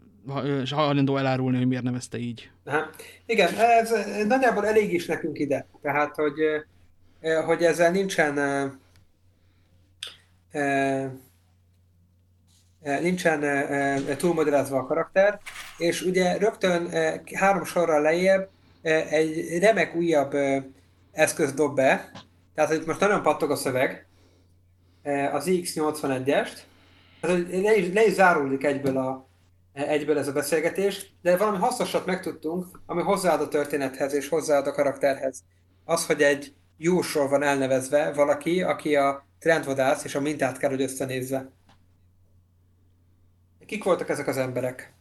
hajlandó elárulni, hogy miért nevezte így.
Aha. Igen, ez nagyjából elég is nekünk ide. Tehát, hogy, hogy ezzel nincsen nincsen túlmodelezve a karakter, és ugye rögtön három sorral lejjebb egy remek újabb eszköz dob be, tehát itt most nagyon pattog a szöveg, az X81-est, Hát, le, is, le is záródik egyből, a, egyből ez a beszélgetés, de valami hasznosat megtudtunk, ami hozzáad a történethez és hozzáad a karakterhez. Az, hogy egy jósról van elnevezve valaki, aki a trendvadász és a mintát kell, hogy összenézze. Kik voltak ezek az emberek?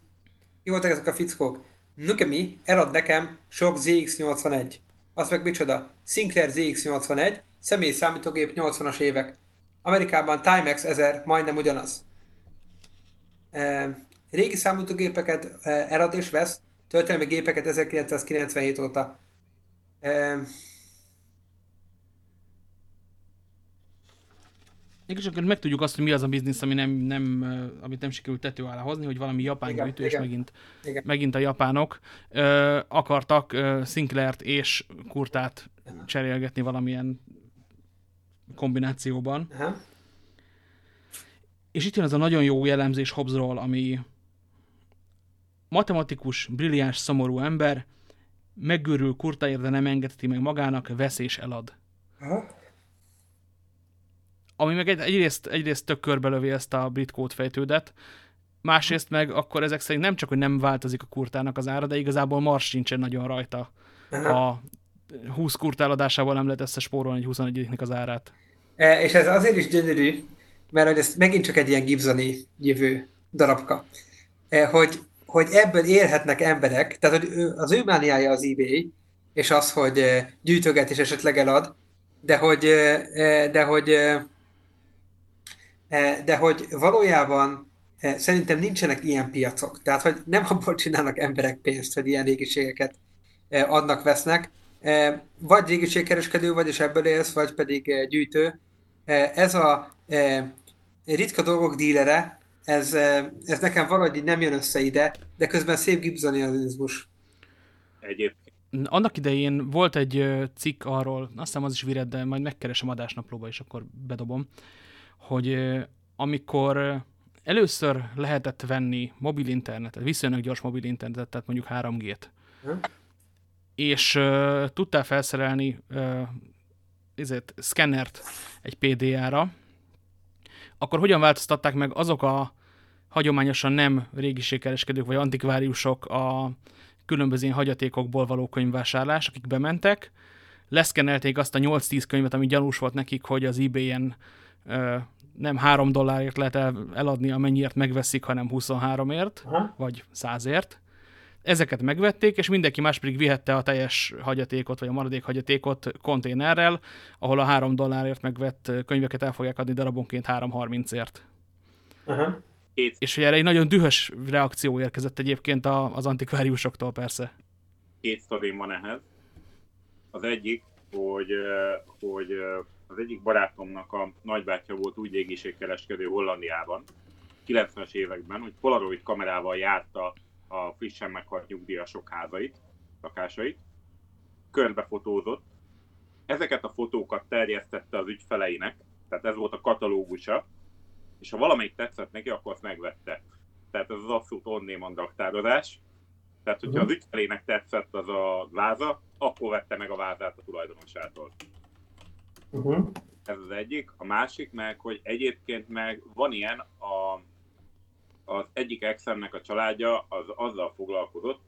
Ki voltak ezek a fickók? Nukemi elad nekem sok ZX81. Az meg micsoda? Sinclair ZX81, személy számítógép 80-as évek. Amerikában Timex 1000 majdnem ugyanaz régi számítógépeket elad és vesz, történelmi gépeket 1997 óta.
És akkor megtudjuk azt, hogy mi az a biznisz, ami nem, nem, amit nem sikerült tető alá hozni, hogy valami japán igen, gyűjtő, igen. és megint, igen. megint a japánok ö, akartak ö, Sinclair-t és Kurtát cserélgetni valamilyen kombinációban. Aha. És itt jön ez a nagyon jó jellemzés Hobbesról, ami matematikus, brilliáns, szomorú ember, meggörül kurtáért, de nem engedheti meg magának, vesz és elad. Aha. Ami meg egy, egyrészt, egyrészt tök körbelövi ezt a brit kódfejtődet, másrészt meg akkor ezek szerint nem csak, hogy nem változik a kurtának az ára, de igazából mars sincsen nagyon rajta. Aha. A 20 kurtá eladásával nem lehet összespórolni egy 21 az árát.
E, és ez azért is gyönyörű, mert hogy ez megint csak egy ilyen Gibsoni jövő darabka, eh, hogy, hogy ebből élhetnek emberek, tehát hogy az ő mániája az eBay, és az, hogy eh, gyűjtöget és esetleg elad, de hogy, de hogy, de hogy valójában szerintem nincsenek ilyen piacok. Tehát, hogy nem abból csinálnak emberek pénzt, hogy ilyen régiségeket adnak, vesznek. Vagy régiségkereskedő vagy, és ebből élsz, vagy pedig gyűjtő. Ez a ritka dolgok dílere, ez, ez nekem valahogy nem jön össze ide, de közben szép gibsonianizmus.
Egyébként.
Annak idején volt egy cikk arról, azt hiszem az is vired, de majd megkeresem adásnaplóba, és akkor bedobom, hogy amikor először lehetett venni mobil internetet, viszonylag gyors mobil internetet, tehát mondjuk 3G-t,
Hm.
És uh, tudtál felszerelni uh, ezért, szkennert egy PDA-ra, akkor hogyan változtatták meg azok a hagyományosan nem régiségkereskedők vagy antikváriusok a különböző hagyatékokból való könyvvásárlás, akik bementek, leszkenelték azt a 8-10 könyvet, ami gyanús volt nekik, hogy az eBay-en ö, nem 3 dollárért lehet el, eladni, amennyiért megveszik, hanem 23ért,
Aha.
vagy 100ért. Ezeket megvették, és mindenki más pedig vihette a teljes hagyatékot, vagy a maradék hagyatékot konténerrel, ahol a 3 dollárért megvett könyveket el fogják adni darabonként 3.30-ért.
Aha.
Két,
És hogy erre egy nagyon dühös reakció érkezett egyébként a, az antikváriusoktól persze.
két sztorim van ehhez. Az egyik, hogy, hogy az egyik barátomnak a nagybátyja volt úgy égéségkereskedő Hollandiában, 90-es években, hogy Polaroid kamerával járta a frissen meghalt nyugdíjasok házait, lakásait, körbefotózott, ezeket a fotókat terjesztette az ügyfeleinek, tehát ez volt a katalógusa, és ha valamelyik tetszett neki, akkor azt megvette. Tehát ez az abszolút onnéman raktározás. Tehát, hogyha az ügyfelének tetszett az a váza, akkor vette meg a vázát a tulajdonosától.
Uh-huh.
Ez az egyik. A másik meg, hogy egyébként meg van ilyen, a, az egyik exemnek a családja az azzal foglalkozott,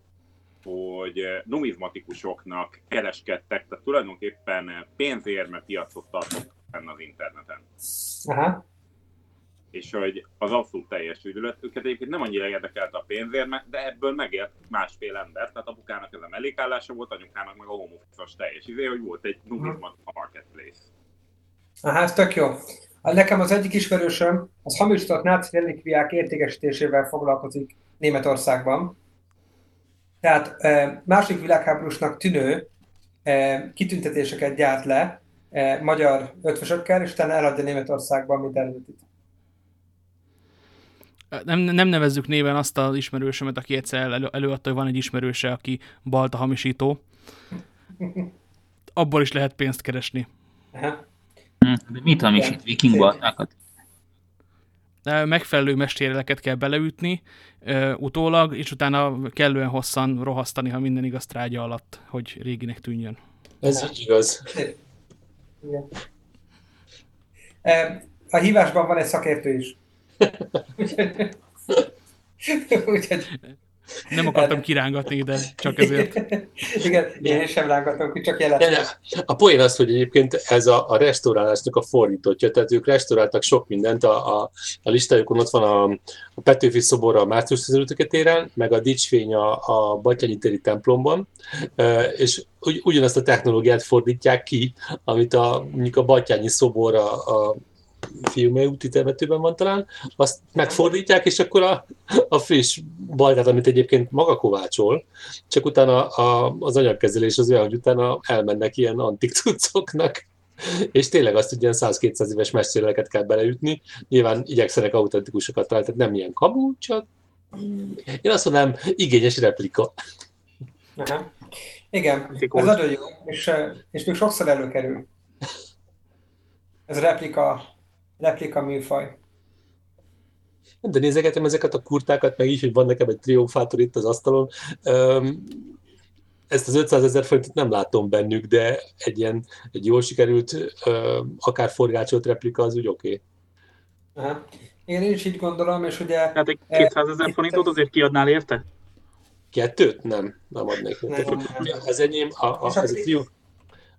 hogy eh, numizmatikusoknak kereskedtek, tehát tulajdonképpen eh, pénzérme piacot tartottak fenn az interneten.
Aha.
És hogy az abszolút teljes üdülött. Őket egyébként nem annyira érdekelte a pénzérme, de ebből megért másfél ember. Tehát apukának ez a mellékállása volt, anyukának meg a home office-os teljes izé, hogy volt egy numizmat a marketplace.
Aha, ez tök jó. A- Nekem az egyik ismerősöm, az hamisított náci relikviák értékesítésével foglalkozik Németországban. Tehát eh, második világháborúsnak tűnő kitüntetéseket gyárt le magyar ötvösökkel, és utána eladja Németországban, mint eredetit.
Nem, nem nevezzük néven azt az ismerősömet, aki egyszer elő, előadta, hogy van egy ismerőse, aki balta hamisító. *laughs* Abból is lehet pénzt keresni.
Aha.
Hm, de Mit hamisít viking baltákat?
De Megfelelő mestéreleket kell beleütni ö, utólag, és utána kellően hosszan rohasztani, ha minden igaz trágya alatt, hogy réginek tűnjön.
Ez így igaz.
Igen. A hívásban van egy szakértő is. Úgyhogy *laughs*
Nem akartam kirángatni, de csak ezért. *laughs*
Igen, én sem rángatom ki, csak
ne, a poén az, hogy egyébként ez a, a restaurálásnak a fordítottja, tehát ők restauráltak sok mindent, a, a, a listájukon ott van a, a Petőfi szobor a március 15 téren, meg a Dicsfény a, a Batyányi téri templomban, és ugy, ugyanazt a technológiát fordítják ki, amit a, mondjuk a Batyányi szobor a, a Fiumei úti temetőben van talán, azt megfordítják, és akkor a, a friss baltát, amit egyébként maga kovácsol, csak utána a, az anyagkezelés az olyan, hogy utána elmennek ilyen antik cuccoknak, és tényleg azt, hogy ilyen 100-200 éves meséleket kell beleütni, nyilván igyekszenek autentikusokat találni, tehát nem ilyen kamu, csak én azt mondanám, igényes replika.
Aha. *laughs* Igen, ez nagyon jó, és, és még sokszor előkerül. Ez a replika, replika műfaj.
De nézegetem ezeket a kurtákat, meg is, hogy van nekem egy triumfátor itt az asztalon. Ezt az 500 ezer forintot nem látom bennük, de egy ilyen egy jól sikerült, akár forgácsolt replika az úgy oké. Okay.
Aha. Én is így gondolom, és ugye
Tehát egy 200 ezer forintot azért kiadnál érte?
Kettőt? Nem, nem adnék.
Nem,
Nem. Az enyém, a, a, ez a,
tri-
triumf,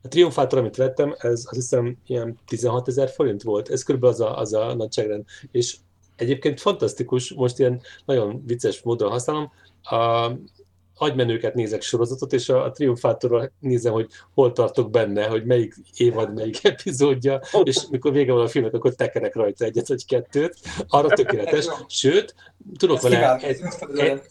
a triumfátor, amit vettem, ez azt hiszem ilyen 16 ezer forint volt. Ez körülbelül az a, az a nagyságrend. És egyébként fantasztikus, most ilyen nagyon vicces módon használom, a, agymenőket nézek sorozatot, és a, a triumfátorral nézem, hogy hol tartok benne, hogy melyik évad, melyik *laughs* epizódja, és mikor vége van a filmnek, akkor tekerek rajta egyet vagy kettőt. Arra tökéletes. *laughs* Sőt, tudok vele egy, egy,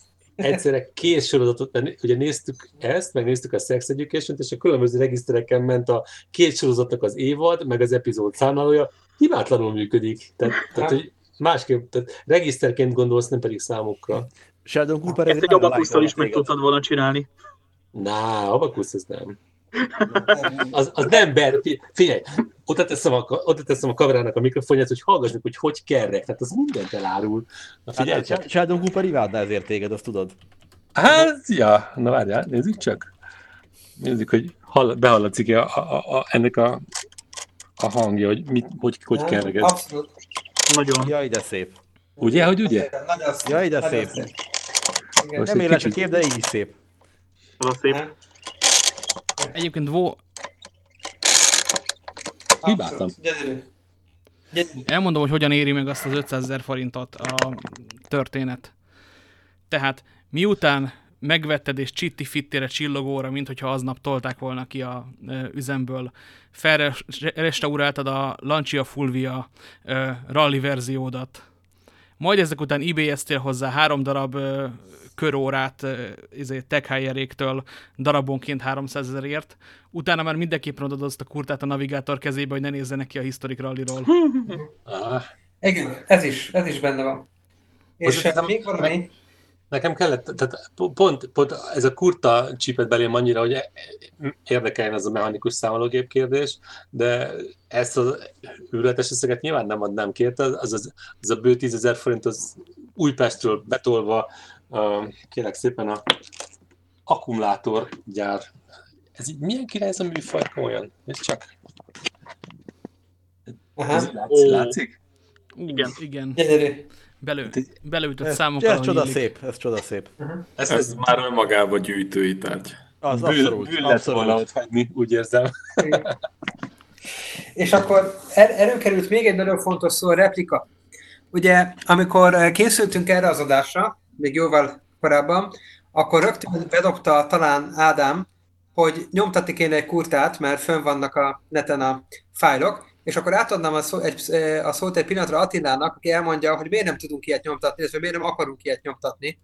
egyszerre két sorozatot, mert ugye néztük ezt, meg néztük a Sex education és a különböző regisztereken ment a két sorozatnak az évad, meg az epizód számlálója, hibátlanul működik. Tehát, tehát hogy másképp, tehát regiszterként gondolsz, nem pedig számokra.
Sheldon Cooper
Ezt egy
nagyon
abakusszal is meg tudtad volna csinálni.
Ná, abakusz ez nem. Az, az nem ber, fi- figyelj, oda teszem, a, oda teszem a kamerának a mikrofonját, hogy hallgass meg, hogy hogy kerrek. Tehát az mindent elárul. Na figyelj csak.
Hát, Sheldon Cooper imádná ezért téged, azt tudod.
Hát, ja, na várjál, nézzük csak. Nézzük, hogy hall, behallatszik a, a, a, ennek a, a hangja, hogy mit, hogy, hogy kerreget.
Abszolút.
Nagyon.
Jaj, de szép.
Ugye, hogy ugye?
Nagyon szép.
Jaj, de
nagyon
szép.
Igen.
Most
Nem éles a kép, de így is szép.
Az a szép.
Egyébként.
Gyönyörű. Gyönyörű.
elmondom, hogy hogyan éri meg azt az 500 ezer forintot a történet. Tehát miután megvetted és csitti fittére csillogóra, mint hogyha aznap tolták volna ki a ö, üzemből, felrestauráltad a Lancia Fulvia ö, rally verziódat, majd ezek után eBay-eztél hozzá három darab ö, körórát izé, tech hire-éktől darabonként 300 ezerért, utána már mindenképpen odadozta a kurtát a navigátor kezébe, hogy ne nézzenek ki a Historic Rally-ról.
Ah, *laughs*
Igen, ez is, ez is benne van.
Most
És
ez a-
még valami,
Nekem kellett, tehát pont, pont ez a kurta csípet belém annyira, hogy érdekeljen ez a mechanikus számológép kérdés, de ezt az őrületes összeget nyilván nem adnám ki, az, az, az a bő 10 ezer forint az Újpestről betolva, kérek szépen a akkumulátorgyár. Ez így milyen király ez a műfaj komolyan? Ez csak
Aha.
ez látszik, látszik?
Igen.
igen.
gyönyörű.
Belő, belőtött
Ez,
számokkal,
ez csoda szép, ez csoda szép.
Ez,
Ez
ez
már önmagában gyűjtői tárgy.
Az
bűn,
abszolút,
bűn lett volna
abszolút.
ott hagyni, úgy érzem.
És akkor er- előkerült még egy nagyon fontos szó, a replika. Ugye, amikor készültünk erre az adásra, még jóval korábban, akkor rögtön bedobta talán Ádám, hogy nyomtatni kéne egy kurtát, mert fönn vannak a neten a fájlok, és akkor átadnám a, szó, egy, eh, a szót egy pillanatra Attilának, aki elmondja, hogy miért nem tudunk ilyet nyomtatni, illetve miért nem akarunk ilyet nyomtatni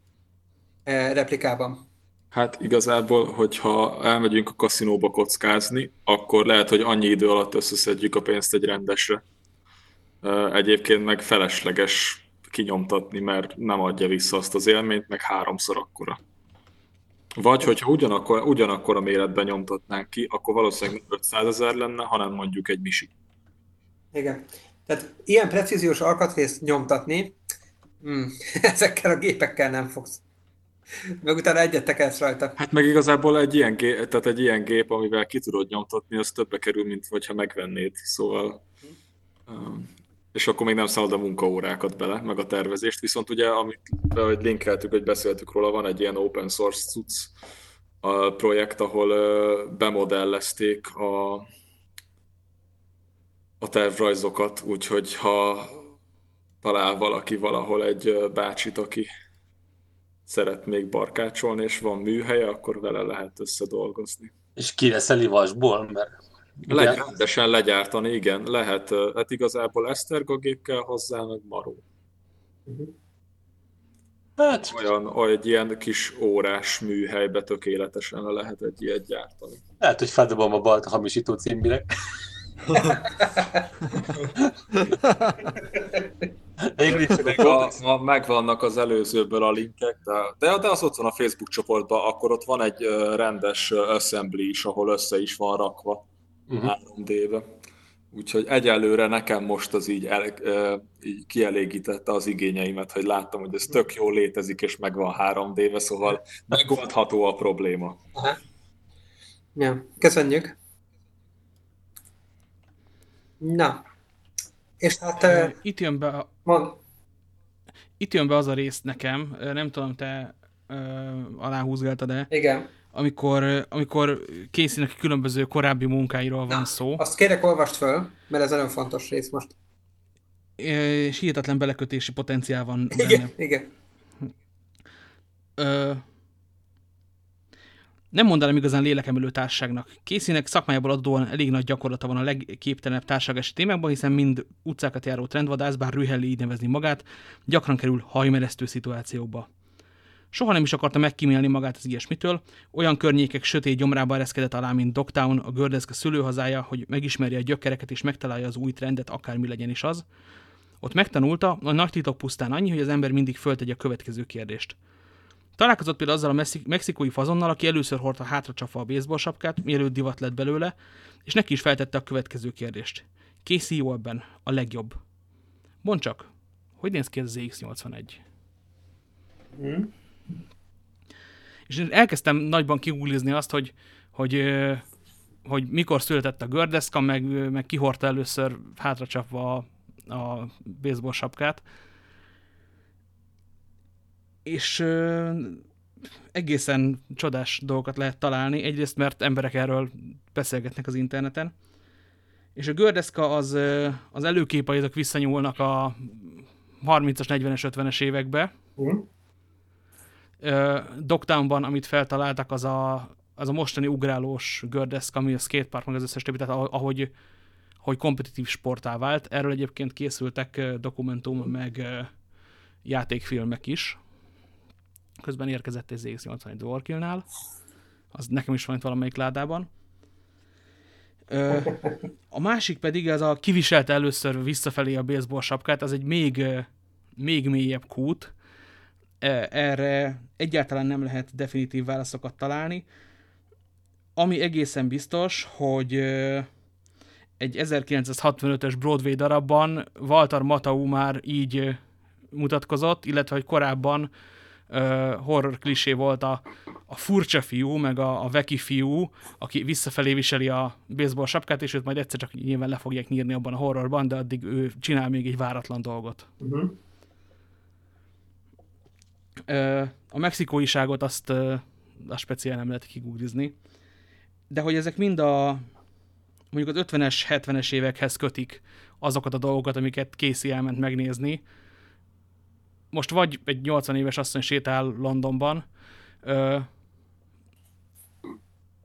eh, replikában.
Hát igazából, hogyha elmegyünk a kaszinóba kockázni, akkor lehet, hogy annyi idő alatt összeszedjük a pénzt egy rendesre. Ö, Egyébként meg felesleges kinyomtatni, mert nem adja vissza azt az élményt, meg háromszor akkora. Vagy hogyha ugyanakkor, ugyanakkor a méretben nyomtatnánk ki, akkor valószínűleg nem 500 ezer lenne, hanem mondjuk egy misi.
Igen. Tehát ilyen precíziós alkatrészt nyomtatni, hmm, *laughs* ezekkel a gépekkel nem fogsz. Meg utána egyet tekersz rajta.
Hát meg igazából egy ilyen, gép, tehát egy ilyen gép, amivel ki tudod nyomtatni, az többe kerül, mint hogyha megvennéd. Szóval... um, És akkor még nem szállod a munkaórákat bele, meg a tervezést. Viszont ugye, amit ahogy linkeltük, hogy beszéltük róla, van egy ilyen open source cucc a projekt, ahol bemodellezték a, a tervrajzokat, úgyhogy ha talál valaki valahol egy bácsit, aki szeret még barkácsolni, és van műhelye, akkor vele lehet összedolgozni.
És kireszeli vasból, mert
Legy, rendesen legyártani, igen, lehet. Hát igazából Eszterga gép kell hozzá, meg Maró.
hát
Olyan, egy ilyen kis órás műhelybe tökéletesen le lehet egy ilyet gyártani.
lehet, hogy feldobom a balt a hamisító címbinek.
Még a, a, megvannak az előzőből a linkek, de, de, de az ott van a Facebook csoportban, akkor ott van egy rendes assembly is, ahol össze is van rakva
Mhm.
3D-be. Úgyhogy egyelőre nekem most az így, el, így kielégítette az igényeimet, hogy láttam, hogy ez tök jól létezik, és megvan 3D-be, szóval megoldható a probléma.
Ja, köszönjük. Na. És hát, uh,
Itt jön be a,
mond,
itt jön be az a rész nekem, nem tudom, te ö, aláhúzgáltad de
igen.
Amikor, amikor készínek különböző korábbi munkáiról van szó,
Azt kérek, olvast föl, mert ez nagyon fontos rész most.
és hihetetlen belekötési potenciál van benne.
Igen, igen.
Ö, nem mondanám igazán lélekemelő társaságnak. Készínek szakmájából adódóan elég nagy gyakorlata van a legképtelenebb társaságási témákban, hiszen mind utcákat járó trendvadász, bár rühelli így nevezni magát, gyakran kerül hajmeresztő szituációkba. Soha nem is akarta megkímélni magát az ilyesmitől, olyan környékek sötét gyomrába ereszkedett alá, mint Dogtown, a gördeszke szülőhazája, hogy megismerje a gyökereket és megtalálja az új trendet, akármi legyen is az. Ott megtanulta, a nagy titok pusztán annyi, hogy az ember mindig föltegye a következő kérdést. Találkozott például azzal a mexik- mexikói fazonnal, aki először hordta hátra csapva a baseball sapkát, mielőtt divat lett belőle, és neki is feltette a következő kérdést. Casey jó ebben, a legjobb. Mondd csak, hogy néz ki ez az ZX81?
Hm?
És elkezdtem nagyban kiguglizni azt, hogy, hogy, hogy mikor született a gördeszka, meg, meg ki hordta először hátracsapva a, a baseball sapkát. És egészen csodás dolgokat lehet találni. Egyrészt, mert emberek erről beszélgetnek az interneten. És a gördeszka az, az előképei azok visszanyúlnak a 30-as, 40-es, 50-es évekbe.
Hm?
Ö, amit feltaláltak, az a, az a mostani ugrálós gördeszka, ami a skatepark, meg az összes többi, tehát ahogy, ahogy, hogy kompetitív sportá vált. Erről egyébként készültek dokumentum, meg játékfilmek is. Közben érkezett egy ZX81 Dwarkilnál. Az nekem is van itt valamelyik ládában. Ö, a másik pedig ez a kiviselte először visszafelé a baseball sapkát, az egy még, még mélyebb kút. E- Erre egyáltalán nem lehet definitív válaszokat találni. Ami egészen biztos, hogy ö, egy 1965-ös Broadway darabban Walter Matthau már így ö, mutatkozott, illetve hogy korábban horror klisé volt a, a furcsa fiú, meg a, a veki fiú, aki visszafelé viseli a baseball sapkát, és őt majd egyszer csak nyilván le fogják nyírni abban a horrorban, de addig ő csinál még egy váratlan dolgot.
Uh-huh.
A mexikóiságot azt, azt speciál nem lehet kiguglizni. De hogy ezek mind a mondjuk az 50-es, 70-es évekhez kötik azokat a dolgokat, amiket Casey elment megnézni. Most vagy egy 80 éves asszony sétál Londonban,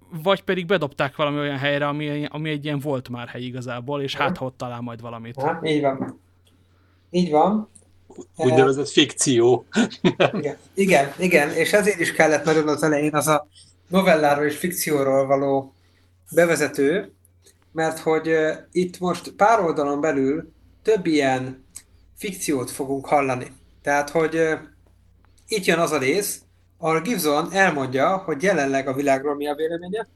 vagy pedig bedobták valami olyan helyre, ami, ami egy ilyen volt már hely igazából, és hát ott talál majd valamit.
Aha, így van. Így van.
Úgynevezett fikció.
Igen, igen, igen, és ezért is kellett nagyon az elején az a novelláról és fikcióról való bevezető, mert hogy itt most pár oldalon belül több ilyen fikciót fogunk hallani. Tehát, hogy itt jön az a rész, ahol Gibson elmondja, hogy jelenleg a világról mi a véleménye,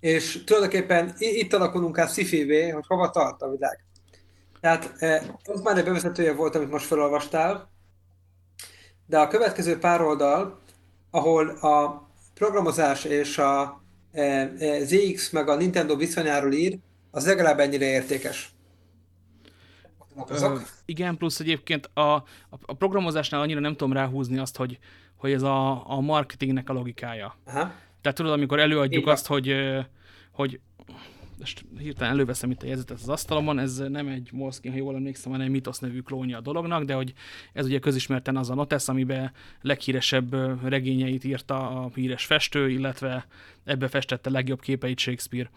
és tulajdonképpen itt alakulunk át sci hogy hova tart a világ. Tehát eh, ez már egy bevezetője volt, amit most felolvastál, de a következő pár oldal, ahol a programozás és a eh, eh, ZX meg a Nintendo viszonyáról ír, az legalább ennyire értékes.
Ö, igen, plusz egyébként a, a, programozásnál annyira nem tudom ráhúzni azt, hogy, hogy ez a, a marketingnek a logikája.
Aha.
Tehát tudod, amikor előadjuk
Így
azt, hogy, hogy most hirtelen előveszem itt a jegyzetet az asztalomon, ez nem egy Moleskine, ha jól emlékszem, hanem egy Mythos nevű klónja a dolognak, de hogy ez ugye közismerten az a Notesz, amiben leghíresebb regényeit írta a híres festő, illetve ebbe festette legjobb képeit Shakespeare.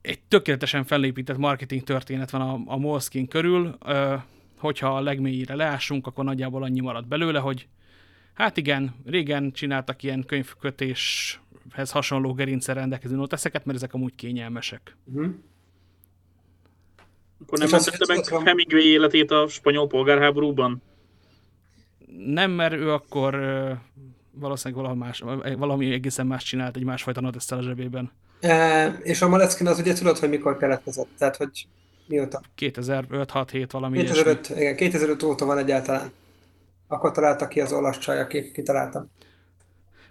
Egy tökéletesen fellépített marketing történet van a, a Moleskine körül, ö, hogyha a legmélyére leássunk, akkor nagyjából annyi marad belőle, hogy hát igen, régen csináltak ilyen könyvkötéshez hasonló gerincsel rendelkező noteszeket, mert ezek amúgy kényelmesek.
Uh-huh.
Akkor nem mentette meg
van-
Hemingway életét a spanyol polgárháborúban?
Nem, mert ő akkor valószínűleg valami, más, valami egészen más csinált egy másfajta notesszel a zsebében.
E, és a Moleskine az ugye tudod, hogy mikor keletkezett, tehát hogy mióta?
2005-6-7 valami ilyesmi.
2005, igen, 2005 óta van egyáltalán. Akkor találta ki az olasz csaj, aki kitalálta.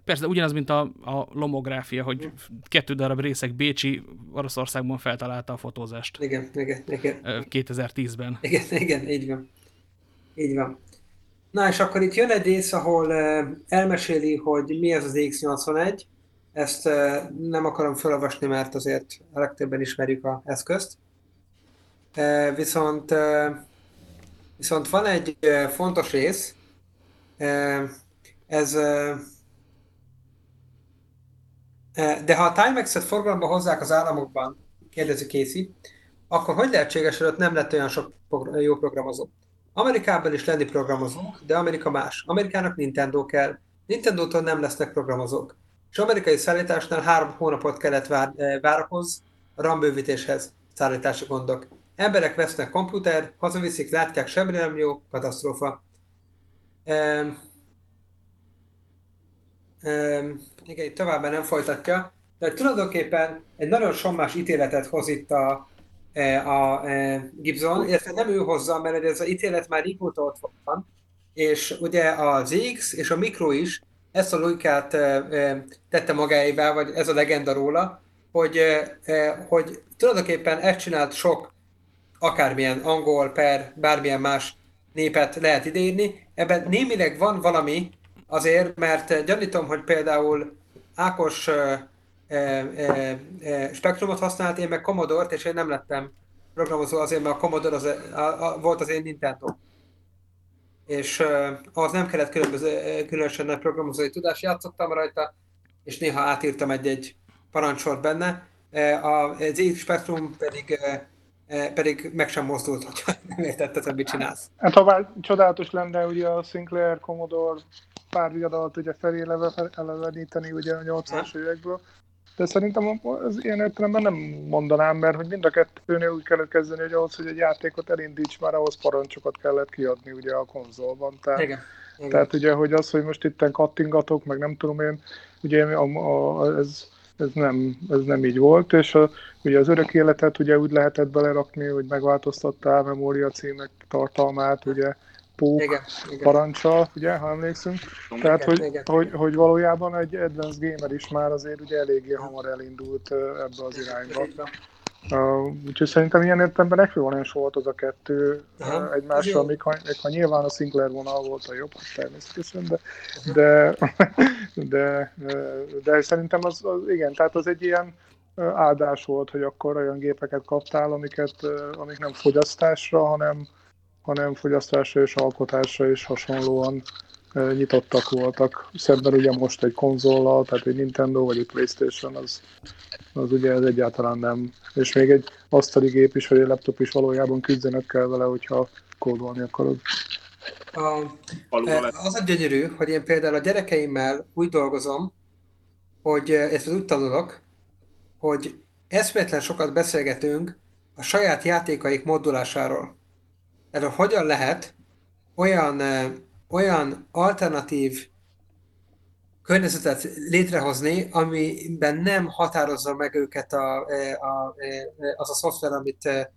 Persze, ugyanaz, mint a, a lomográfia, hogy kettő darab részek Bécsi Oroszországban feltalálta a fotózást
Igen, igen, igen.
ö, 2010-ben.
Igen, igen, így van. Így van. Na, és akkor itt jön egy rész, ahol elmeséli, hogy mi ez az X81. Ezt nem akarom felolvasni, mert azért a legtöbben ismerjük az eszközt. Viszont, viszont van egy fontos rész, ez de ha a Timex-et forgalomba hozzák az államokban, kérdezi Casey, akkor hogy lehetséges, hogy ott nem lett olyan sok jó programozó? Amerikában is lenni programozók, de Amerika más. Amerikának Nintendo kell. Nintendo-tól nem lesznek programozók. És amerikai szállításnál három hónapot kellett vár, várakoz a RAM bővítéshez szállítási gondok. Emberek vesznek komputer, hazaviszik, látják, semmi nem jó, katasztrófa. Um, um, igen, itt továbbá nem folytatja, Tehát tulajdonképpen egy nagyon sommás ítéletet hoz itt a, e, a, a e, Gibson, illetve nem ő hozza, mert ez az ítélet már régóta ott van, és ugye az X és a Mikro is ezt a logikát e, tette magáévá, vagy ez a legenda róla, hogy, hogy tulajdonképpen ezt csinált sok akármilyen angol, per, bármilyen más népet lehet idérni. Ebben némileg van valami azért, mert gyanítom, hogy például Ákos e, e, e, spektrumot használt, én meg Commodore-t, és én nem lettem programozó azért, mert a Commodore az, a, a, volt az én Nintendo. És e, az nem kellett különböző, különösen nagy programozói tudás, játszottam rajta, és néha átírtam egy-egy parancsort benne. A Z Spectrum pedig pedig meg sem mozdult, hogyha *laughs* nem értetted, hogy mit csinálsz.
Hát ha csodálatos lenne ugye a Sinclair Commodore pár viadalt ugye felé eleveníteni ugye a 80-as évekből, de szerintem az ilyen értelemben nem mondanám, mert hogy mind a kettőnél úgy kellett kezdeni, hogy ahhoz, hogy egy játékot elindíts, már ahhoz parancsokat kellett kiadni ugye a konzolban. Tehát, igen, igen. tehát ugye, hogy az, hogy most itten kattingatok, meg nem tudom én, ugye a, a, ez ez nem, ez nem így volt, és a, ugye az örök életet ugye úgy lehetett belerakni, hogy megváltoztatta a memória címek tartalmát, ugye pók igen, igen. parancsa, ugye, ha emlékszünk. Igen, Tehát, hogy, igen. Hogy, hogy, valójában egy advanced gamer is már azért ugye eléggé hamar elindult ebbe az irányba. Uh, úgyhogy szerintem ilyen értelemben ekvivalens volt az a kettő uh, egymással, még ha, még ha nyilván a Sinclair vonal volt a jobb, természetesen, de, de, *laughs* de, de szerintem az, az, igen, tehát az egy ilyen áldás volt, hogy akkor olyan gépeket kaptál, amiket, amik nem fogyasztásra, hanem, hanem fogyasztásra és alkotásra is hasonlóan nyitottak voltak. Szemben ugye most egy konzollal, tehát egy Nintendo vagy egy Playstation, az, az ugye ez egyáltalán nem. És még egy asztali gép is, vagy egy laptop is valójában küzdenek kell vele, hogyha kódolni akarod.
A, az a gyönyörű, hogy én például a gyerekeimmel úgy dolgozom, hogy ezt úgy tanulok, hogy eszméletlen sokat beszélgetünk a saját játékaik modulásáról. Erről hogyan lehet olyan olyan alternatív környezetet létrehozni, amiben nem határozza meg őket a, a, az a szoftver, amit,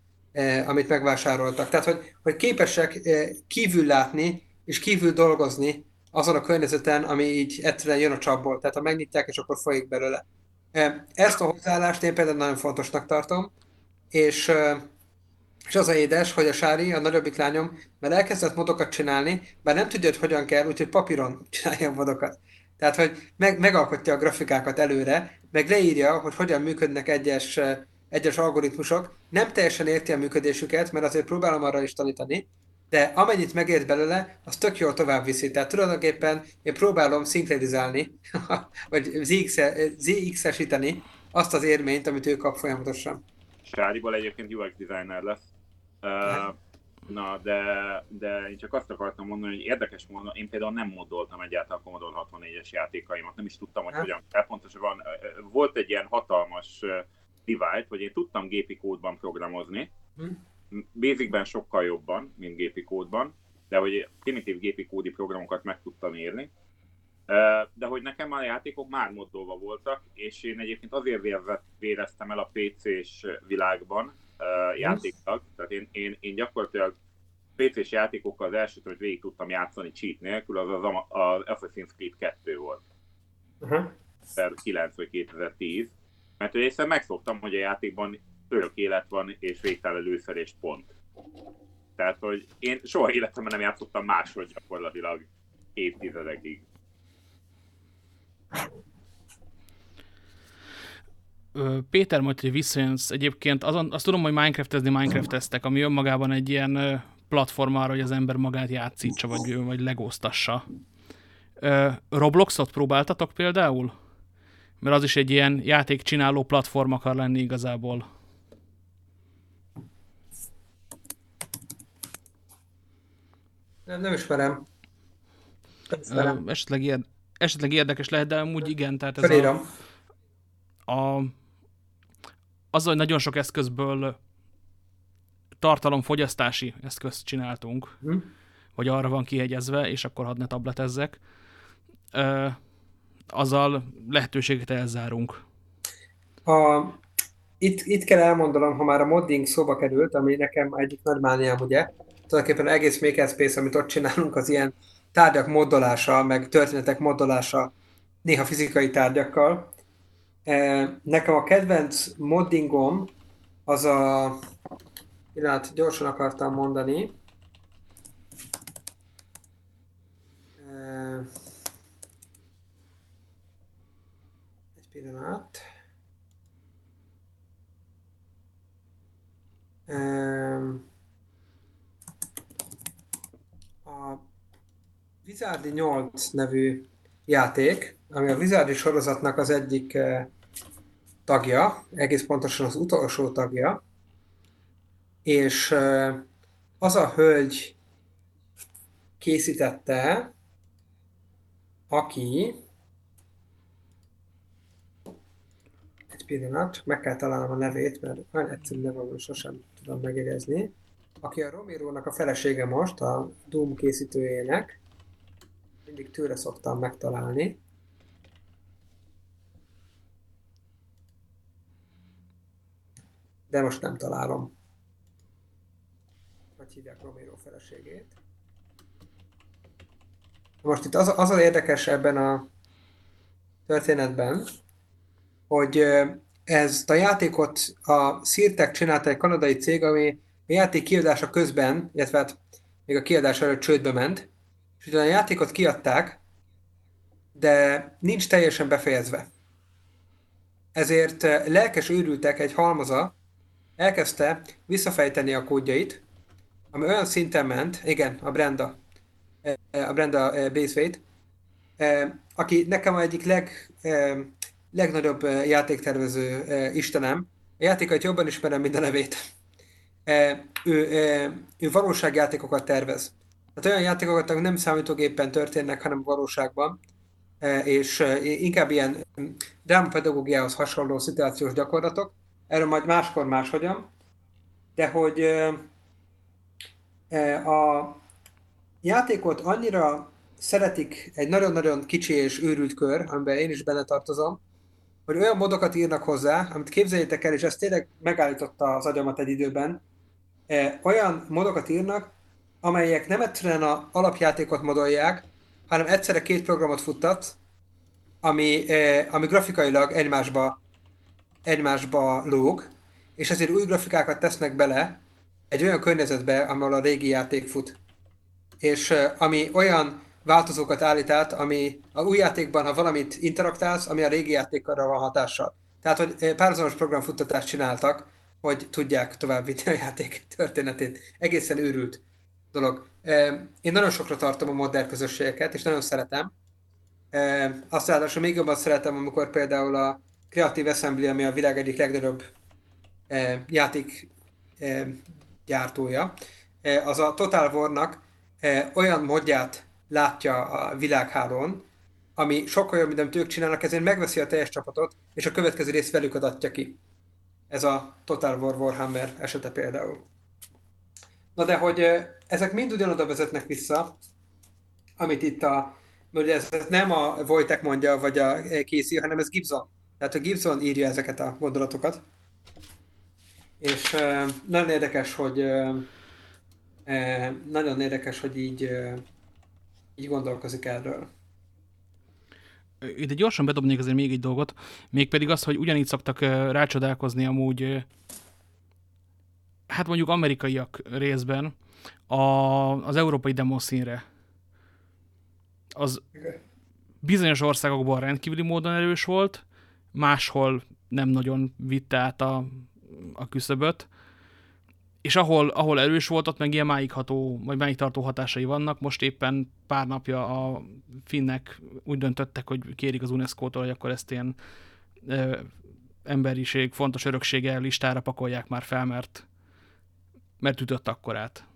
amit megvásároltak. Tehát, hogy, hogy képesek kívül látni és kívül dolgozni azon a környezeten, ami így egyszerűen jön a csapból. Tehát, ha megnyitják, és akkor folyik belőle. Ezt a hozzáállást én például nagyon fontosnak tartom, és és az a édes, hogy a Sári, a nagyobbik lányom, mert elkezdett modokat csinálni, bár nem tudja, hogy hogyan kell, úgyhogy papíron *laughs* csinálja a modokat. Tehát, hogy meg, megalkotja a grafikákat előre, meg leírja, hogy hogyan működnek egyes, egyes algoritmusok. Nem teljesen érti a működésüket, mert azért próbálom arra is tanítani, de amennyit megért belőle, az tök jól tovább viszi. Tehát tulajdonképpen én próbálom szinkronizálni, *laughs* vagy ZX-esíteni azt az érményt, amit ő kap folyamatosan.
Sáriból egyébként UX designer lesz. Uh, na, de, de én csak azt akartam mondani, hogy érdekes módon, én például nem modoltam egyáltalán a Commodore 64-es játékaimat, nem is tudtam, hogy hát. hogyan kell. Pontosabban volt egy ilyen hatalmas divide, hogy én tudtam gépi kódban programozni, hm. Basicben sokkal jobban, mint gépi kódban, de hogy primitív gépi kódi programokat meg tudtam írni. De hogy nekem a játékok már moddolva voltak, és én egyébként azért véreztem el a PC-s világban, uh, játéktag, tehát én, én, én gyakorlatilag PC-s játékokkal az elsőt, hogy végig tudtam játszani cheat nélkül, az az, az Assassin's Creed 2 volt. Uh-huh. 9 vagy 2010. Mert hogy észre megszoktam, hogy a játékban örök élet van, és végtelen előszerés pont. Tehát, hogy én soha életemben nem játszottam máshogy gyakorlatilag évtizedekig.
Péter, majd, hogy visszajönsz, egyébként azon, azt tudom, hogy Minecraft-ezni Minecraft-eztek, ami önmagában egy ilyen platform arra, hogy az ember magát játszítsa, vagy, vagy legóztassa. Robloxot próbáltatok például? Mert az is egy ilyen játékcsináló platform akar lenni igazából.
Nem, nem ismerem.
Nem ismerem. Esetleg, érde, esetleg érdekes lehet, de amúgy igen. Tehát ez
Felírom.
a, a azzal, hogy nagyon sok eszközből tartalomfogyasztási eszközt csináltunk, hmm. vagy arra van kihegyezve, és akkor hadd ne tabletezzek, azzal lehetőséget elzárunk.
a, itt, itt kell elmondanom, ha már a modding szóba került, ami nekem egyik nagy mániám, ugye, tulajdonképpen egész Makerspace, amit ott csinálunk, az ilyen tárgyak moddolása, meg történetek moddolása, néha fizikai tárgyakkal. Nekem a kedvenc moddingom az a... Pillanat, gyorsan akartam mondani. Egy pillanat. A Wizardi 8 nevű játék, ami a Wizardi sorozatnak az egyik tagja, egész pontosan az utolsó tagja, és az a hölgy készítette, aki egy pillanat, meg kell találnom a nevét, mert olyan egyszerű neve van, sosem tudom megjegyezni. Aki a Romero-nak a felesége most, a Doom készítőjének, mindig tőle szoktam megtalálni. De most nem találom. Hogy hívják Romero feleségét. Most itt az, az az érdekes ebben a történetben, hogy ezt a játékot a Sirtek csinálta egy kanadai cég, ami a játék kiadása közben, illetve hát még a kiadás előtt csődbe ment, és utána a játékot kiadták, de nincs teljesen befejezve. Ezért lelkes őrültek egy halmaza elkezdte visszafejteni a kódjait, ami olyan szinten ment, igen, a Brenda, eh, a Brenda eh, Braithwaite, eh, aki nekem egyik leg, legnagyobb játéktervező istenem. A játékait jobban ismerem, mint a nevét. Ő, ő valóságjátékokat tervez. Tehát olyan játékokat, amik nem számítógépen történnek, hanem valóságban, és inkább ilyen mm, drámapedagógiához hasonló szituációs gyakorlatok. Erről majd máskor máshogyan. De hogy a játékot annyira szeretik egy nagyon-nagyon kicsi és őrült kör, amiben én is benne tartozom, hogy olyan modokat írnak hozzá, amit képzeljétek el, és ez tényleg megállította az agyamat egy időben, olyan modokat írnak, amelyek nem egyszerűen a alapjátékot modolják, hanem egyszerre két programot futtat, ami, ami grafikailag egymásba, egymásba lóg, és ezért új grafikákat tesznek bele egy olyan környezetbe, ahol a régi játék fut. És ami olyan változókat állít át, ami a új játékban, ha valamit interaktálsz, ami a régi játékra van hatással. Tehát, hogy párhuzamos programfuttatást csináltak, hogy tudják továbbvinni a játék történetét. Egészen őrült dolog. Én nagyon sokra tartom a modern közösségeket, és nagyon szeretem. Azt ráadásul még jobban szeretem, amikor például a Creative Assembly, ami a világ egyik legnagyobb eh, játék eh, gyártója, eh, az a Total War-nak eh, olyan modját látja a világhálón, ami sokkal jobb, mint amit ők csinálnak, ezért megveszi a teljes csapatot, és a következő részt velük adatja ki. Ez a Total War Warhammer esete például. Na de hogy ezek mind ugyanoda vezetnek vissza, amit itt a, mert ugye ez nem a Wojtek mondja, vagy a Casey, hanem ez Gibson. Tehát a Gibson írja ezeket a gondolatokat. És eh, nagyon érdekes, hogy eh, nagyon érdekes, hogy így, eh, így gondolkozik erről.
Ide gyorsan bedobnék azért még egy dolgot, mégpedig az, hogy ugyanígy szoktak rácsodálkozni amúgy, ö, hát mondjuk amerikaiak részben, a, az európai demoszínre. Az bizonyos országokban rendkívüli módon erős volt, máshol nem nagyon vitte át a, a küszöböt, és ahol, ahol erős volt, ott meg ilyen máigható, vagy máig tartó hatásai vannak. Most éppen pár napja a finnek úgy döntöttek, hogy kérik az UNESCO-tól, hogy akkor ezt ilyen ö, emberiség, fontos öröksége listára pakolják már fel, mert, mert ütött akkorát.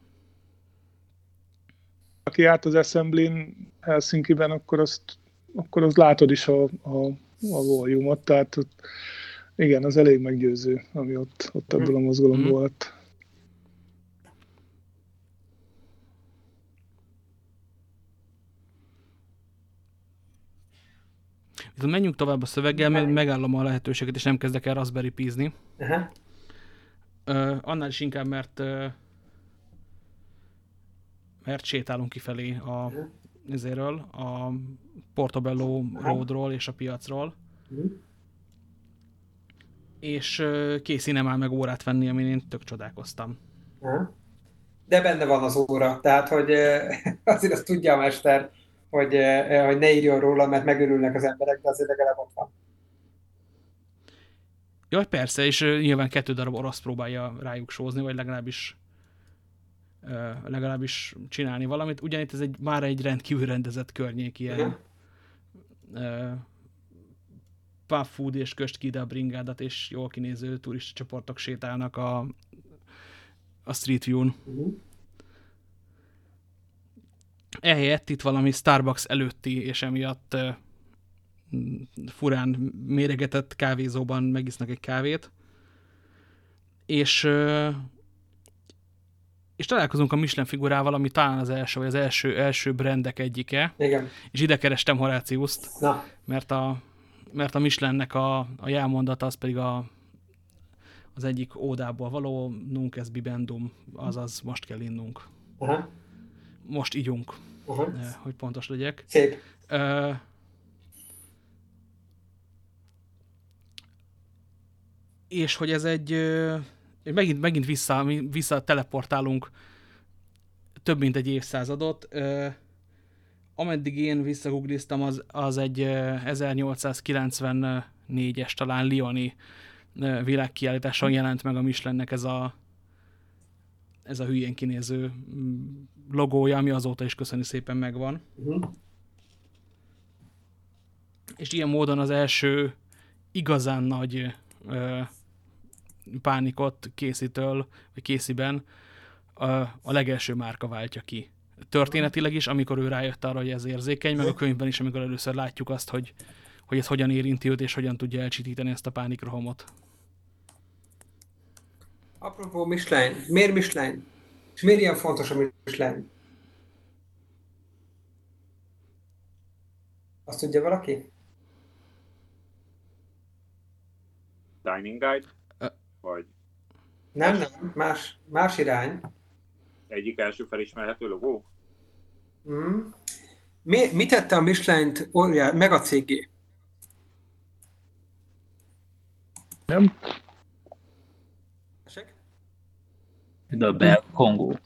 Aki járt az Assembly-n Helsinki-ben, akkor azt, akkor azt látod is a, a, a volume-ot, tehát ott, igen, az elég meggyőző, ami ott, ott ebből a mozgalomból
Mhm.
volt.
Tehát menjünk tovább a szöveggel, mert megállom a lehetőséget, és nem kezdek el Raspberry Pi-zni.
Aha.
Ö, annál is inkább, mert ö, mert sétálunk kifelé a, ezéről, a Portobello Roadról és a piacról. És ö, Casey nem áll meg órát venni, amin én tök csodálkoztam.
De benne van az óra, tehát hogy *laughs* azért azt tudja a mester, hogy, hogy ne írjon róla, mert megörülnek az emberek, de azért legalább ott van.
Jaj, persze, és nyilván kettő darab orosz próbálja rájuk sózni, vagy legalábbis legalábbis csinálni valamit. Ugyanitt ez egy, már egy rendkívül rendezett környék, ilyen ö, pub food és köst ki a bringádat, és jól kinéző turista csoportok sétálnak a, a Street View-n.
Mhm.
Ehelyett itt valami Starbucks előtti, és emiatt m, furán méregetett kávézóban megisznak egy kávét. És ö, és találkozunk a Michelin figurával, ami talán az első, vagy az első, első brandek egyike,
Igen.
és ide kerestem Horáciuszt,
Na,
mert a, mert a Michelinnek a, a jelmondata az pedig a, az egyik ódából való nunc es bibendum, azaz most kell innunk.
aha,
Most ígyunk,
aha.
eh, hogy pontos legyek.
Szép.
Ö, és hogy ez egy ö, megint, megint vissza, vissza teleportálunk több mint egy évszázadot. Ö, ameddig én visszagoogliztam, az, az egy ö, 1894-es talán Lioni világkiállításon jelent meg a Michelinnek ez a ez a hülyén kinéző mm, logója, ami azóta is köszöni szépen megvan.
Mhm.
És ilyen módon az első igazán nagy ö, pánikot készítől, vagy késziben a, a legelső márka váltja ki. Történetileg is, amikor ő rájött arra, hogy ez érzékeny, meg a könyvben is, amikor először látjuk azt, hogy, hogy ez hogyan érinti őt, és hogyan tudja elcsitítani ezt a pánikrohamot.
Apropó Michelin, miért Michelin? És miért ilyen fontos a Michelin? Azt tudja valaki?
Dining Guide? Vagy
Nem, nem, más, más irány.
egyik első felismerhető logó?
Mm. Mi, mi tette a Michelin-t óriá, megacéggé?
Nem?
Tessék?
Például Bel Kongó.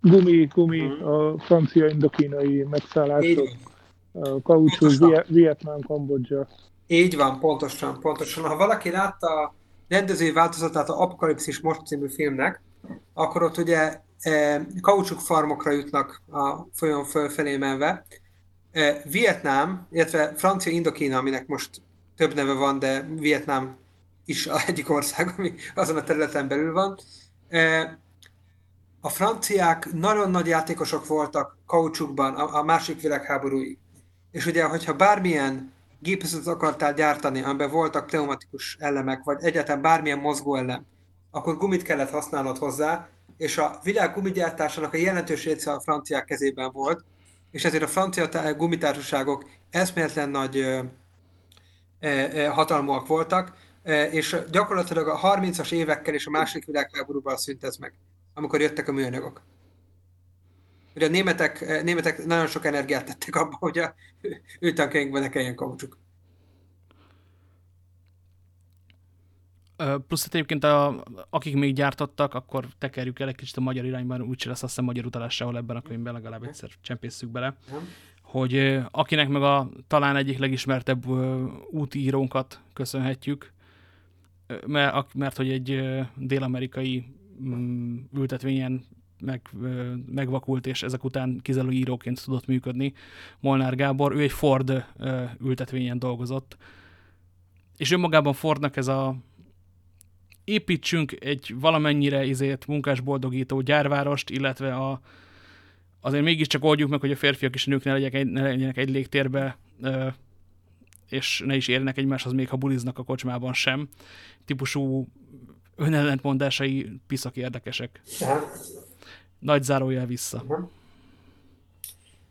Gumi, gumi,
Mhm.
a francia indokínai megszállások, a kaucsú, Vietnám, Kambodzsa.
Így van, pontosan, pontosan. Ha valaki látta a rendezői változatát a Apokalipszis Most című filmnek, akkor ott ugye e, kaucsuk farmokra jutnak a folyón fölfelé menve. E, Vietnám, illetve Francia Indokína, aminek most több neve van, de Vietnám is a egyik ország, ami azon a területen belül van. E, a franciák nagyon nagy játékosok voltak kaucsukban a, a másik világháborúig. És ugye, hogyha bármilyen gépezetet akartál gyártani, amiben voltak pneumatikus elemek, vagy egyáltalán bármilyen mozgó elem, akkor gumit kellett használnod hozzá, és a világ gumigyártásának a jelentős része a franciák kezében volt, és ezért a francia tá- gumitársaságok eszméletlen nagy ö, ö, hatalmúak voltak, ö, és gyakorlatilag a 30-as évekkel és a második világháborúban szűnt ez meg, amikor jöttek a műanyagok. Ugye a németek, németek nagyon sok energiát tettek abba, hogy a *laughs* ő tankjainkban ne kelljen kaucsuk.
Plusz hát egyébként a, akik még gyártottak, akkor tekerjük el egy kicsit a magyar irányban, úgyse lesz azt hiszem magyar utalás sehol ebben a könyvben, legalább egyszer csempészük bele. Hogy akinek meg a talán egyik legismertebb útírónkat köszönhetjük, mert, mert hogy egy dél-amerikai mm, ültetvényen meg, megvakult, és ezek után kizárólag íróként tudott működni. Molnár Gábor, ő egy Ford ültetvényen dolgozott, és önmagában Fordnak ez a építsünk egy valamennyire izért munkásboldogító gyárvárost, illetve a, azért mégiscsak oldjuk meg, hogy a férfiak és a nők ne legyenek egy, ne legyenek egy légtérbe, és ne is érjenek egymáshoz, még ha buliznak a kocsmában sem. Típusú önellentmondásai piszak érdekesek.
Aha.
Nagy zárójel vissza.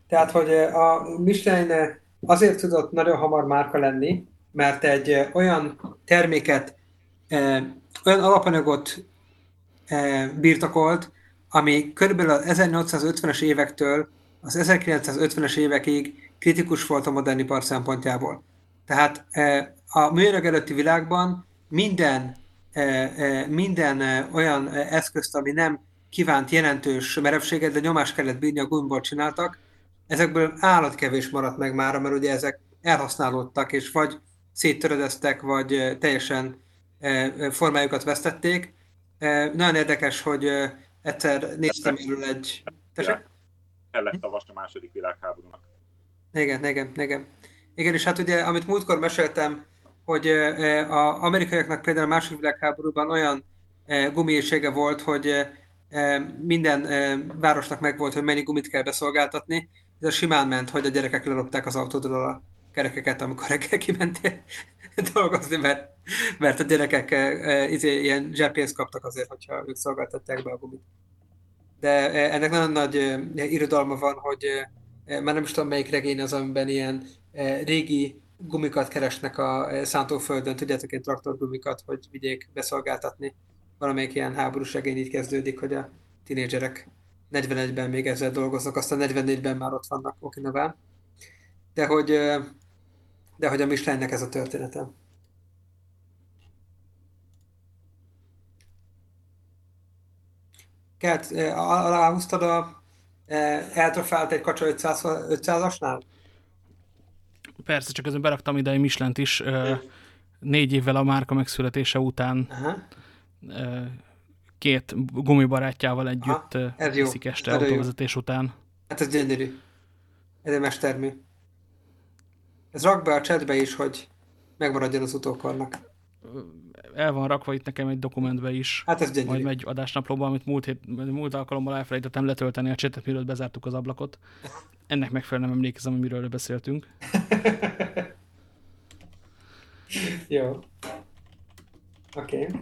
Tehát, hogy a Michelin azért tudott nagyon hamar márka lenni, mert egy olyan terméket, olyan alapanyagot birtokolt, ami körülbelül az 1850-es évektől az 1950-es évekig kritikus volt a modern ipar szempontjából. Tehát a műanyag előtti világban minden, minden olyan eszközt, ami nem kívánt jelentős merevséget, de nyomás kellett bírni, a gumiból csináltak, ezekből állatkevés maradt meg már, mert ugye ezek elhasználódtak, és vagy széttöredeztek, vagy teljesen formájukat vesztették. Nagyon érdekes, hogy egyszer néztem erről egy... Tessék?
kellett a a második világháborúnak.
Igen, igen, igen. Igen, és hát ugye, amit múltkor meséltem, hogy az amerikaiaknak például a második világháborúban olyan gumiészsége volt, hogy minden városnak megvolt, hogy mennyi gumit kell beszolgáltatni. Ez simán ment, hogy a gyerekek lelopták az autódról a kerekeket, amikor reggel kimentél *laughs* dolgozni, mert, mert a gyerekek izé, ilyen zsebpénzt kaptak azért, hogyha ők szolgáltatták be a gumit de ennek nagyon nagy irodalma van, hogy már nem is tudom melyik regény az, amiben ilyen régi gumikat keresnek a szántóföldön, tudjátok, ilyen traktorgumikat, hogy vigyék beszolgáltatni. Valamelyik ilyen háborús regény így kezdődik, hogy a tinédzserek 41-ben még ezzel dolgoznak, aztán 44-ben már ott vannak Okinawán. De hogy, de hogy a Michelinnek ez a története. Kelt, aláhúztad a eltrofált egy kacsa 500, 500-asnál?
Persze, csak ezen beraktam ide egy Michelin is, négy évvel a márka megszületése után Aha. Két gumibarátjával együtt iszik este autóvezetés után.
Hát ez gyönyörű. Ez egy mestermű. Ez rak be a chatbe is, hogy megmaradjon az utókornak
el van rakva itt nekem egy dokumentbe is.
Hát ez gyönyörű.
Majd megy adásnaplóban, amit múlt, hét, múlt alkalommal elfelejtettem letölteni a csetet, miről bezártuk az ablakot. Ennek megfelelően nem emlékezem, hogy miről beszéltünk. *laughs*
Jó. Oké. Okay.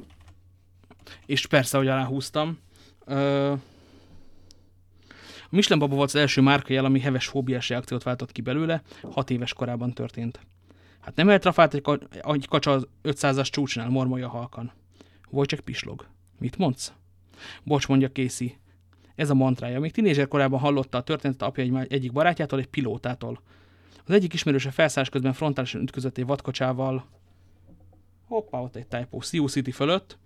És persze, hogy aláhúztam. Uh, a Michelin Baba volt az első márkajel, ami heves fóbiás reakciót váltott ki belőle, hat éves korában történt. Hát nem eltrafált egy, egy kacsa az 500-as csúcsnál, mormolja halkan. csak pislog. Mit mondsz? Bocs, mondja Casey. Ez a mantrája. Még tinédzser korában hallotta a történetet apja egy, egyik barátjától, egy pilótától. Az egyik ismerőse felszállás közben frontálisan ütközött egy vadkacsával. Hoppá, ott egy typo. Sioux City fölött.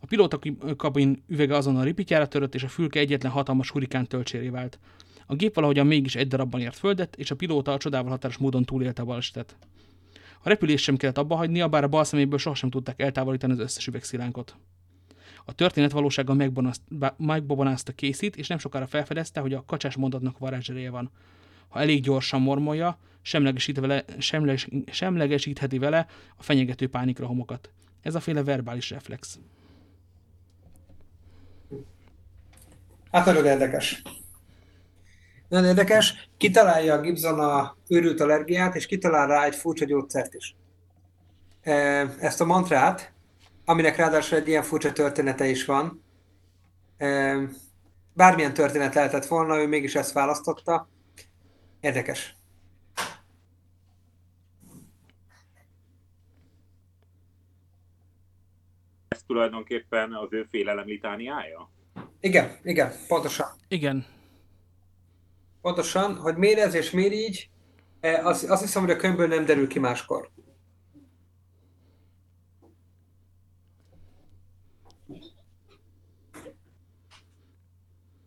A pilóta kabin üvege azonnal ripityára törött, és a fülke egyetlen hatalmas hurikán töltséré vált. A gép valahogyan mégis egy darabban ért földet, és a pilóta a csodával határos módon túlélte a balesetet. A repülés sem kellett abba hagynia, bár a bal szeméből sohasem tudták eltávolítani az összes üvegszilánkot. A történet valósággal megbobonázta készít, és nem sokára felfedezte, hogy a kacsás mondatnak varázsereje van. Ha elég gyorsan mormolja, vele, semleges, semlegesítheti vele a fenyegető pánikrohomokat. Ez a féle verbális reflex.
Hát nagyon érdekes. Nagyon érdekes, kitalálja a Gibson a őrült allergiát, és kitalál rá egy furcsa gyógyszert is. Ezt a mantrát, aminek ráadásul egy ilyen furcsa története is van, bármilyen történet lehetett volna, ő mégis ezt választotta. Érdekes.
Ez tulajdonképpen az ő félelem litániája?
Igen, igen, pontosan.
Igen,
Pontosan, hogy miért ez és miért így, e, azt, azt hiszem, hogy a könyvből nem derül ki máskor.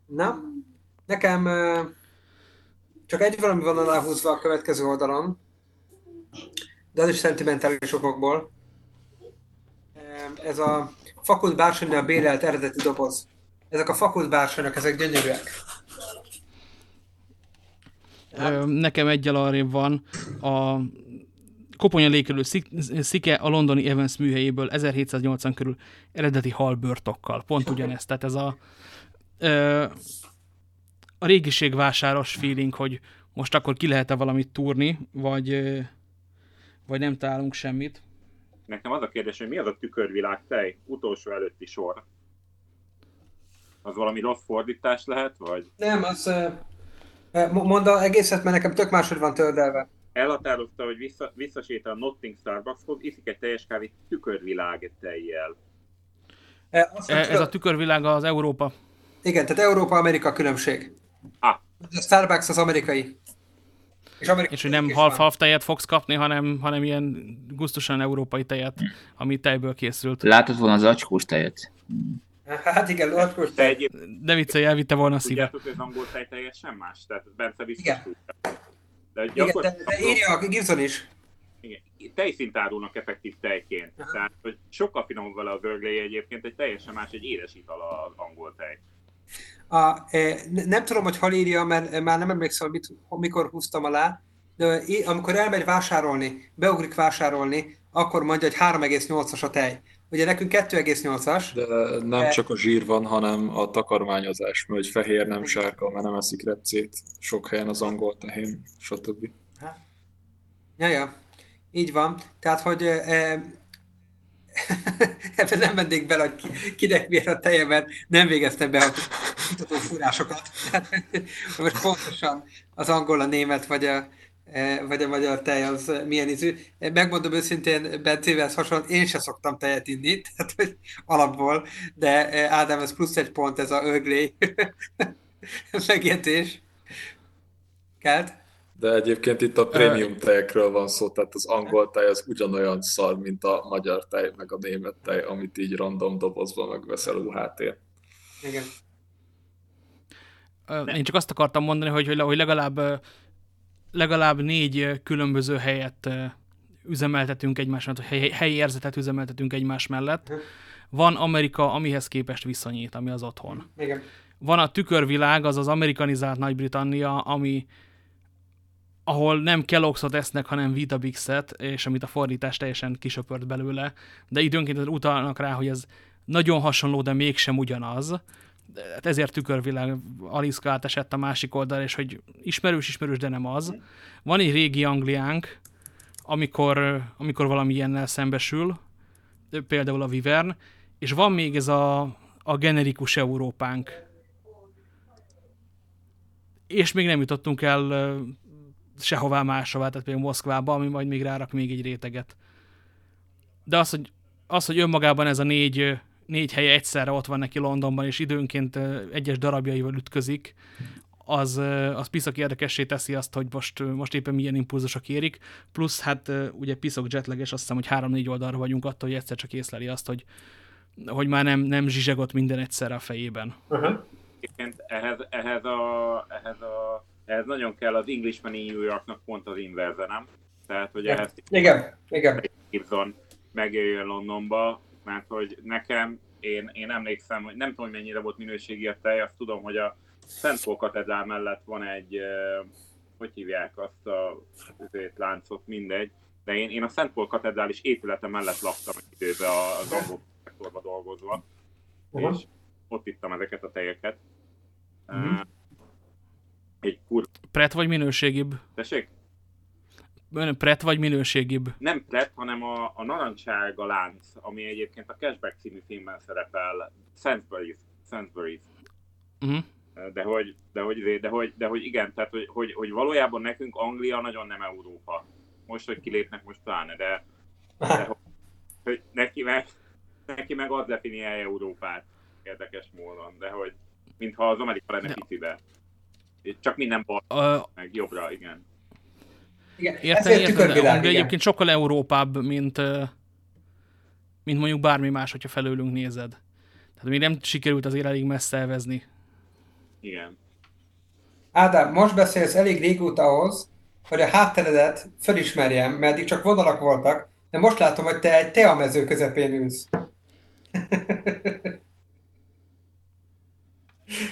Na, nekem e, csak egy valami van aláhúzva a következő oldalon, de az is szentimentális okokból. E, ez a fakult bársonynál bérelt eredeti doboz. Ezek a fakult bársonyok, ezek gyönyörűek.
Nekem egyel arrébb van a koponya lékelő szike a londoni Evans műhelyéből 1780 körül eredeti halbörtokkal. Pont ugyanezt. Tehát ez a, a régiségvásáros feeling, hogy most akkor ki lehet-e valamit túrni, vagy, vagy nem találunk semmit.
Nekem az a kérdés, hogy mi az a tükörvilág tej? Utolsó előtti sor. Az valami rossz fordítás lehet, vagy?
Nem, az Mondd a egészet, mert nekem tök máshogy van tördelve.
elhatározta, hogy vissza, visszasétál a Notting Starbuckshoz, iszik egy teljes kávét tükörvilág tejjel.
E,
E, Ez a tükörvilág az Európa.
Igen, tehát Európa-Amerika különbség.
Ah.
A Starbucks az amerikai. És, amerikai
És hogy nem half-half tejet fogsz kapni, hanem, hanem ilyen gusztusan európai tejet, ami tejből készült.
Látod volna az acskós tejet?
Hát igen,
De egyébként
De viccelj, elvitte volna a szíve.
tudjátok, hogy az angol tej teljesen más? Tehát Bence biztos
Igen.
tudja. De
Igen, de, de írja a Gibson is.
igen, tejszint árulnak effektív tejként. Tehát, hogy sokkal finomabb vele az Earl Grey egyébként, egy teljesen más, egy édes ital az angol tej.
A, e, ne- nem tudom, hogy hol írja, mert már nem emlékszem, hogy mit, mikor húztam alá, de amikor elmegy vásárolni, beugrik vásárolni, akkor mondja, hogy 3,8-as a tej. Ugye nekünk 2,8-as,
De nem csak a zsír van, hanem a takarmányozás, mert hogy fehér nem sárga, mert nem eszik repcét, sok helyen az angol tehén, stb.
Ja, ja, így van. Tehát, hogy e, *laughs* ebben nem mennék bele, hogy ki- kinek miért a teje, mert nem végeztem be a kutató fúrásokat. Tehát, *laughs* most pontosan az angol, a német vagy a, vagy a magyar tej az milyen ízű. Megmondom őszintén, Bencével hasonlóan én se szoktam tejet inni, *laughs* tehát hogy alapból, de e, Ádám, ez plusz egy pont, ez a Grey *laughs* megértés. Kelt?
De egyébként itt a prémium tejekről van szó, tehát az angol tej az ugyanolyan szar, mint a magyar tej, meg a német tej, amit így random dobozban megveszel UHT-n.
Igen.
Én csak azt akartam mondani, hogy, hogy legalább, legalább négy különböző helyet üzemeltetünk egymás mellett, vagy helyi, érzetet üzemeltetünk egymás mellett. Van Amerika, amihez képest viszonyít, ami az otthon.
Igen.
Van a tükörvilág, az az amerikanizált Nagy-Britannia, ami ahol nem Kellogg's-ot esznek, hanem Weetabix-et, és amit a fordítás teljesen kisöpört belőle, de időnként utalnak rá, hogy ez nagyon hasonló, de mégsem ugyanaz. Hát ezért tükörvilág Aliszka átesett a másik oldal, és hogy ismerős, ismerős, de nem az. Van egy régi Angliánk, amikor, amikor valami ilyennel szembesül, például a Vivern, és van még ez a, a generikus Európánk. És még nem jutottunk el sehová máshová, tehát például Moszkvába, ami majd még rárak még egy réteget. De az, hogy, az, hogy önmagában ez a négy, négy helye egyszerre ott van neki Londonban, és időnként egyes darabjaival ütközik, az, az piszak érdekessé teszi azt, hogy most, most éppen milyen impulzusok érik. Plusz hát ugye piszok jetleges, azt hiszem, hogy három-négy oldalra vagyunk attól, hogy egyszer csak észleli azt, hogy, hogy már nem, nem zsizsegott minden egyszerre a fejében.
Uh-huh.
Egyébként ehhez, ehhez, a, ehhez, a, ehhez nagyon kell az Englishman in New Yorknak pont az inverze, nem? Tehát, hogy ehhez
Igen, igen.
Gibson megjöjjön Londonba, mert hogy nekem, én, én emlékszem, hogy nem tudom, hogy mennyire volt minőségi a tej, azt tudom, hogy a Szent Paul katedrál mellett van egy, hogy hívják azt a azért láncot, mindegy, de én, én a Szent Paul katedrális épülete mellett laktam egy időben az angol dolgozva,
Aha.
és ott ittam ezeket a tejeket. Eh, Egy kur...
Pret vagy minőségibb?
Tessék?
Pret vagy minőségibb?
nem Pret, hanem a, a narancssárga lánc, ami egyébként a Cashback című filmben szerepel, Sainsbury's, Sainsbury's.
Uh-huh.
De hogy, de hogy, de hogy, de hogy igen, tehát hogy, hogy, hogy valójában nekünk Anglia nagyon nem Európa. Most, hogy kilépnek, most pláne, de, de hogy, hogy neki, meg, neki meg az definiálja Európát érdekes módon, de hogy mintha az Amerika lenne picibe. Csak minden bal,
Uh,
meg jobbra, igen.
Igen.
Érted,
Ezért
érted, de Anglia egyébként sokkal európább, mint, mint mondjuk bármi más, hogyha felőlünk nézed. Tehát még nem sikerült azért elég messze elvezni.
Igen.
Ádám, most beszélsz elég régóta ahhoz, hogy a hátteredet felismerjem, mert eddig csak vonalak voltak, de most látom, hogy te egy teamező közepén ülsz. *laughs*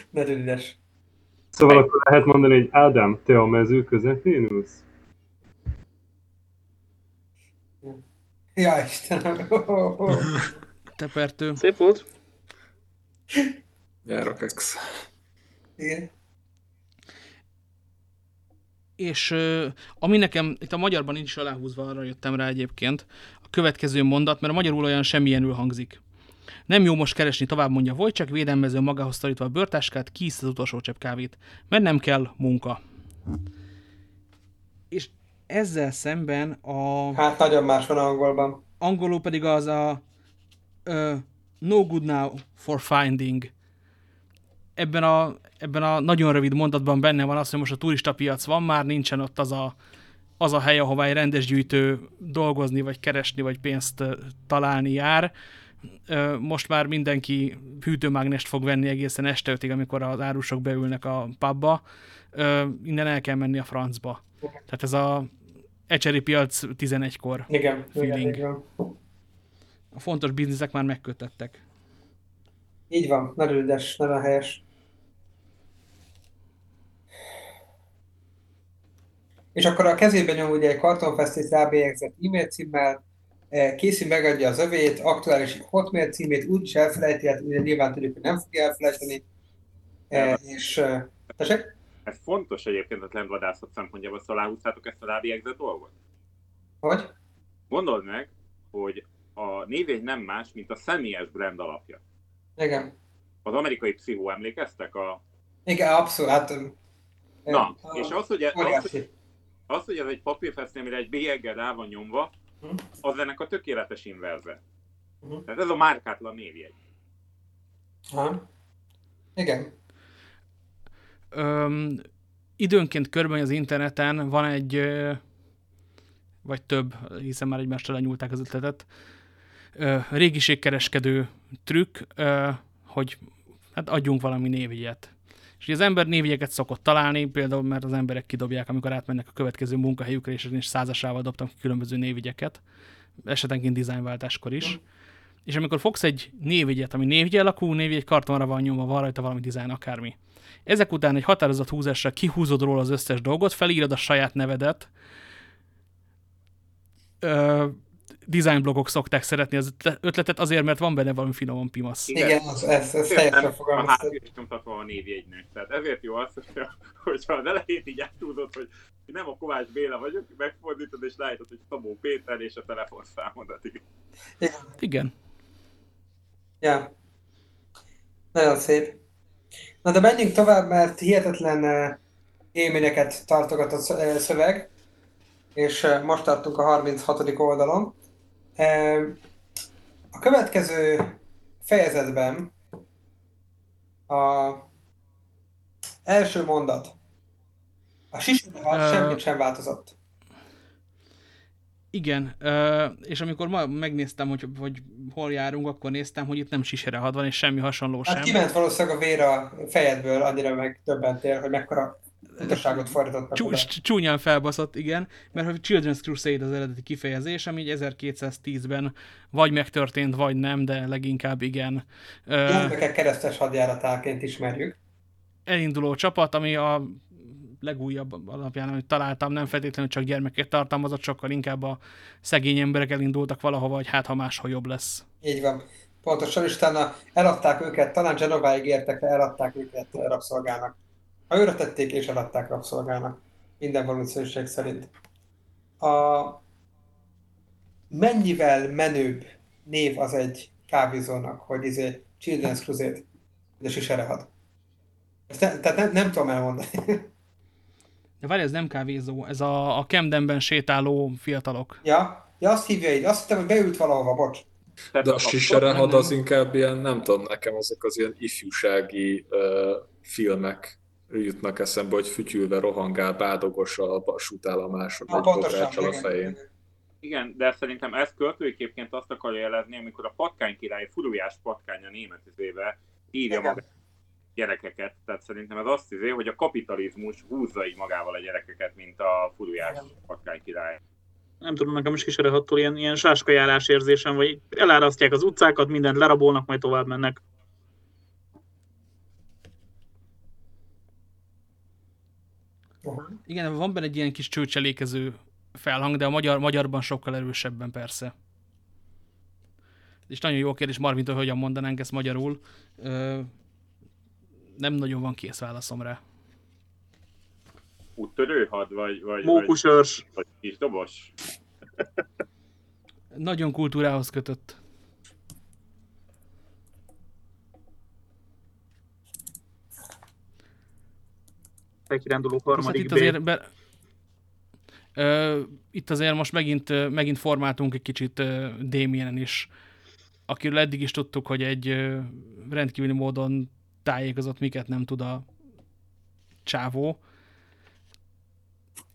Nagyon ügyes.
Szóval akkor lehet mondani, hogy Ádám, te a mező közepén ülsz?
Ja, Istenem. *laughs*
Tepertő.
Szép volt.
Járakex.
Igen.
És ami nekem, itt a magyarban nincs is aláhúzva, arra jöttem rá egyébként, a következő mondat, mert a magyarul olyan semmilyenül hangzik. Nem jó most keresni, tovább mondja Wojciech, védelmező magához tarítva a bőrtáskát, kisz az utolsó csepp kávét, mert nem kell munka. És ezzel szemben a
Hát nagyon más van angolban.
angolul pedig az a uh, no good now for finding. Ebben a, ebben a nagyon rövid mondatban benne van az, hogy most a turista piac van, már nincsen ott az a, az a hely, ahová egy rendes gyűjtő dolgozni, vagy keresni, vagy pénzt találni jár. Most már mindenki hűtőmágnest fog venni egészen este ötig, amikor az árusok beülnek a pubba. Innen el kell menni a francba. Tehát ez a ecseri piac 11-kor.
Igen, igen,
Feeling.
így van.
A fontos bizniszek már megkötöttek.
Így van, nagyon ügyes, nagyon helyes. És akkor a kezébe nyom ugye egy kartonfesztét rábélyegzett e-mail címmel, eh, készül megadja az övét, aktuális hotmail címét, úgyis elfelejti, hát ugye nyilván tudjuk, hogy nem fogja elfelejteni. Eh, És, eh, tessék?
Ez fontos egyébként a trendvadászat szempontjából, szóval aláhúztátok ezt a rádiegzett dolgot?
Hogy?
Gondold meg, hogy a névény nem más, mint a személyes brand alapja.
Igen.
Az amerikai pszichó emlékeztek? A...
Igen, abszolút. Hát,
Na,
a-
és az, hogy, az, hogy, az, hogy ez egy papírfesznél, amire egy bélyeggel rá van nyomva,
Hm.
az ennek a tökéletes inverze.
Mhm.
Tehát ez a márkátlan névjegy.
Aha. Igen.
Öm, időnként körben az interneten van egy, ö, vagy több, hiszen már egymástól lenyúlták az ötletet, ö, régiségkereskedő trükk, ö, hogy hát adjunk valami névjegyet. És az ember névjegyeket szokott találni, például mert az emberek kidobják, amikor átmennek a következő munkahelyükre, és én is százasával dobtam ki különböző névjegyeket, esetenként dizájnváltáskor is. És amikor fogsz egy névjegyet, ami névjegy alakú, névjegy kartonra van nyomva, van rajta valami dizájn, akármi. Ezek után egy határozott húzással kihúzod róla az összes dolgot, felírod a saját nevedet. Ö, design blogok szokták szeretni az ötletet azért, mert van benne valami finoman pimasz.
Igen, az, ez, ez teljesen
is nyomtatva a névjegynek. Tehát ezért jó az, hogyha, az elején így átúzod, hogy nem a Kovács Béla vagyok, megfordítod és rájtod, hogy Szabó Péter és a telefonszámodat. Igen.
Igen.
Ja. Nagyon szép. Na de menjünk tovább, mert hihetetlen eh, élményeket tartogat a eh, szöveg, és eh, most tartunk a 36. oldalon. A következő fejezetben a első mondat. A sisakban
Ö,
semmit sem változott.
Igen, és amikor ma megnéztem, hogy, hogy hol járunk, akkor néztem, hogy itt nem siserehad van, és semmi hasonló
Hát
sem.
kiment valószínűleg a vér a fejedből, annyira meg többentél, hogy mekkora utasságot fordítottak
Csú, csúnyán felbaszott, igen, mert hogy Children's Crusade az eredeti kifejezés, ami így 1210-ben vagy megtörtént, vagy nem, de leginkább igen.
Gyermekek keresztes hadjáratáként ismerjük.
elinduló csapat, ami a legújabb alapján, amit találtam, nem feltétlenül csak gyermeket tartalmazott, sokkal inkább a szegény emberek elindultak valahova, hogy hát ha máshol jobb lesz.
Így van. Pontosan, és utána eladták őket, talán Genováig értek le, eladták őket rabszolgának. Ha őre tették és eladták rabszolgának. Minden valószínűség szerint. A mennyivel menőbb név az egy kávézónak, hogy izé Children's Crusade, de siserehad. Ezt ne, tehát nem, nem tudom elmondani. *laughs*
De várj, ez nem kávézó, ez a, a Camdenben sétáló fiatalok.
ja? ja, azt hívja így. Azt hittem, hogy beült valahova, bocs.
De a siserehad az inkább ilyen, nem tudom, nekem azok az ilyen ifjúsági uh, filmek jutnak eszembe, hogy fütyülve rohangál, bádogos a egy
pontosan.
bográcsal a
igen.
fején.
Igen, de szerintem ez költői képként azt akarja jelezni, amikor a patkány király furujás patkánya német izével írja magát gyerekeket. Tehát szerintem ez azt izé, hogy a kapitalizmus húzza így magával a gyerekeket, mint a furujás patkány király.
Nem tudom, nekem is kísérlettől ilyen, ilyen sáskajárás érzésem, vagy elárasztják az utcákat, mindent lerabolnak, majd tovább mennek.
Igen, van benne egy ilyen kis csőcselékező felhang, de a magyar, magyarban sokkal erősebben persze. És nagyon jó kérdés, Marvintól, hogy hogyan mondanánk ezt magyarul. Nem nagyon van kész válaszom rá.
Úttörőhad, vagy, vagy, vagy,
Mókusörs.
vagy kis dobos?
Nagyon kultúrához kötött.
Felkiránduló
Hát
harmadik
itt azért be... Ö, itt azért most megint, megint formáltunk egy kicsit ö, Damienen is, akiről eddig is tudtuk, hogy egy rendkívüli módon tájékozott, miket nem tud a csávó.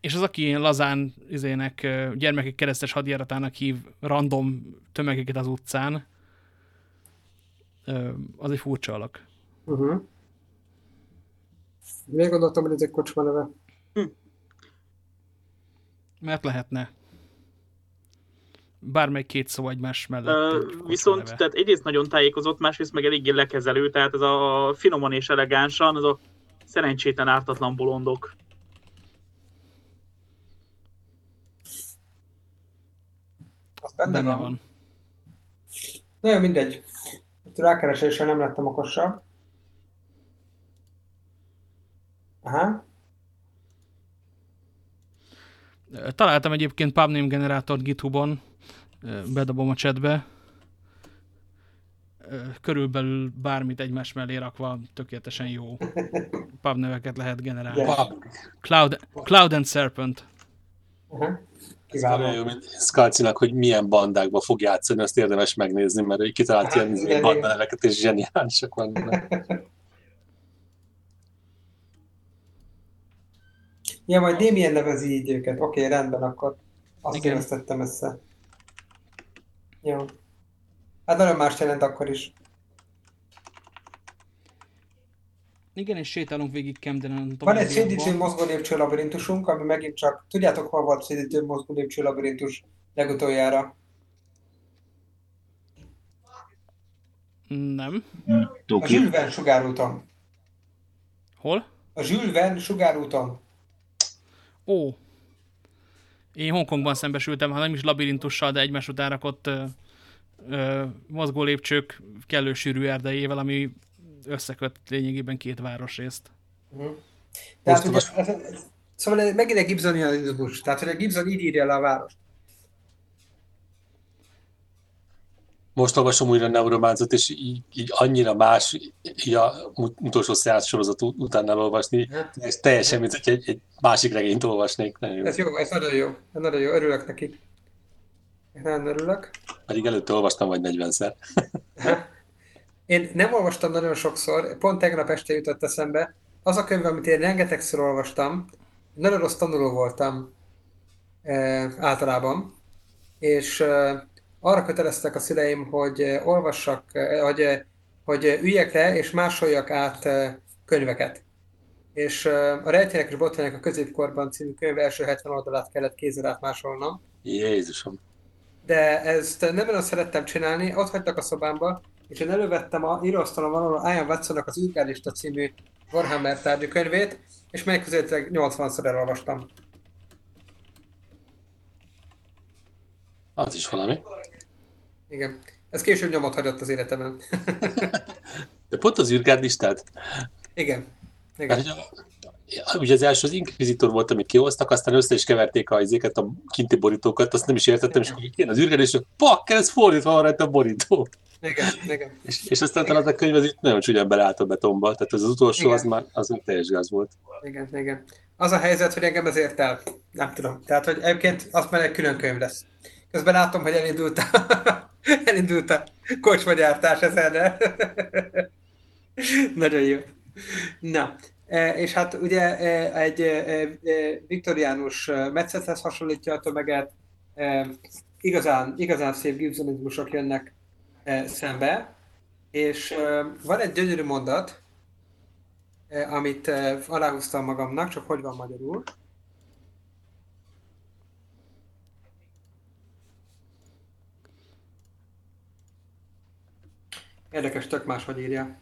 És az, aki ilyen lazán izének, gyermekek keresztes hadjáratának hív random tömegeket az utcán, az egy furcsa alak.
Uh-huh. Még gondoltam, hogy ez egy kocsma neve.
Mert lehetne. Bármely két szó egymás mellett. Kocsma
viszont,
neve.
tehát egyrészt nagyon tájékozott, másrészt meg eléggé lekezelő, tehát ez a finoman és elegánsan, az a szerencsétlen ártatlan bolondok.
Az benne,
Benne
van.
van.
Na jó, mindegy. Rákereséssel nem lettem okosabb. Aha.
Találtam egyébként pubname generátort GitHubon, bedobom a chatbe. Ö, Körülbelül bármit egymás mellé rakva tökéletesen jó pubneveket lehet generálni.
Igen.
Cloud, Cloud and Serpent.
Aha.
Ez jó, mint Skalcinak, hogy milyen bandákba fog játszani, azt érdemes megnézni, mert ő kitalált ilyen
Igen,
izé bandaneveket, és zseniálisak vannak.
Ja, majd Damien nevezi így őket. Oké, rendben, akkor azt
Igen.
össze. Jó. Hát nagyon más jelent akkor is.
Igen, és sétálunk végig Camdenen.
Van egy szédítő mozgó lépcső labirintusunk, ami megint csak... Tudjátok, hol volt szédítő mozgó lépcső labirintus legutoljára?
Nem.
A. Jules Verne sugárúton.
Hol?
A Jules Verne sugárúton.
Ó. Én Hongkongban szembesültem, ha nem is labirintussal, de egymás után rakott ö, ö, mozgó lépcsők kellő sűrű erdejével, ami összeköt lényegében két városrészt.
Uh-huh. Tehát ugye, ez, ez, szóval megint egy Gibsonianizmus. Tehát, hogy a Gibson így írja le a várost.
Most olvasom újra a Neurománcot, és így, így annyira más így a ut- utolsó szeánsz sorozat ut- után elolvasni.
Hát,
Ez teljesen, mint hogy egy, egy másik regényt olvasnék. Nagyon jó.
Ez jó, ez nagyon jó. Ez nagyon jó, örülök neki. Nagyon örülök.
Pedig előtte olvastam vagy 40-szer. *laughs*
Én nem olvastam nagyon sokszor, pont tegnap este jutott eszembe. Az a könyv, amit én rengetegszer olvastam, nagyon rossz tanuló voltam e, általában, és e, arra köteleztek a szüleim, hogy e, olvassak, e, hogy, e, hogy üljek le és másoljak át könyveket. És a Rejtének és Botványok a középkorban című könyv első 70 oldalát kellett kézzel átmásolnom.
Jézusom.
de ezt nem nagyon szerettem csinálni, ott hagytak a szobámba, és én elővettem a íróasztalon valahol Ian Watsonnak az űrgálista című Warhammer tárgyú könyvét, és megközelítőleg 80-szor elolvastam.
Az is valami.
Igen. Ez később nyomot hagyott az életemben. *laughs*
De pont az űrgárdistát,
Igen.
mert
Igen.
hogy a, ugye az első az Inquisitor volt, amit kihoztak, aztán össze is keverték a izéket, a kinti borítókat, azt nem is értettem, és akkor ilyen az űrgárdista, és pakker, ez fordítva van rajta a borító.
Igen. Igen.
És, és aztán talán a könyv az itt nagyon csúnyán beleállt a betonba, tehát az, az utolsó
Igen.
az már az már teljes gáz volt.
Igen. Igen. Az a helyzet, hogy engem ezért el. Nem tudom. Tehát, hogy egyébként az már egy külön könyv lesz. Közben látom, hogy elindult a, *laughs* elindult a kocsmagyártás ezerre. *laughs* Nagyon jó. Na, e, és hát ugye e, egy e, viktoriánus metszethez hasonlítja a tömeget, igazán, igazán szép gibsonizmusok jönnek szembe, és van egy gyönyörű mondat, amit aláhúztam magamnak, csak hogy van magyarul. Érdekes, tök más, hogy írja.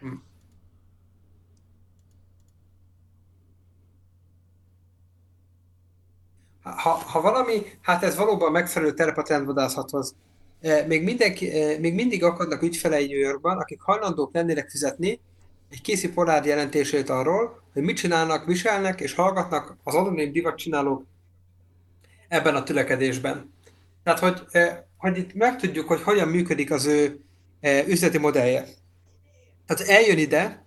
Hm. Ha, ha valami, hát ez valóban megfelelő terep a trendvadászathoz. Eh, Még, mindenki, eh, még mindig akadnak ügyfelei New Yorkban, akik hajlandók lennének fizetni egy Casey Pollard jelentését arról, hogy mit csinálnak, viselnek és hallgatnak az anonim divatcsinálók ebben a tülekedésben. Tehát, hogy, eh, hogy itt megtudjuk, hogy hogyan működik az ő eh, üzleti modellje. Tehát eljön ide,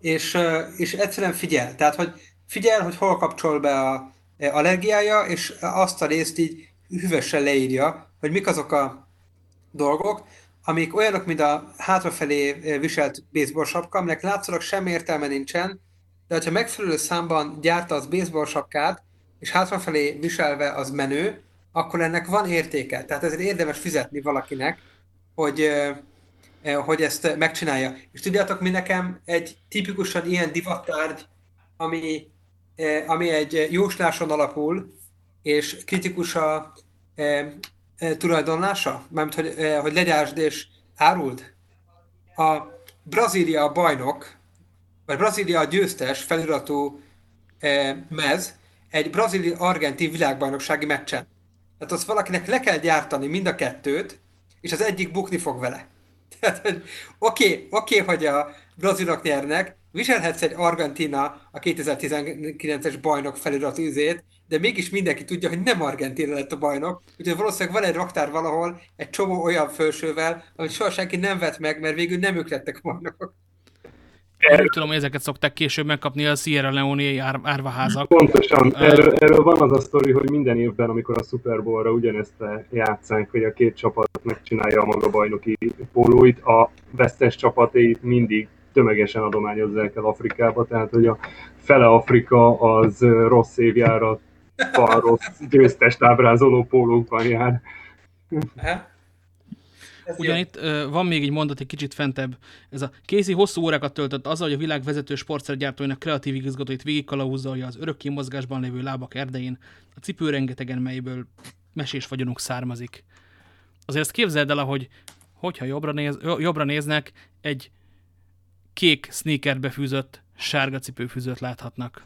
és, ö, és egyszerűen figyel. Tehát, hogy figyel, hogy hol kapcsol be a e, allergiája, és azt a részt így hűvösen leírja, hogy mik azok a dolgok, amik olyanok, mint a hátrafelé e, viselt baseball sapka, aminek látszólag semmi értelme nincsen, de ha megfelelő számban gyárta az baseball sapkát, és hátrafelé viselve az menő, akkor ennek van értéke. Tehát ezért érdemes fizetni valakinek, hogy, ö, ö, hogy ezt megcsinálja. És tudjátok, mi nekem egy tipikusan ilyen divattárgy, ami, ami egy jósláson alapul, és kritikus a tulajdonlása? Mármint, hogy, ö, hogy legyásd és áruld? A Brazília bajnok, vagy Brazília a győztes feliratú eh, mez egy brazili-argentin világbajnoksági meccsen. Tehát azt valakinek le kell gyártani mind a kettőt, és az egyik bukni fog vele. *laughs* Tehát, hogy oké, oké, hogy a brazilok nyernek, viselhetsz egy Argentina a 2019-es bajnok feliratú üzét, de mégis mindenki tudja, hogy nem Argentina lett a bajnok, úgyhogy valószínűleg van egy raktár valahol, egy csomó olyan fölsővel, amit soha senki nem vett meg, mert végül nem ők lettek a bajnokok.
Én úgy tudom, hogy ezeket szokták később megkapni a Sierra Leone ár, árvaházak.
Pontosan. Erről, erről van az a sztori, hogy minden évben, amikor a Super Bowl-ra ugyanezt játszánk, hogy a két csapat megcsinálja a maga bajnoki pólóit, a vesztes csapatét mindig tömegesen adományozzák el Afrikába, tehát hogy a fele Afrika az rossz évjárat, rossz győztest ábrázoló pólókban jár.
Aha. Ez
Ugyan
jó.
itt van még egy mondat egy kicsit fentebb. Ez a Casey hosszú órákat töltött azzal, hogy a világ vezető sportszergyártóinak kreatív igazgatóit végigkalauzolja az örökké mozgásban lévő lábak erdején, a cipő rengetegen, melyből mesés vagyonuk származik. Azért ezt képzeld el, hogy hogyha jobbra, néz, jo- jobbra néznek, egy kék sneakerbe fűzött, sárga cipőfűzőt láthatnak.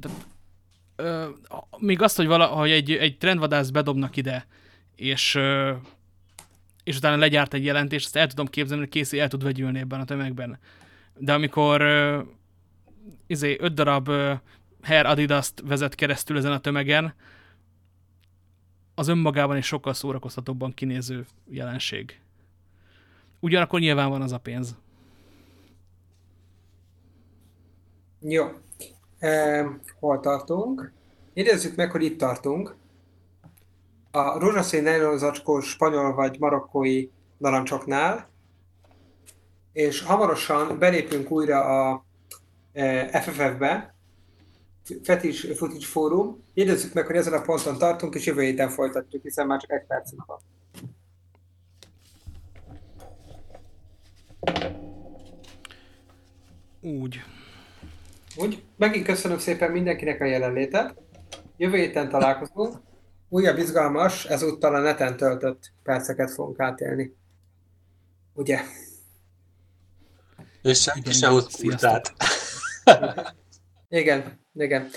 Tehát, ö, még azt, hogy, vala, hogy egy, egy trendvadász bedobnak ide, és, ö, és utána legyárt egy jelentést, azt el tudom képzelni, hogy Casey el tud vegyülni ebben a tömegben. De amikor ö, izé, öt darab ö, Hair Adidas-t vezet keresztül ezen a tömegen, az önmagában is sokkal szórakoztatóbban kinéző jelenség. Ugyanakkor nyilván van az a pénz.
Jó. E, hol tartunk? Idézzük meg, hogy itt tartunk. A rózsaszín nejlonzacskós spanyol vagy marokkói narancsoknál, és hamarosan belépünk újra a e, FFF-be, Fetis Footage Fórum. Jegyezzük meg, hogy ezen a ponton tartunk, és jövő héten folytatjuk, hiszen már csak egy percünk van.
Úgy.
Úgy, megint köszönöm szépen mindenkinek a jelenlétet. Jövő héten találkozunk. Újabb izgalmas, ezúttal a neten töltött perceket fogunk átélni. Ugye?
És senki se hoz.
Igen, igen.